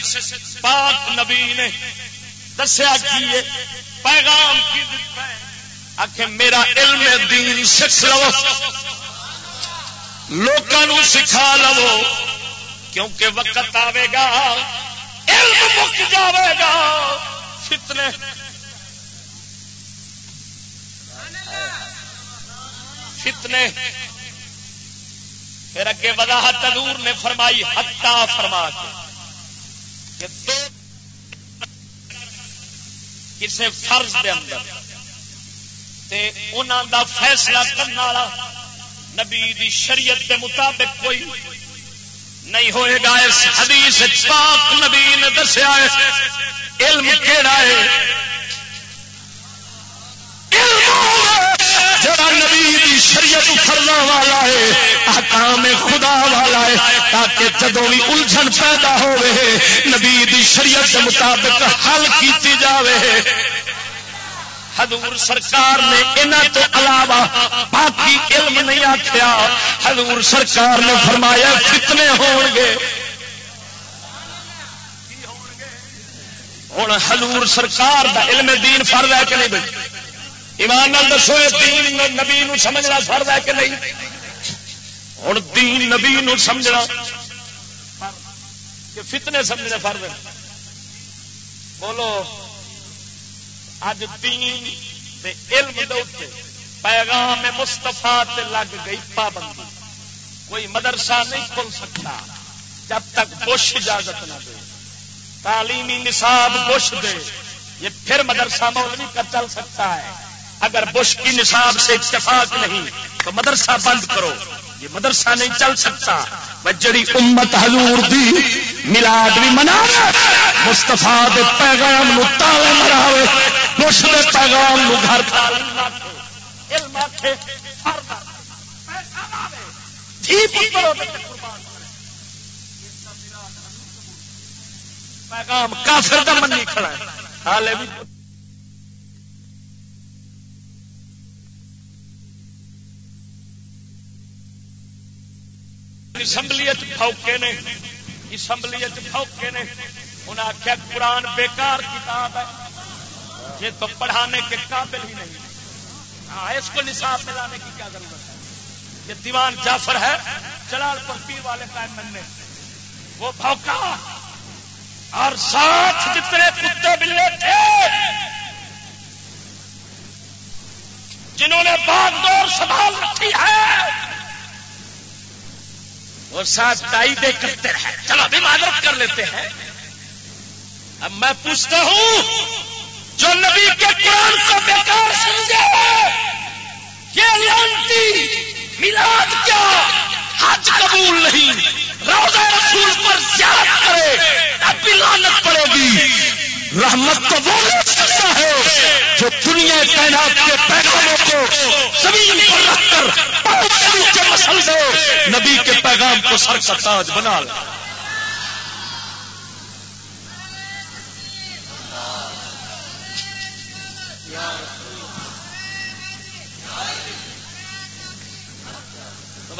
پاک نبی نے دسیا کی پیغام کی آخ میرا علم دین سکھ لو۔ لوگوں سکھا لو۔ کیونکہ وقت آئے گا، علم مک جائے گا۔ فتنے۔ فتنے۔ پھر اگے وضاحت حضور نے فرمائی ہتا فرما کے دو کسی فرض دے اندر۔ تے انہاں دا فیصلہ کرنے والا نبی دی شریعت دے مطابق کوئی نہیں ہوئے گا۔ اس حدیث پاک نبی نے دسیا ہے، علم کیڑا ہے؟ جڑا نبی دی شریعت فرنا والا ہے، احکام خدا والا ہے، تاکہ جدو بھی الجھن پیدا ہوئے، نبی دی شریعت کے مطابق حل کیتی جاوے۔ حضور سرکار نے انہوں تو علاوہ باقی علم نہیں آخیا حضور سرکار نے فرمایا کتنے ہون گے ہوں حضور سرکار دا علم دین فرض ہے کہ نہیں بھائی ایمان نال دسو دین نبی نو سمجھنا فرض ہے کہ نہیں؟ ہوں دین نبی نو سمجھنا کہ فتنے سمجھنے فرض بولو اج دین دے علم دے پیغام مستفا لگ گئی پابندی۔ کوئی مدرسہ نہیں کھل سکتا جب تک بش اجازت نہ دے۔ تعلیمی نصاب بش دے۔ یہ پھر مدرسہ مولوی کا چل سکتا ہے۔ اگر بش کی نصاب سے اتفاق نہیں، تو مدرسہ بند کرو۔ یہ مدرسہ نہیں چل سکتا۔ جڑی امت حضور دی ملاد بھی منا مستفا پیغام تالے مراوے، بش دے پیغام نو گھر پیغام کافر کا منی کھڑا ہے۔ حالے بھی اسمبلی فوکے نے اسمبلی فوکے نے۔ انہیں آخیا قرآن بیکار کتاب ہے۔ یہ تو پڑھانے کے قابل ہی نہیں۔ ہاں اس کو نصاب ملانے کی کیا ضرورت ہے؟ یہ دیوان جعفر ہے، جلال پر پیر والے کا نے۔ وہ بھوکا۔ اور ساتھ جتنے کتے بلے تھے، جنہوں نے باغ دور سنبھال رکھی ہے اور ساتھ ٹائی دے کرتے رہے چلو ابھی معذرت کر لیتے ہیں۔ اب میں پوچھتا ہوں، جو نبی کے قرآن کو بیکار سمجھے یہ لانتی میلاد کیا حج قبول نہیں، روزہ رسول پر زیادت کرے اب بھی لانت پڑے گی۔ رحمت تو وہ سکتا ہے جو دنیا تعینات کے پیغاموں کو زمین پر رکھ کر کے مسل دے، نبی کے پیغام کو سر کا تاج بنا لے۔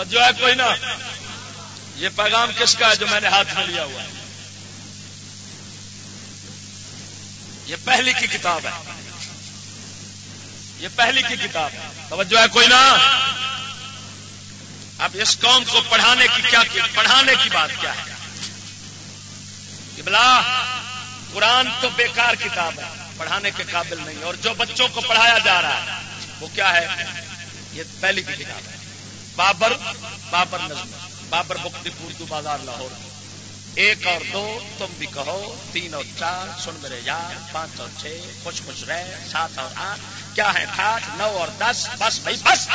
جو ہے کوئی نا یہ پیغام کس کا ہے جو میں نے ہاتھ میں لیا ہوا ہے؟ یہ پہلی کی کتاب ہے۔ یہ پہلی کی کتاب ہے۔ توجہ ہے کوئی نا؟ اب اس قوم کو پڑھانے کی کیا پڑھانے کی بات کیا ہے؟ بلا قرآن تو بیکار کتاب ہے۔ پڑھانے کے قابل نہیں۔ اور جو بچوں کو پڑھایا جا رہا ہے، وہ کیا ہے؟ یہ پہلی کی کتاب ہے۔ بابر بابر نظم، بابر بک اردو بازار لاہور۔ ایک اور دو، تم بھی کہو، تین اور چار، سن میرے یار، پانچ اور چھ، خوش خوش رہے سات اور آٹھ، کیا ہے آٹھ نو اور دس، بس بھائی، بس۔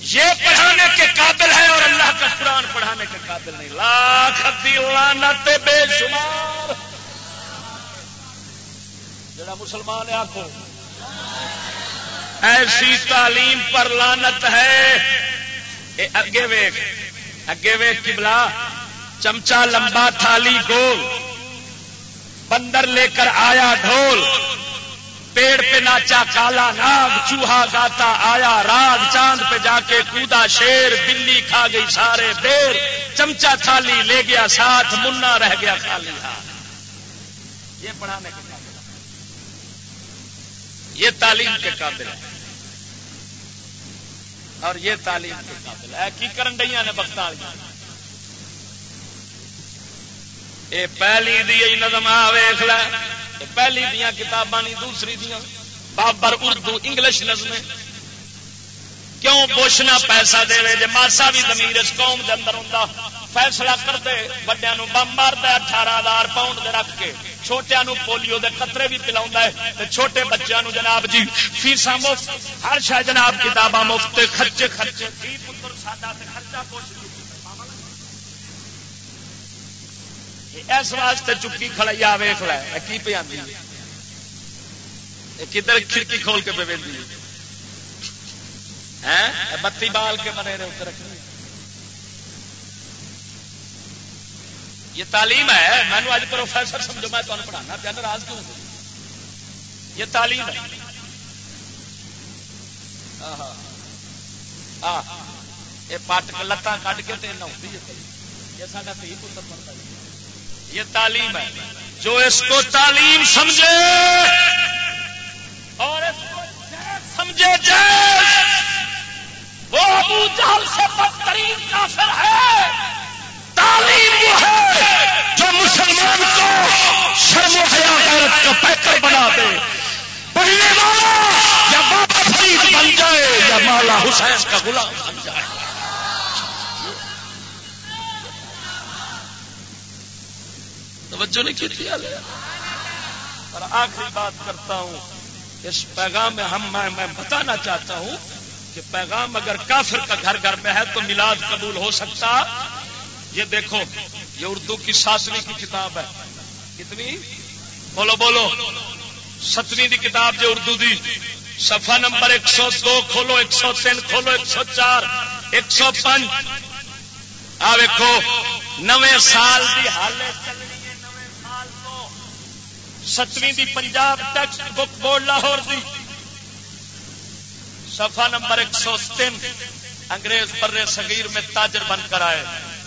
یہ پڑھانے کے قابل ہے اور اللہ کا قرآن پڑھانے کے قابل نہیں۔ لاکھ لانت بے شمار۔ جڑا مسلمان ہے آخو ایسی تعلیم پر لانت ہے۔ اگے ویگ اگے ویگ کی بلا چمچا لمبا تھالی گول، بندر لے کر آیا ڈھول، پیڑ پہ ناچا کالا ناگ، چوہا گاتا آیا راگ، چاند پہ جا کے کودا شیر، بلی کھا گئی سارے دیر، چمچا تھالی لے گیا ساتھ، منا رہ گیا خالی ہاتھ۔ یہ پڑھانے کے قابل یہ تعلیم کے قابل ہے۔ اور یہ تعلیم کے قابل ہے۔ کی کرن ڈیاں نے بخت یہ پہلی دی نظم آ ویخ ل پہلی دیا کتاباں نہیں دوسری دیا بابر اردو انگلش نظم کیوں بوشنا پیسہ دے جی ماسا بھی زمین اس قوم کے اندر ہوں فیصلہ کر دے وڈیا بم مار دے اٹھارہ ہزار پاؤنڈ دے رکھ کے۔ چھوٹیا پولیو دے قطرے بھی پلا چھوٹے بچوں جناب جی فیسا مفت، ہر شاید جناب کتاباں مفت، خرچے خرچے۔ پتر ساڈا خرچہ پوچھ اس واسطے چکی کھڑائی آ ویخ لے پہ آدھی کدھر کھڑکی کھول کے پہ وی بتی بال کے بنے رہے اتر رکھنی۔ یہ تعلیم ہے میں نے آج پروفیسر سمجھو، میں تمہیں پڑھانا پیا ناراض کیوں یہ تعلیم ہے۔ یہ پٹ لتان کٹ کے تین ہوتی ہے۔ یہ سارا تھی پتر پڑتا یہ تعلیم ہے۔ جو اس کو تعلیم سمجھے اور اس کو سمجھے جائے وہ ابو جہل سے بدترین کافر ہے۔ تعلیم وہ ہے جو مسلمان کو شرم و حیا غیرت کا پیکر بنا دے۔ پڑھنے والا یا بابا فرید بن جائے یا مولا حسین کا غلام بن جائے۔ توجہ نہیں کی اور آخری بات کرتا ہوں، اس پیغام میں ہم میں بتانا چاہتا ہوں کہ پیغام اگر کافر کا گھر گھر میں ہے تو میلاد قبول ہو سکتا۔ یہ دیکھو، یہ اردو کی ساتویں کی کتاب ہے۔ کتنی؟ بولو بولو۔ ستویں کی کتاب جو اردو دی۔ سفا نمبر ایک سو دو کھولو، ایک سو تین کھولو، ایک سو چار، ایک سو پانچ آ ویکو نویں سال کی حالت ستویں دی Punjab textbook board Lahore دی۔ سفا نمبر ایک سو تین۔ انگریز پر صغیر میں تاجر بن کر آئے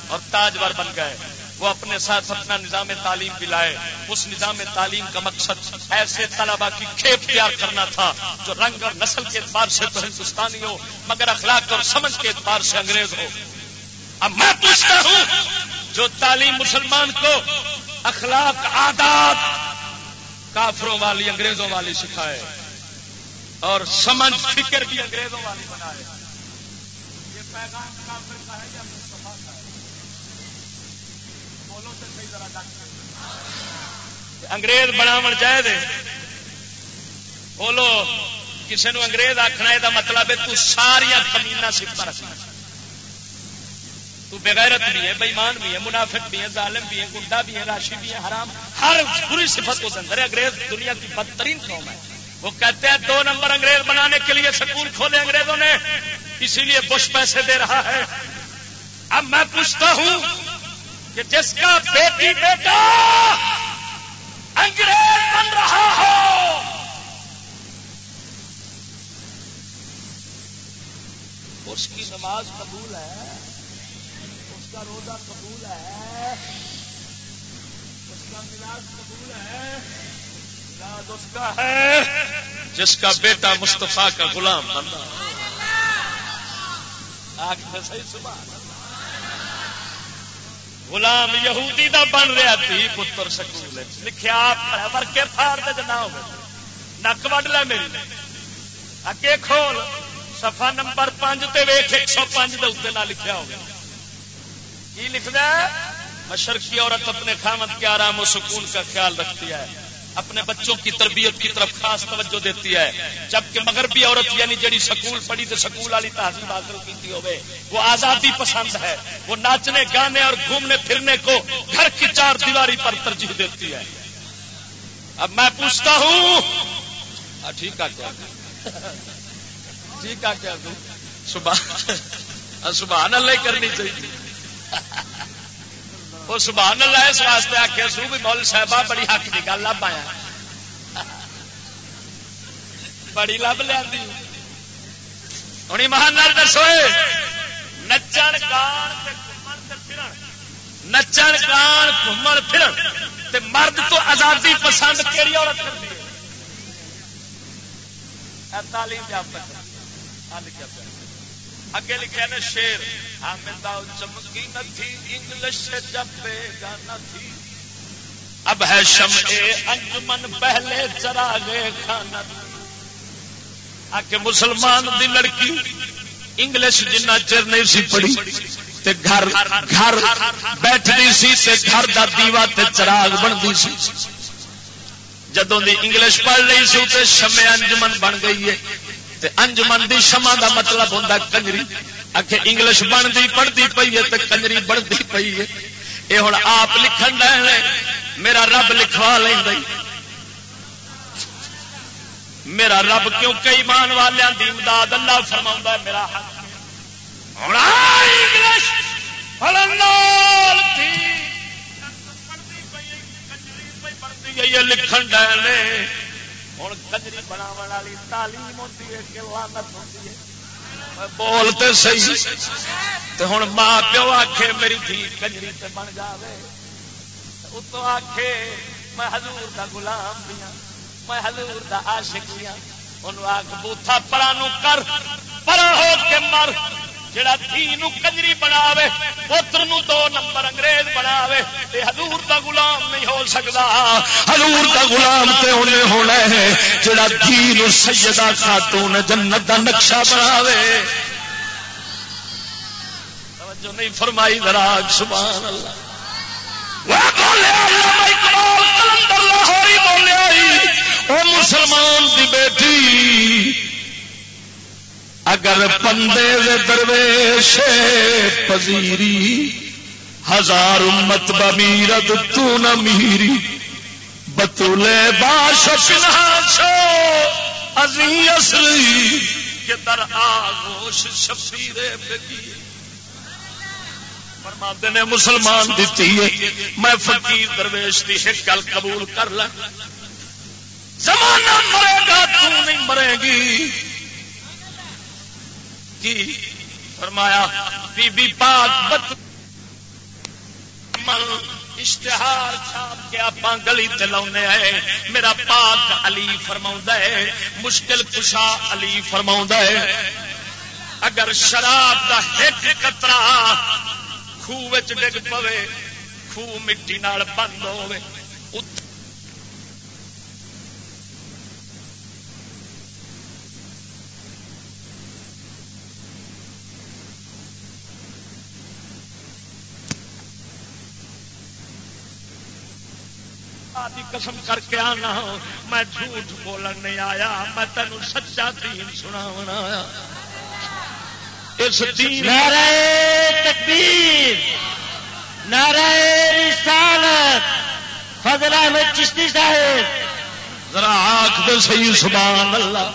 اور تاجور بن گئے۔ وہ اپنے ساتھ اپنا نظام تعلیم بھی لائے۔ اس نظام تعلیم کا مقصد ایسے طلبا کی کھیپ تیار کرنا تھا جو رنگ اور نسل کے اعتبار سے تو ہندوستانی ہو، مگر اخلاق اور سمجھ کے اعتبار سے انگریز ہو۔ اب میں پوچھتا ہوں جو تعلیم مسلمان کو اخلاق، آداب کافروں والی، انگریزوں والی سکھائے اور سمجھ، فکر بھی انگریزوں والی بنائے۔ یہ پیغام کافر کا ہے یا مصطفیٰ کا ہے؟ بولو تو صحیح ذرا انگریز بناو جائے بولو، کسی نے انگریز آخنا یہ مطلب ہے تو ساریا کمینا سفت رکھنا تو بغیرت بھی ہے بےمان بھی ہے، منافق بھی ہے، ظالم بھی ہے، گنڈا بھی ہے، راشی بھی ہے، حرام، ہر بری صفت کو اندر انگریز دنیا کی بدترین قوم ہے۔ وہ کہتے ہیں دو نمبر انگریز بنانے کے لیے سکول کھولے انگریزوں نے، اسی لیے بش پیسے دے رہا ہے۔ اب میں پوچھتا ہوں کہ جس کا بیٹی بیٹا انگریز بن رہا ہو، اس کی نماز قبول ہے؟ کا روزہ قبول ہے۔ اس کا ملاد قبول ہے۔ ملاد اس کا ہے۔ جس کا بیٹا مستفا کا غلام بننا۔ صحیح صبح غلام یہودی دا بن رہا تھی، پتر سکول۔ لکھیا ورکے فار دے نہ ہو نک وڈ لے میری۔ اگے کھول۔ سفا نمبر پانچ تے ویخ ایک سو پانچ دے اتنے لکھا ہوگا کی لکھنا ہے؟ مشرقی عورت اپنے خامد کے آرام و سکون کا خیال رکھتی ہے۔ اپنے بچوں کی تربیت کی طرف خاص توجہ دیتی ہے۔ جبکہ مغربی عورت یعنی جڑی سکول پڑھی تو سکول والی تہذیب حاصل کی ہوئے، وہ آزادی پسند ہے۔ وہ ناچنے، گانے اور گھومنے، پھرنے کو گھر کی چار دیواری پر ترجیح دیتی ہے۔ اب میں پوچھتا ہوں۔ ٹھیک ہے کیا؟ ٹھیک ہے کیا؟ صبح صبح اللہ کرنی چاہیے۔ وہ سبحان اللہ اس واسطے آخیا سو بھی مول صاحبہ بڑی حق کی گل لب آیا۔ بڑی لب لیا ہوں مہان دسو نچن گان نچن گان گھومن پھرن۔ مرد تو آزادی پسند کہڑی عورت کرتی ہے تعلیم یافتہ اگے لکھا نا شیر۔ چمکی نہ تھی، انگلش جب گانا تھی۔ اب ہے شم انجمن، پہلے چرا گئے کھانا۔ آ کے مسلمان دی لڑکی انگلش جنہ چر نہیں سی پڑھی، تے گھر گھر بیٹھتی سی، تے گھر دا دیوا تے چراغ بنتی سی۔ جدوں دی انگلش پڑھ رہی سی، تے شمع انجمن بن گئی ہے۔ تے انجمن دی شمع دا مطلب ہوندا کنجری۔ اکھے انگلش بنتی، پڑھتی پئی ہے تے کنجری بنتی پئی ہے۔ یہ ہوں آپ لکھن ڈے میرا رب لکھوا لیں میرا رب کیوں کئی مان والوں کی امداد اللہ فرما میرا لکھن ڈے ہوں کجری بناو والی تعلیم ہوتی ہے، کہ لانت ہوتی ہے۔ بولتے صحیح۔ ہوں ماں پیو آکھے، میری دھی کنجری سے بن جائے اتو آکھے، میں حضور دا غلام دیا میں حضور دا عاشق دیا انہوں آکھ، بوتھا پرانو کر پرا ہو کے مر۔ جڑا دھی کنجری بناوے، پتر نو دو نمبر انگریز بناوے، تے حضور دا غلام نہیں ہو سکتا حضور دا غلام تے انہیں ہونا ہے، جڑا دھی سیدہ خاتون جنت دا نقشہ بناوے۔ توجہ نہیں فرمائی دراج سبحان اللہ۔ مسلمان دی بیٹی۔ اگر پندے درویش پذیری، ہزار امت بمیرد تو نہ میری۔ بتولے باش شو ازی اصلی کہ در آگوش شفیرے بگی۔ فرماتے نے مسلمان دیتی ہے، میں فقیر درویش دی ایک گل قبول کر ل زمانہ مرے گا، تو نہیں مرے گی۔ کی فرمایا، بی بی پاک بت اشتہار چھاپ کے آپ گلی تلاؤنے آئے۔ میرا پاک علی فرما ہے، مشکل کشا علی فرما ہے۔ اگر شراب کا ایک قطرہ خوہ ڈگ پوے، خوہ مٹی نال بند ہوئے قسم کر کے آنا میں جھوٹ بولن نہیں آیا میں تینوں سچا دین سنا آیا۔ اس دین تکبیر نعرہ رسالت فضل احمد چشتی صاحب۔ ذرا آخ دے صحیح سبحان اللہ۔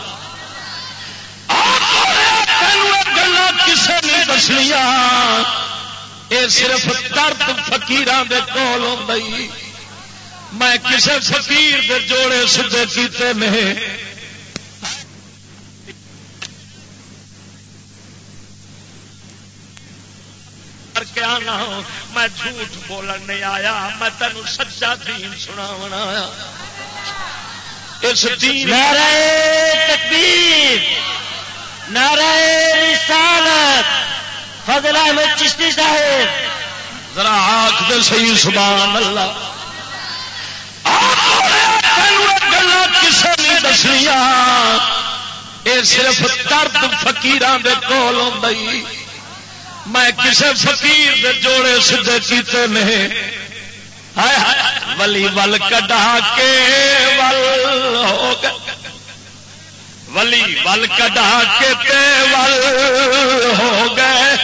گلا کسے نے دسنیا یہ صرف درد فکیران دے کول میں کسی فقیر دے جوڑے سدھے کیتے آنا میں جھوٹ بولن نہیں آیا میں تینوں سچا دین سنا اس دین نعرہ تکبیر نعرہ رسالت فضل احمد چشتی صاحب۔ ذرا آخ دے صحیح سبحان اللہ۔ گلا کسی نے دسیا یہ صرف درد فکیران دے کول میں کسی فقیر دے جوڑے سدھے کیتے نہیں۔ ولی ول کٹا کے ول ہو گئے۔ ولی ول کٹا کے تے ول ہو گئے۔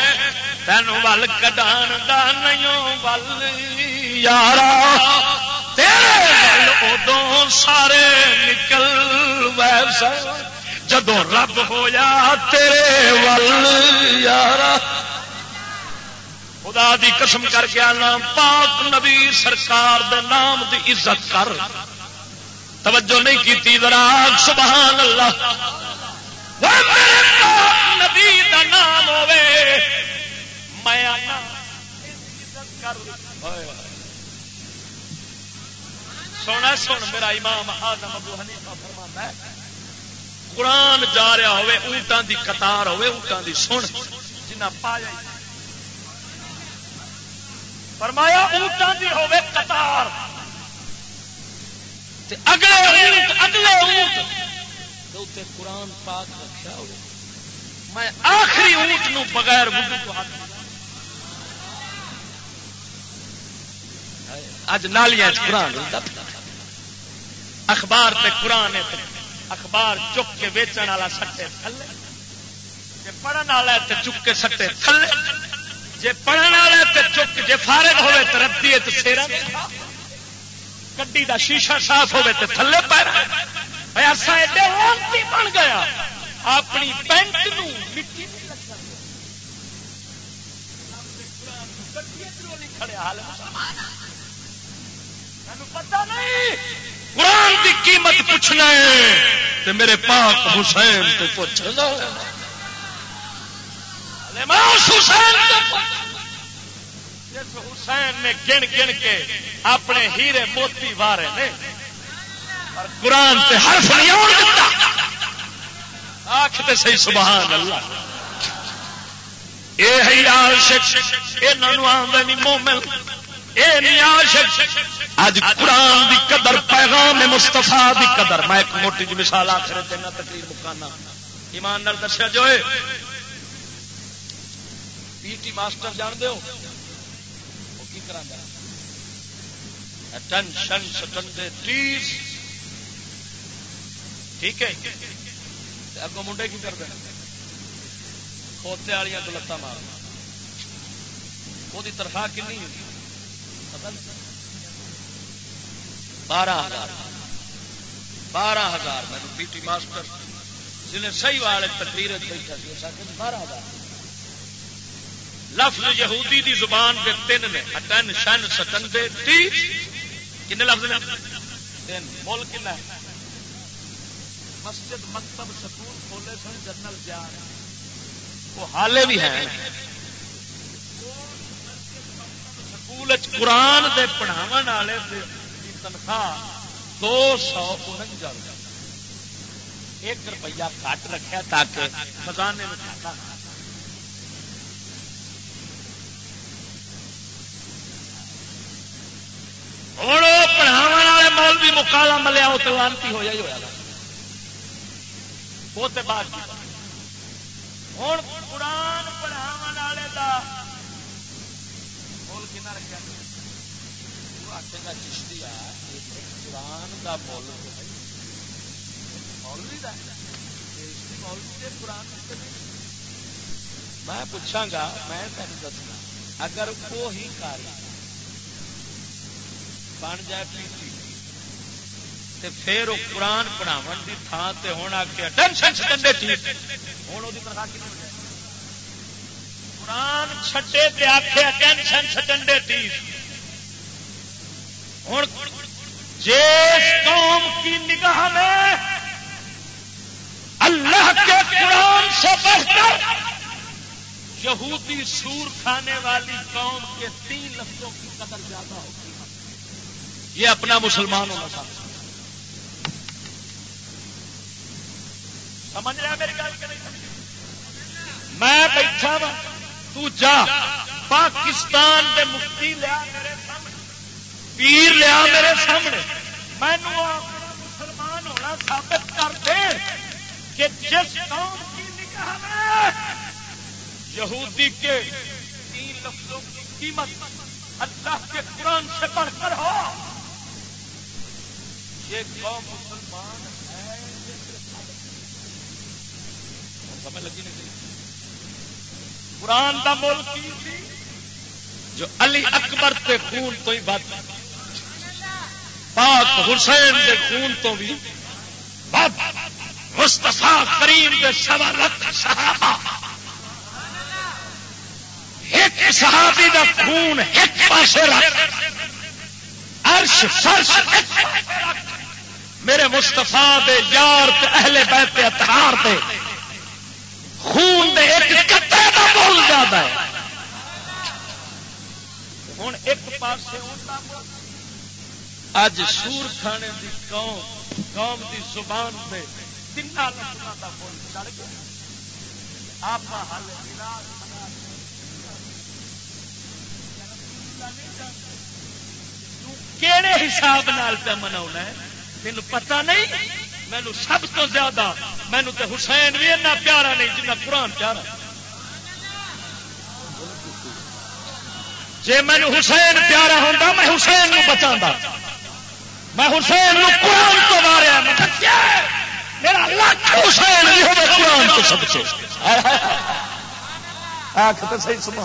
تین ول کڈان دا نہیں ول یارا۔ ادو سارے نکل ویسا جدو رب ہویا تیرے ول یار خدا دی قسم کر کے آنا، پاک نبی سرکار دے نام دی عزت کر۔ توجہ نہیں کی دراگ سبحان اللہ۔ میرے پاک نبی دا نام ہوے میں آنا۔ عزت کر سونا سن، میرا امام آدم ابو حنیفہ فرمانا ہے، قرآن جا رہا ہوئے الٹاں دی قطار ہوئے الٹاں دی سن، جنہ پایا فرمایا الٹاں دی ہوئے قطار۔ اگلے اونٹ اگلے اونٹ۔ تے قرآن پاک رکھا ہوئے۔ میں آخری اونٹ نو بغیر وضو تو ہاتھ اج نالیاں قرآن رلدا پیا۔ اخبار تے قرآن تے اخبار چک کے ویچن والا سٹے تھلے۔ جے پڑھن والا تے چک کے سٹے تھلے۔ جے پڑھن والا تے چک جے فارغ ہوے تے ردی تے سیرا گڈی دا شیشہ صاف ہوے تے تھلے پیر ایسا ایڈے بن گیا۔ اپنی پینٹ نو مٹی پتا نہیں۔ قرآن کی قیمت پوچھنا ہے میرے پاک حسین تو پوچھ حسین حسین نے گن گن کے اپنے ہیرے موتی وارے نے اور قرآن سے ہر آختے صحیح سبحان اللہ۔ یہ ہے عاشق یہ آمدنی مومن۔ اے نہیں اج قرآن دی قدر، پیغام مستفا دی قدر۔ میں ایک موٹی جی مثال آخر دینا، تقریر مکانا ایمان نال دسیا جو پی ٹی ماسٹر جان دو کی کرا ٹینشن سٹنڈے ٹیس ٹھیک ہے؟ اگوں منڈے کی کر دینا کھوتے والی تو لتان مار۔ وہ تنخواہ کنی بارہ ہزار۔ بارہ ہزار۔ میں پی ٹی ماسٹر جنہیں صحیح والے تقریر بیٹھا بارہ ہزار۔ لفظ یہودی دی زبان کے تین نے اٹن شن سٹن دے تی کن لفظ نے؟ تین۔ مول کن ہے مسجد مکتب سکول کھولے سن، جنرل جا وہ حالے بھی ہیں۔ سکول قرآن دے پڑھاو والے تنخواہ دو سو انجا روپیہ ایک روپیہ کٹ رکھا تاکہ خزانے میں کھاتا ہوں پڑھاو والے مول بھی مکالا ملیا وہ تو لانتی ہو جائے ہوا وہ تو بعد ہوں قرآن پڑھاو والے کا مول کن رکھا وہ آٹے چشتی قرآن کا مول مولوی کا قرآن میں پوچھا گا میں تین دسنا اگر وہی کاری بن جائے پی ٹی پھر وہ قرآن پڑھاو کی تھان سے ہونا کیا ٹینشن ٹھنڈے ہوں وہ تنخواہ قرآن چھٹے تے آخیا ٹینشن چھٹنڈے ٹھیک ہوں جس قوم کی نگاہ میں اللہ کے قرآن سے بڑھ کر یہودی سور کھانے والی قوم کے تین لفظوں کی قدر زیادہ ہوتی ہے۔ یہ اپنا مسلمان ہونا چاہتا سمجھ رہا میری گل میں بیٹھا وا تو جا، پاکستان کے مفتی لیا میرے پیر لیا میرے سامنے۔ میں مسلمان ہونا ثابت کر دے کہ جس قوم کی نکاح میں یہودی کے تین لفظوں کی قیمت اللہ کے قرآن سے بڑھ کر ہو، یہ قوم مسلمان ہے۔ سمجھ لگی نہیں قرآن دا مول کی جو علی اکبر تے خون تو ہی بات پاک حسین دے خون تو بھی مستفا کریم دے سوا لکھ صحابہ۔ ایک صحابی دا خون ایک پاسے رکھ۔ عرش، فرش میرے مستفا دے یار تے اہل بیت اتہار دے خون دے ایک قطرے دا مول زیادہ ہے۔ ہوں ایک پاس اج سور کھانے دی قوم قوم دی زبان پہ تین لفظوں کا مول چڑھ گیا۔ آپ حل کہڑے حساب نال پہ منا ہے؟ تین پتا نہیں؟ مینو سب تو زیادہ مینو تو حسین بھی اتنا پیارا نہیں جنا قرآن پیارا۔ جی مینو حسین پیارا ہوتا میں حسین نو بچا میں حسین قرآن تو ماریا میرا لاکھ حسین نہیں ہوگا قرآن تو سب سے آخ تو صحیح سنا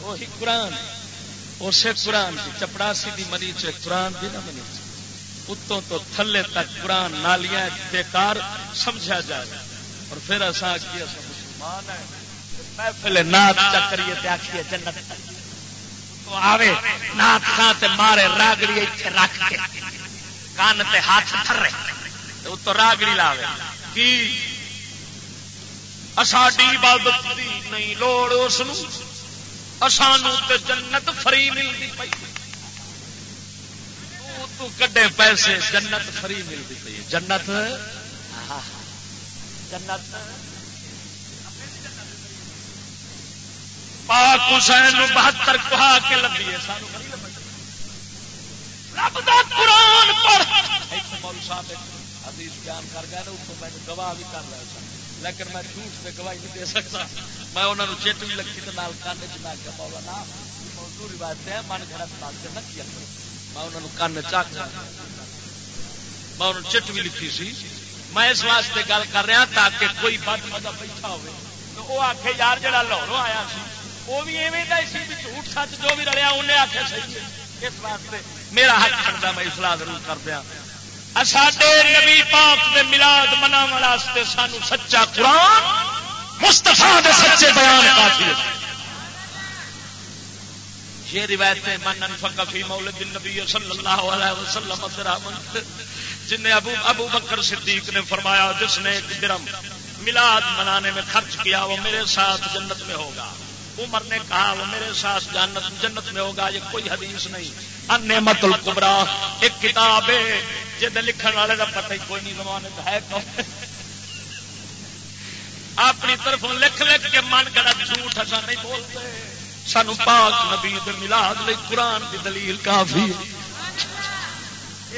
وہی قرآن اسے قرآن کی چپڑاسی کی منی چ قرآن بھی نہ منی اتوں تو تھلے تک قرآن نالیاں بےکار سمجھا جائے۔ اور پھر ایسا کی مسلمان ہے محفل نات چکریے آخیے جنت آوے، نات خان تے مارے، راگڑی اتنے رکھ کے۔ کان تے ہاتھ تھرے اتو راگڑی لاوے۔ کی؟ ساڈی عبادت دی نہیں لوڑ اس سانو تے جنت فری ملتی پی تو کڈے پیسے جنت فری ملتی پی جنت؟ جنت؟ پاک حسین بہتر کہا کے لگی ہے رب دا قرآن پڑھ۔ مول صاحب حدیث بیان کر گئے اس کو میں نے گواہ بھی کر رہا سا۔ لیکن میں جھوٹ سے گواہی نہیں دے سکتا۔ میں انہوں نے چیٹ بھی لکھی تو نال کان چ میں کیا مولا نا موضوع روایت ہے، من گھر بات سے نہ کیا میں انہوں نے کان چاک میں انہوں نے چٹ بھی لکھی سی۔ میں اس واسطے گل کر رہا ہاں تاکہ کوئی بد مذہب بیٹھا ہوئے۔ تو وہ آخے یار جڑا لاہوروں آیا سی وہ بھی ایویں سی بھی جھوٹ سچ جو بھی رلیا انہیں آخیا صحیح اس واسطے میرا حق بنتا میں اصلاح ضرور کر دیا ساڈے نبی پاک دے ملاد منا واسطے سانو سچا قرآن مستفا دے سچے بیان کافی یہ روایتیں من انفق فی مولد النبی صلی اللہ علیہ وسلم درہمن جن ابو ابو بکر صدیق نے فرمایا، جس نے ایک درم ملاد منانے میں خرچ کیا، وہ میرے ساتھ جنت میں ہوگا۔ عمر نے کہا، وہ میرے ساتھ جنت جنت میں ہوگا، یہ کوئی حدیث نہیں۔ ان مت القبرا ایک کتاب ہے جہد لکھن والے کا پتہ ہی کوئی نہیں زمانے کا ہے کون؟ اپنی طرف لکھ لکھ کے من کر جھوٹ ایسا نہیں بولتے۔ سانو پاک نبی ملاد لئی قرآن کی دلیل کافی ہے۔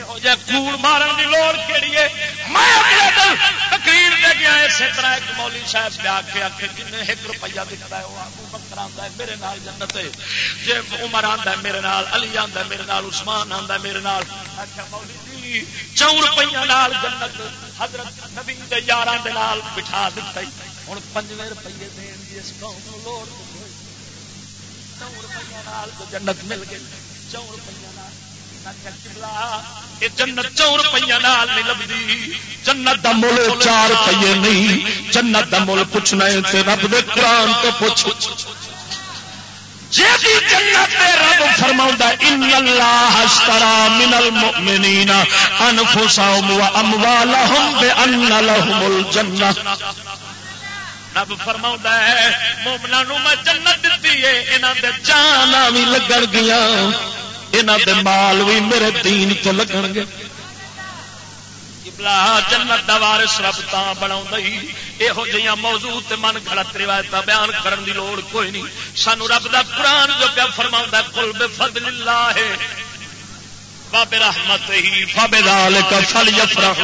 کوڑ مارن کی لوڑ کہڑی ہے میں اپنے دل تقریر دے گیا اسی طرح ایک مولی صاحب پہ آ کے آ کے جن ایک روپیہ دکھتا ہے وہ آگو بکر آتا ہے میرے نال جنت ہے جی عمر آتا ہے میرے نال علی آتا ہے میرے نال عثمان آتا ہے میرے نال چون روپیہ نال جنت حضرت نبی دے یار بٹھا دیتا ہوں پنجے روپیے دین کی اس قوم لوڑ چون روپیہ نال جنت مل گئی چون روپیہ جنت چون روپیہ نہیں جنت کا مل چار روپیے نہیں، جنت کا مل پوچھنا رب دے قرآن تو پوچھ۔ جنت رب فرما ان اللہ من المؤمنین انفسهم واموالهم بان لهم الجنہ. رب فرما ہے مومنا میں جنت دیتی ہے یہاں دے جانا بھی لگن گیا یہاں دے مال بھی میرے دین تو لگن گے جنت دا وارث رب تا بنا یہو جہاں موضوع تے من گھڑت روایت بیان کرن دی لوڑ کوئی نہیں۔ سانو رب دا قرآن جو فرما کل بے فضل اللہ ہے باب رحمت ہی۔ لال کا فل یفرح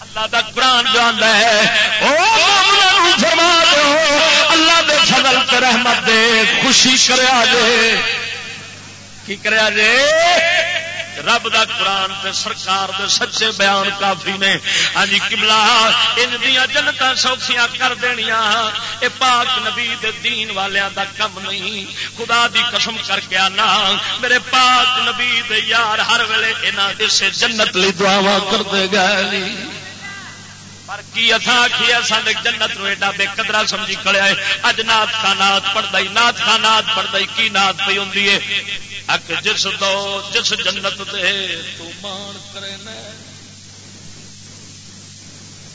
اللہ دا قرآن جو آندا ہے او فرما دو۔ اللہ دے فضل تے رحمت دے خوشی کریا دے کی کریا جے؟ رب دا قرآن تے سرکار دے سچے بیان کافی نے۔ ہاں جی کملا ان دیا جنتا سوکھیاں کر دنیا اے پاک نبی دے دین والیاں دا کم نہیں۔ خدا دی قسم کر کے آنا۔ میرے پاک نبی دے یار ہر ویلے انہاں اسے جنت لی دعاواں کر دے گئے پر کی اتھا کی آخی سارے جنت نو ایڈا بے قدرا سمجھی کھڑیا ہے۔ اج نات خانات پڑھتا نات خانات پڑھتا کی نات پی ہوں اک جس دو، جس جنت دے، تو مان کرے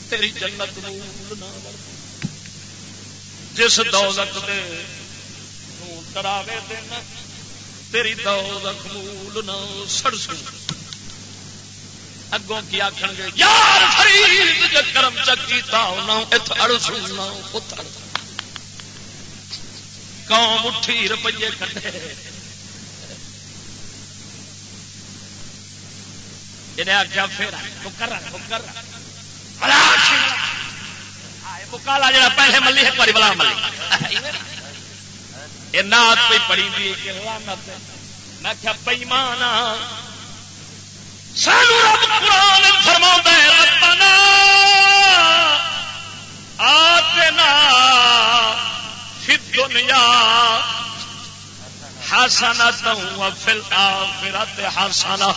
تیری جنت جس دولت دے کراوے دینا تیری مول نہ سڑ اگوں کی آخر گے، یار فرید کرم چکی تھڑ قوم اٹھی روپیے کٹے جنہیں آخیا پھر بکالا جا پہلے ملی ایک بار بلا ملی۔ یہ نات پہ پڑی دی میں کیا بےمان سانو رب قرآن فرما ہے، ربنا آتنا فی الدنیا حسنة وفي الآخرة حسنة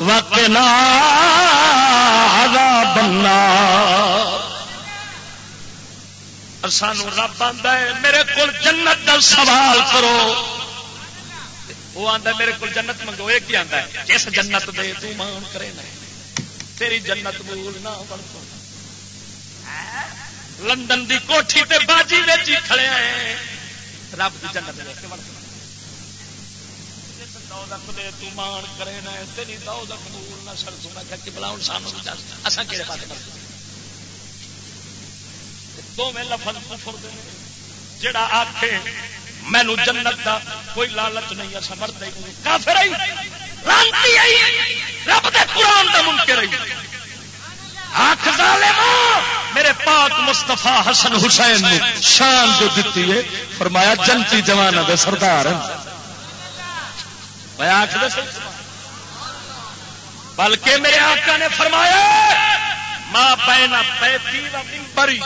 وقنا عذاب النار سانو رب آتا ہے، میرے کو جنت کا سوال کرو۔ وہ آتا میرے کو جنت منگو یہ کی آتا ہے، جس جنت دے تو مان کرے نا تیری جنت بول نہ لندن دی کوٹھی تے باجی ویچ کھڑے ہیں۔ رب کی جنت دے کے دے، تو مان کرے تیری نہ سر کہ جی سانو لفظ کفر دے جڑا آخے مینو جنت دا کوئی لالچ نہیں اصا مرد کافر رب دے دا منکر آخ میرے پاک مستفا حسن حسین نے شان جو دیتی ہے، فرمایا، جنتی جوان دے سردار میں آخ بلکہ میرے آقا نے فرمایا، ماں پینا پیتی بری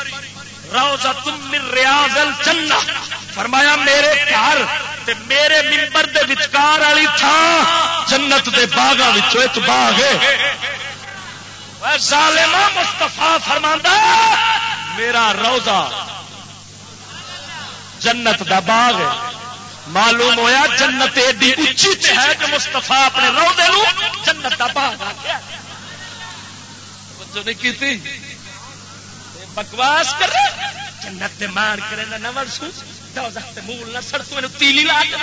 روزہ تم من ریاض الجنہ۔ فرمایا، میرے گھر تے میرے ممبر دے وچکار والی تھان جنت دے باغاں وچوں ایک باغ ہے۔ ظالما مستفا فرماندا، میرا روزہ جنت دا باغ ہے۔ معلوم ہویا جنت ایڈی اچھی تے ہے کہ مستفا اپنے روزے نو جنت دا باغ آکھیا توجہ نہیں کیتی؟ بکواس کر رہے جنت مان کرے نہ نہ ورسو۔ دوزخ تے مول نہ سڑ تو تیلی لا کے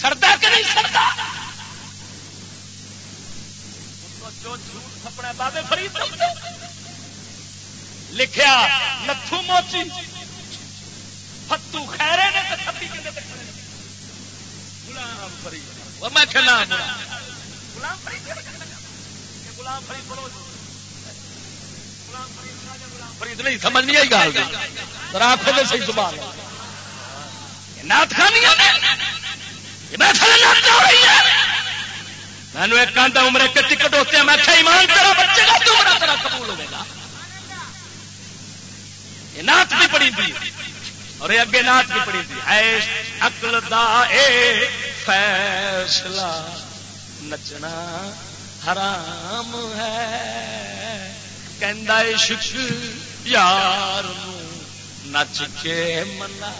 سڑتا کہ نہیں سڑتا جو جھوٹ تھپڑا بابے فرید لکھیا، نتھو موچی۔ فتو خیرے نے تو تھپی کے غلام فرید وہ میں کھلا غلام فرید غلام فرید پڑھو فرید نہیں، سمجھ نہیں آئی گال آخو دے صحیح سبحان نات خانی میں نے ایک کانتا عمر کے ٹکٹ ہوتے ہیں۔ میں کیا ایمان تیرا بچے گا، تو عمرہ تیرا قبول ہوے گا۔ یہ نات بھی پڑی تھی اور یہ اگے نات بھی پڑی تھی۔ اے عقل دا اے فیصلہ، نچنا حرام ہے۔ عشق یار نچ کے منا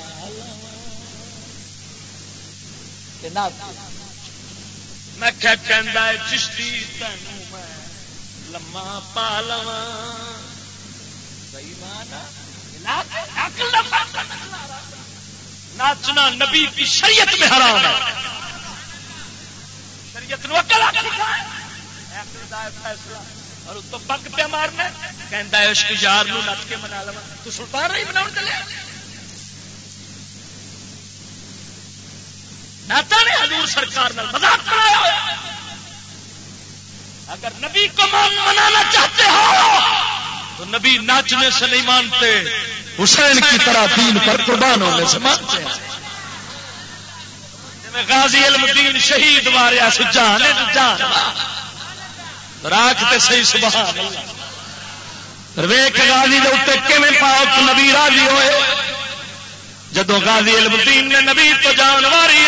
میں کیا چشتی تینوں میں لما پا لوا ناچنا نبی کی شریعت میں حرام ہے۔ شریعت نو فیصلہ۔ اور اس تو پک پہ مارنا۔ کہہ عشق یار نو نچ کے منا لوا تو سلطان نہیں بنا چلے۔ ناتا نے حضور سرکار مذاق بنایا اگر نبی کو مان منانا چاہتے ہو، تو نبی ناچنے سے نہیں مانتے۔ حسین کی طرح دین پر قربان ہونے سے مانتے ہیں۔ جی، غازی المدین شہید ماریا سجان جان راک تے صحیح سبحان ویک غازی دے اتنے کیون پاک نبی راضی ہوئے؟ جدو غازی المدین نے نبی تو جان ماری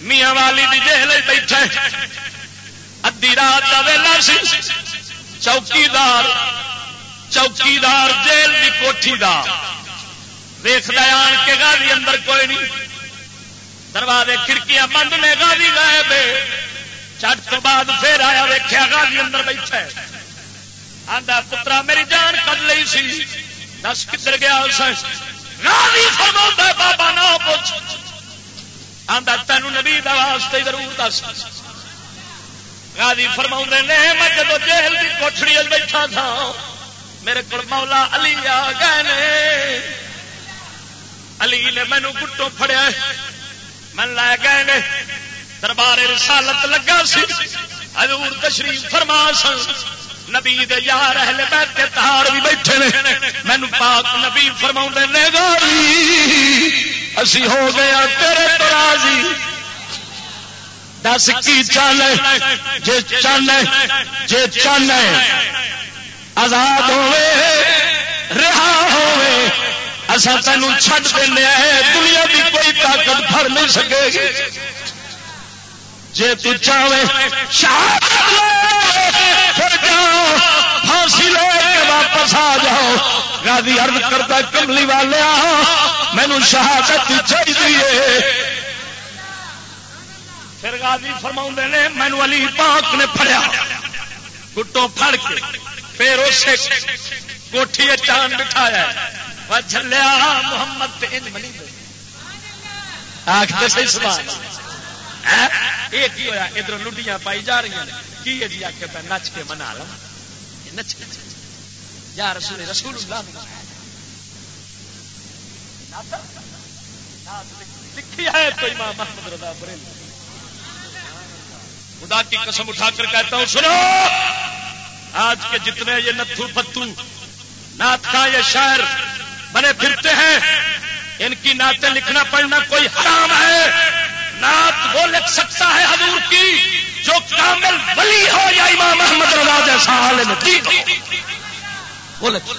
میاں والی دی جیل بیٹھے ادی رات کا ویلا سی، چوکیدار چوکیدار جیل دی کوٹھی دا۔ ویخ آن کے غازی اندر کوئی نہیں۔ دروازے کھڑکیاں بند نے غازی گئے بے چٹ تو بعد پھر آیا ویخیا گالی اندر بیٹھا آدھا پترا میری جان کر لی سی۔ دس کدھر گیا بابا نہ پوچھ۔ آدھا تین نبی واسطے ضرور دس۔ گالی فرما نے میں جب جیل کی کوٹڑی بیٹھا تھا میرے کو مولا علی آ گئے علی نے مینو گٹوں فڑیا من لے گئے دربار رسالت لگا سی۔ حضور تشریف فرما سن۔ نبی دے یار اہل بیت کے تہار بھی بیٹھے نے۔ مینو پاک نبی فرما نے گاری اسی ہو گیا تیرے تو راضی۔ دس کی چل جے چن جے چن آزاد ہوئے، رہا ہوئے اصا تینوں چھڈ دینا دنیا کی کوئی طاقت پھڑ نہیں سکے گی۔ جے تو چاہے پھر جاؤ پھانسی لے کے واپس آ جاؤ۔ گادی ارد کرتا کملی والے مینو شہادت چاہیے۔ پھر گادی فرما نے مینو علی پاک نے پڑیا گٹوں پھڑ کے۔ پھر اسے کوٹھی چاند بٹھایا چلیا محمد آخر صحیح سوال یہ ہوا ادھر لڈیاں پائی جا رہی ہیں۔ کی ہے جی آ کے پہ نچ کے منا لو۔ نچ کے یا رسول رسول اللہ لکھی ہے تو امام محمد رضا بریل خدا کی قسم اٹھا کر کہتا ہوں، سنو! آج کے جتنے یہ نتھو پتو نات کا یہ شاعر بنے پھرتے ہیں، ان کی نعتیں لکھنا پڑھنا کوئی حرام ہے۔ نعت وہ لکھ سکتا ہے حضور کی جو کامل ولی ہو یا امام محمد رضا جیسا عالم دین وہ لکھ۔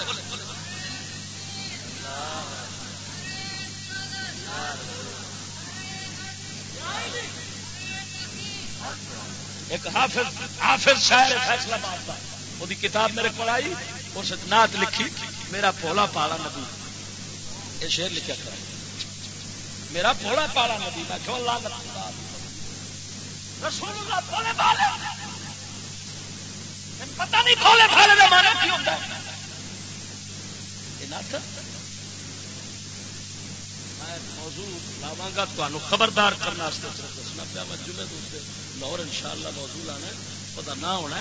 ایک حافظ حافظ شاعر فیصلہ بات وہ کتاب میرے کو آئی اس نعت لکھی میرا پولا پالا نبی یہ شعر لکھا کرا میرا بوڑا پالا نبی میں کیوں اللہ رسول اللہ بولے بالے پتا نہیں بولے بالے کا مانا کی ہوتا ہے موضوع لاوا گا تمہیں خبردار کرنے دسنا پیا میں جمعے دوسرے لاہور ان شاء اللہ موضوع آنا پتا نہ ہونا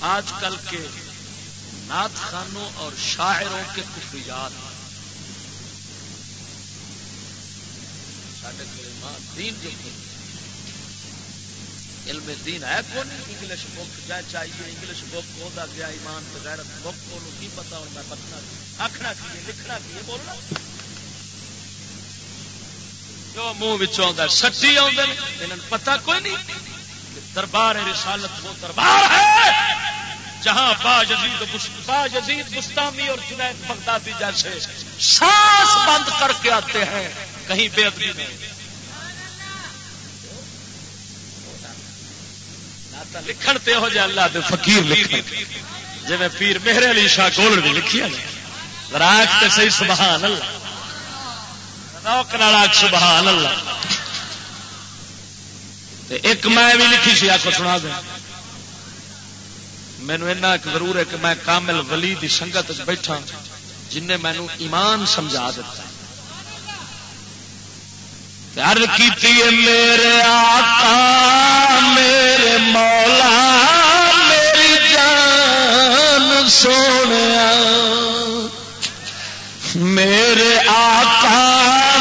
آج کل کے نعت خانوں اور شاعروں کے کفریات دین جو علم دین ہے کون؟ انگلش بک جائے چاہیے، انگلش بک ہوتا گیا ایمان بغیر بک کو کی پتا ہوں میں پتنا آخنا کی لکھنا کی بولنا جو منہ سٹی آدھے پتا کوئی نہیں۔ دربار رسالت وہ دربار ہے، جہاں با جدید با جدید مستامی اور جنید بغدادی جیسے سانس بند کر کے آتے ہیں، کہیں بے ادبی نہیں۔ لکھن تے ہو جائے اللہ دے فقیر لکھن۔ جی میں پیر میرے علی شاہ گولڈ بھی لکھی ہے راک تے صحیح سبحان اللہ۔ روک نالاک سبحان اللہ۔ تے ایک میں بھی لکھی سی آپ سنا دیں۔ مینو ایسا ضرور ہے کہ میں کامل ولی دی سنگت بیٹھا جن نے مینو ایمان سمجھا دیتا کی میرے آقا، میرے مولا، میری جان سونے میرے آقا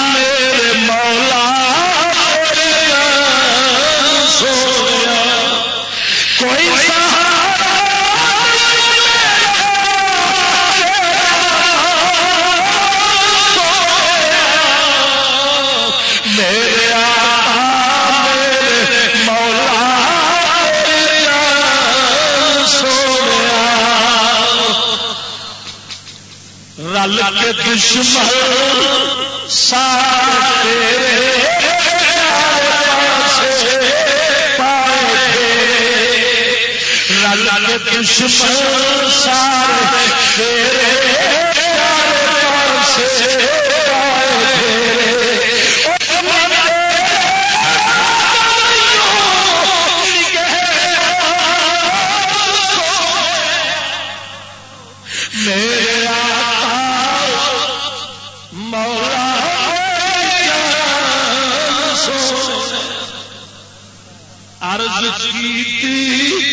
کے دشمن سارے رل دشمن سارے کشمیر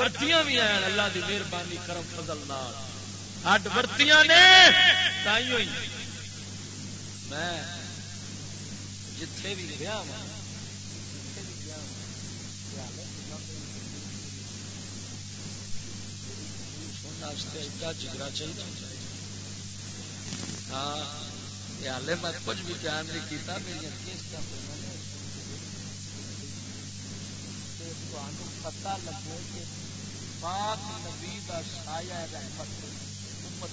ورتیاں بھی ہیں اللہ دی مہربانی کرم فضل نال ہڈ ورتیاں نے تائیں ہوئی میں جتھے بھی گیا ہوں جگرا چاہیے ہاں ہالے میں کچھ بھی نہیں کیتا میری پتا لگے کہ پاک نبی کا سایہ رحمت امت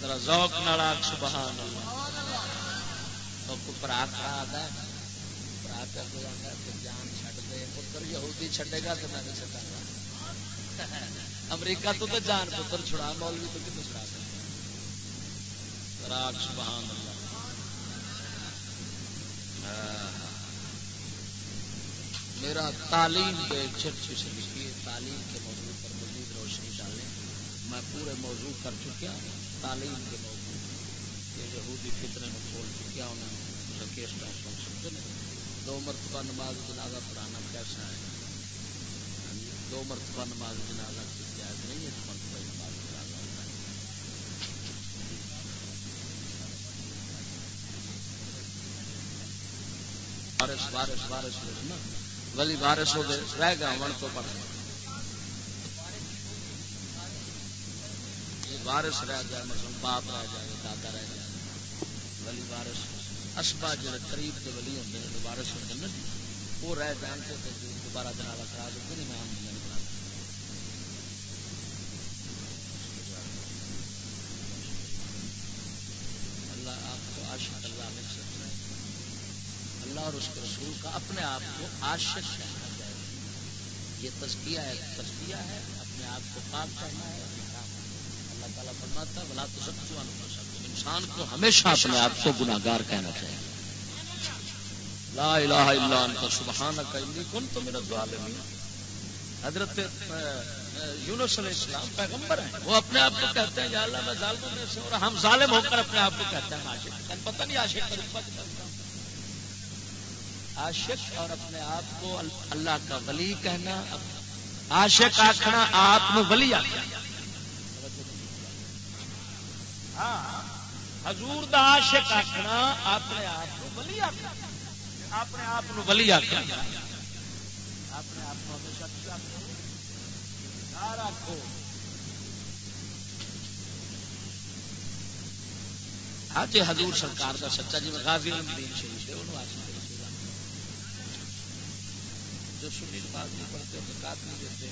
ذرا ذوق ناراض سبحان اللہ۔ تو برا کھڑا ہے۔ برا کر کے آتا ہے جان چھڈ دے۔ پتر یہودی چھڈے گا تو میں نہیں چھڈا گا۔ امریکہ تو تو جان پتر چھڑا، مولوی تو کتنے چھڑا سکتا راگ سبحان اللہ۔ میرا تعلیم کے چرچ سے لکھی تعلیم کے موضوع پر مزید روشنی ڈالیں۔ میں پورے موضوع کر چکیا ہوں تعلیم کے موضوع یہ یہودی فطرے میں کھول چکیا، انہوں نے کیس ڈاک سن سکتے ہیں دو مرتبہ نماز جنازہ پڑھانا کیسا ہے؟ دو مرتبہ نماز جنازہ کی جائز نہیں ہے مرتبہ نماز جنازہ ہوتا ہے؟ بارش بارش بارش نا ولی بارش ہو گئے رہ گیا ون تو پڑھ وارس رہ جائے مثلا باپ رہ جائے، دادا رہ جائے۔ ولی وارس اسبا جڑے قریب کے ولی ہوتے ہیں وارس ہوتے ہیں، وہ رہ جان کے دوبارہ جنازہ کرا دیتے نہیں میں نہیں کرا اللہ آپ کو عاشق اللہ مل سکتا ہے اللہ اور اس کے رسول کا اپنے آپ کو عاشق کہنا چاہیے یہ تزکیہ ہے تزکیہ ہے، اپنے آپ کو پاک کرنا ہے اللہ تعالیٰ فرماتا ہے بلا تو سب انسان کو ہمیشہ اپنے آپ کو گناگار کہنا چاہیے۔ لا الہ الا انت، سبحانک انی کنت من الظالمین۔ حضرت یونس علیہ السلام پیغمبر ہیں۔ وہ اپنے آپ کو کہتے ہیں، یا اللہ میں ظالموں میں سے اور ہم ظالم ہو کر اپنے آپ کو کہتے ہیں عاشق پتہ نہیں عاشق کا رتبہ کتنا عاشق اور اپنے آپ کو اللہ کا ولی کہنا، عاشق آخنا آپ ولی آخنا ہاں، حضور دا عاشق آخنا اپنے آپ کو بلی آخنا اپنے آپ کو بلی آخنا اپنے آپ کو ہمیشہ ہاں جی حضور سرکار کا سچا جی میں غازی الدین شریف ہے انہوں عاشق جو سنی نماز نہیں پڑھتے ان زکات نہیں دیتے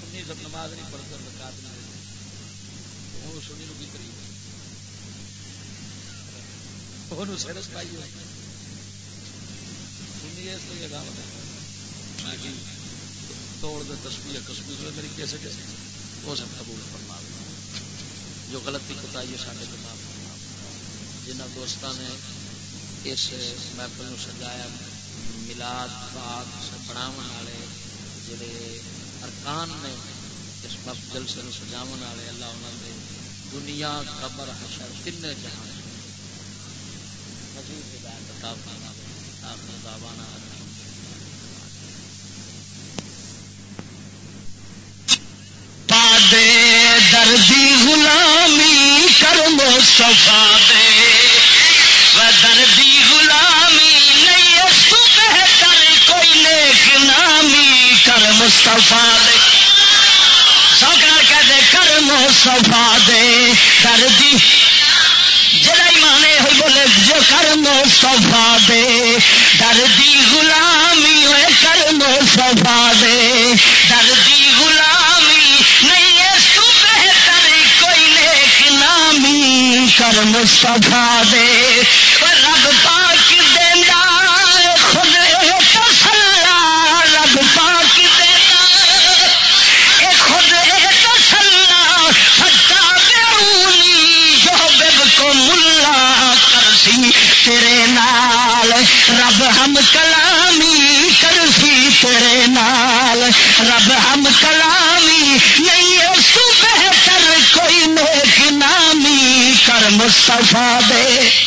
سنی سب نماز نہیں پڑھتے زکات نہیں دیتے وہ سنی نو کی کری وہ سیرس پائی ہوئی سنی اس لیے گا توڑ دے تصویر کشمیر ہوئے میری کیسے کیسے؟ وہ سب قبول فرما جو غلطی کوتا ہے سارے کو معاف فرما جنہ دوستوں نے اس محفل سجایا، ملاد پاک بناو والے، جڑے ارکان نے اس مفضل سے سجاو والے، اللہ انہوں نے دنیا قبر، حشر تین جہان مزید ہدایت عطا فرما آخر دعوانا دے دردی غلامی کرم صفا مصطفیٰ دے۔ سوکر کہہ دے، کر مصطفیٰ دے، کر دی۔ جڑا ایمان ہوئی بولے، جو کر مصطفیٰ دے۔ در دی غلامی ہوئے، کر مصطفیٰ دے۔ در دی غلامی نہیں ہے سو بہتر کوئی نیک نامی۔ کر مصطفیٰ دے۔ رب پا رب ہم کلامی کرفی تیرے نال۔ رب ہم کلامی نہیں بہتر کوئی نیک نامی۔ کر مصطفیٰ دے۔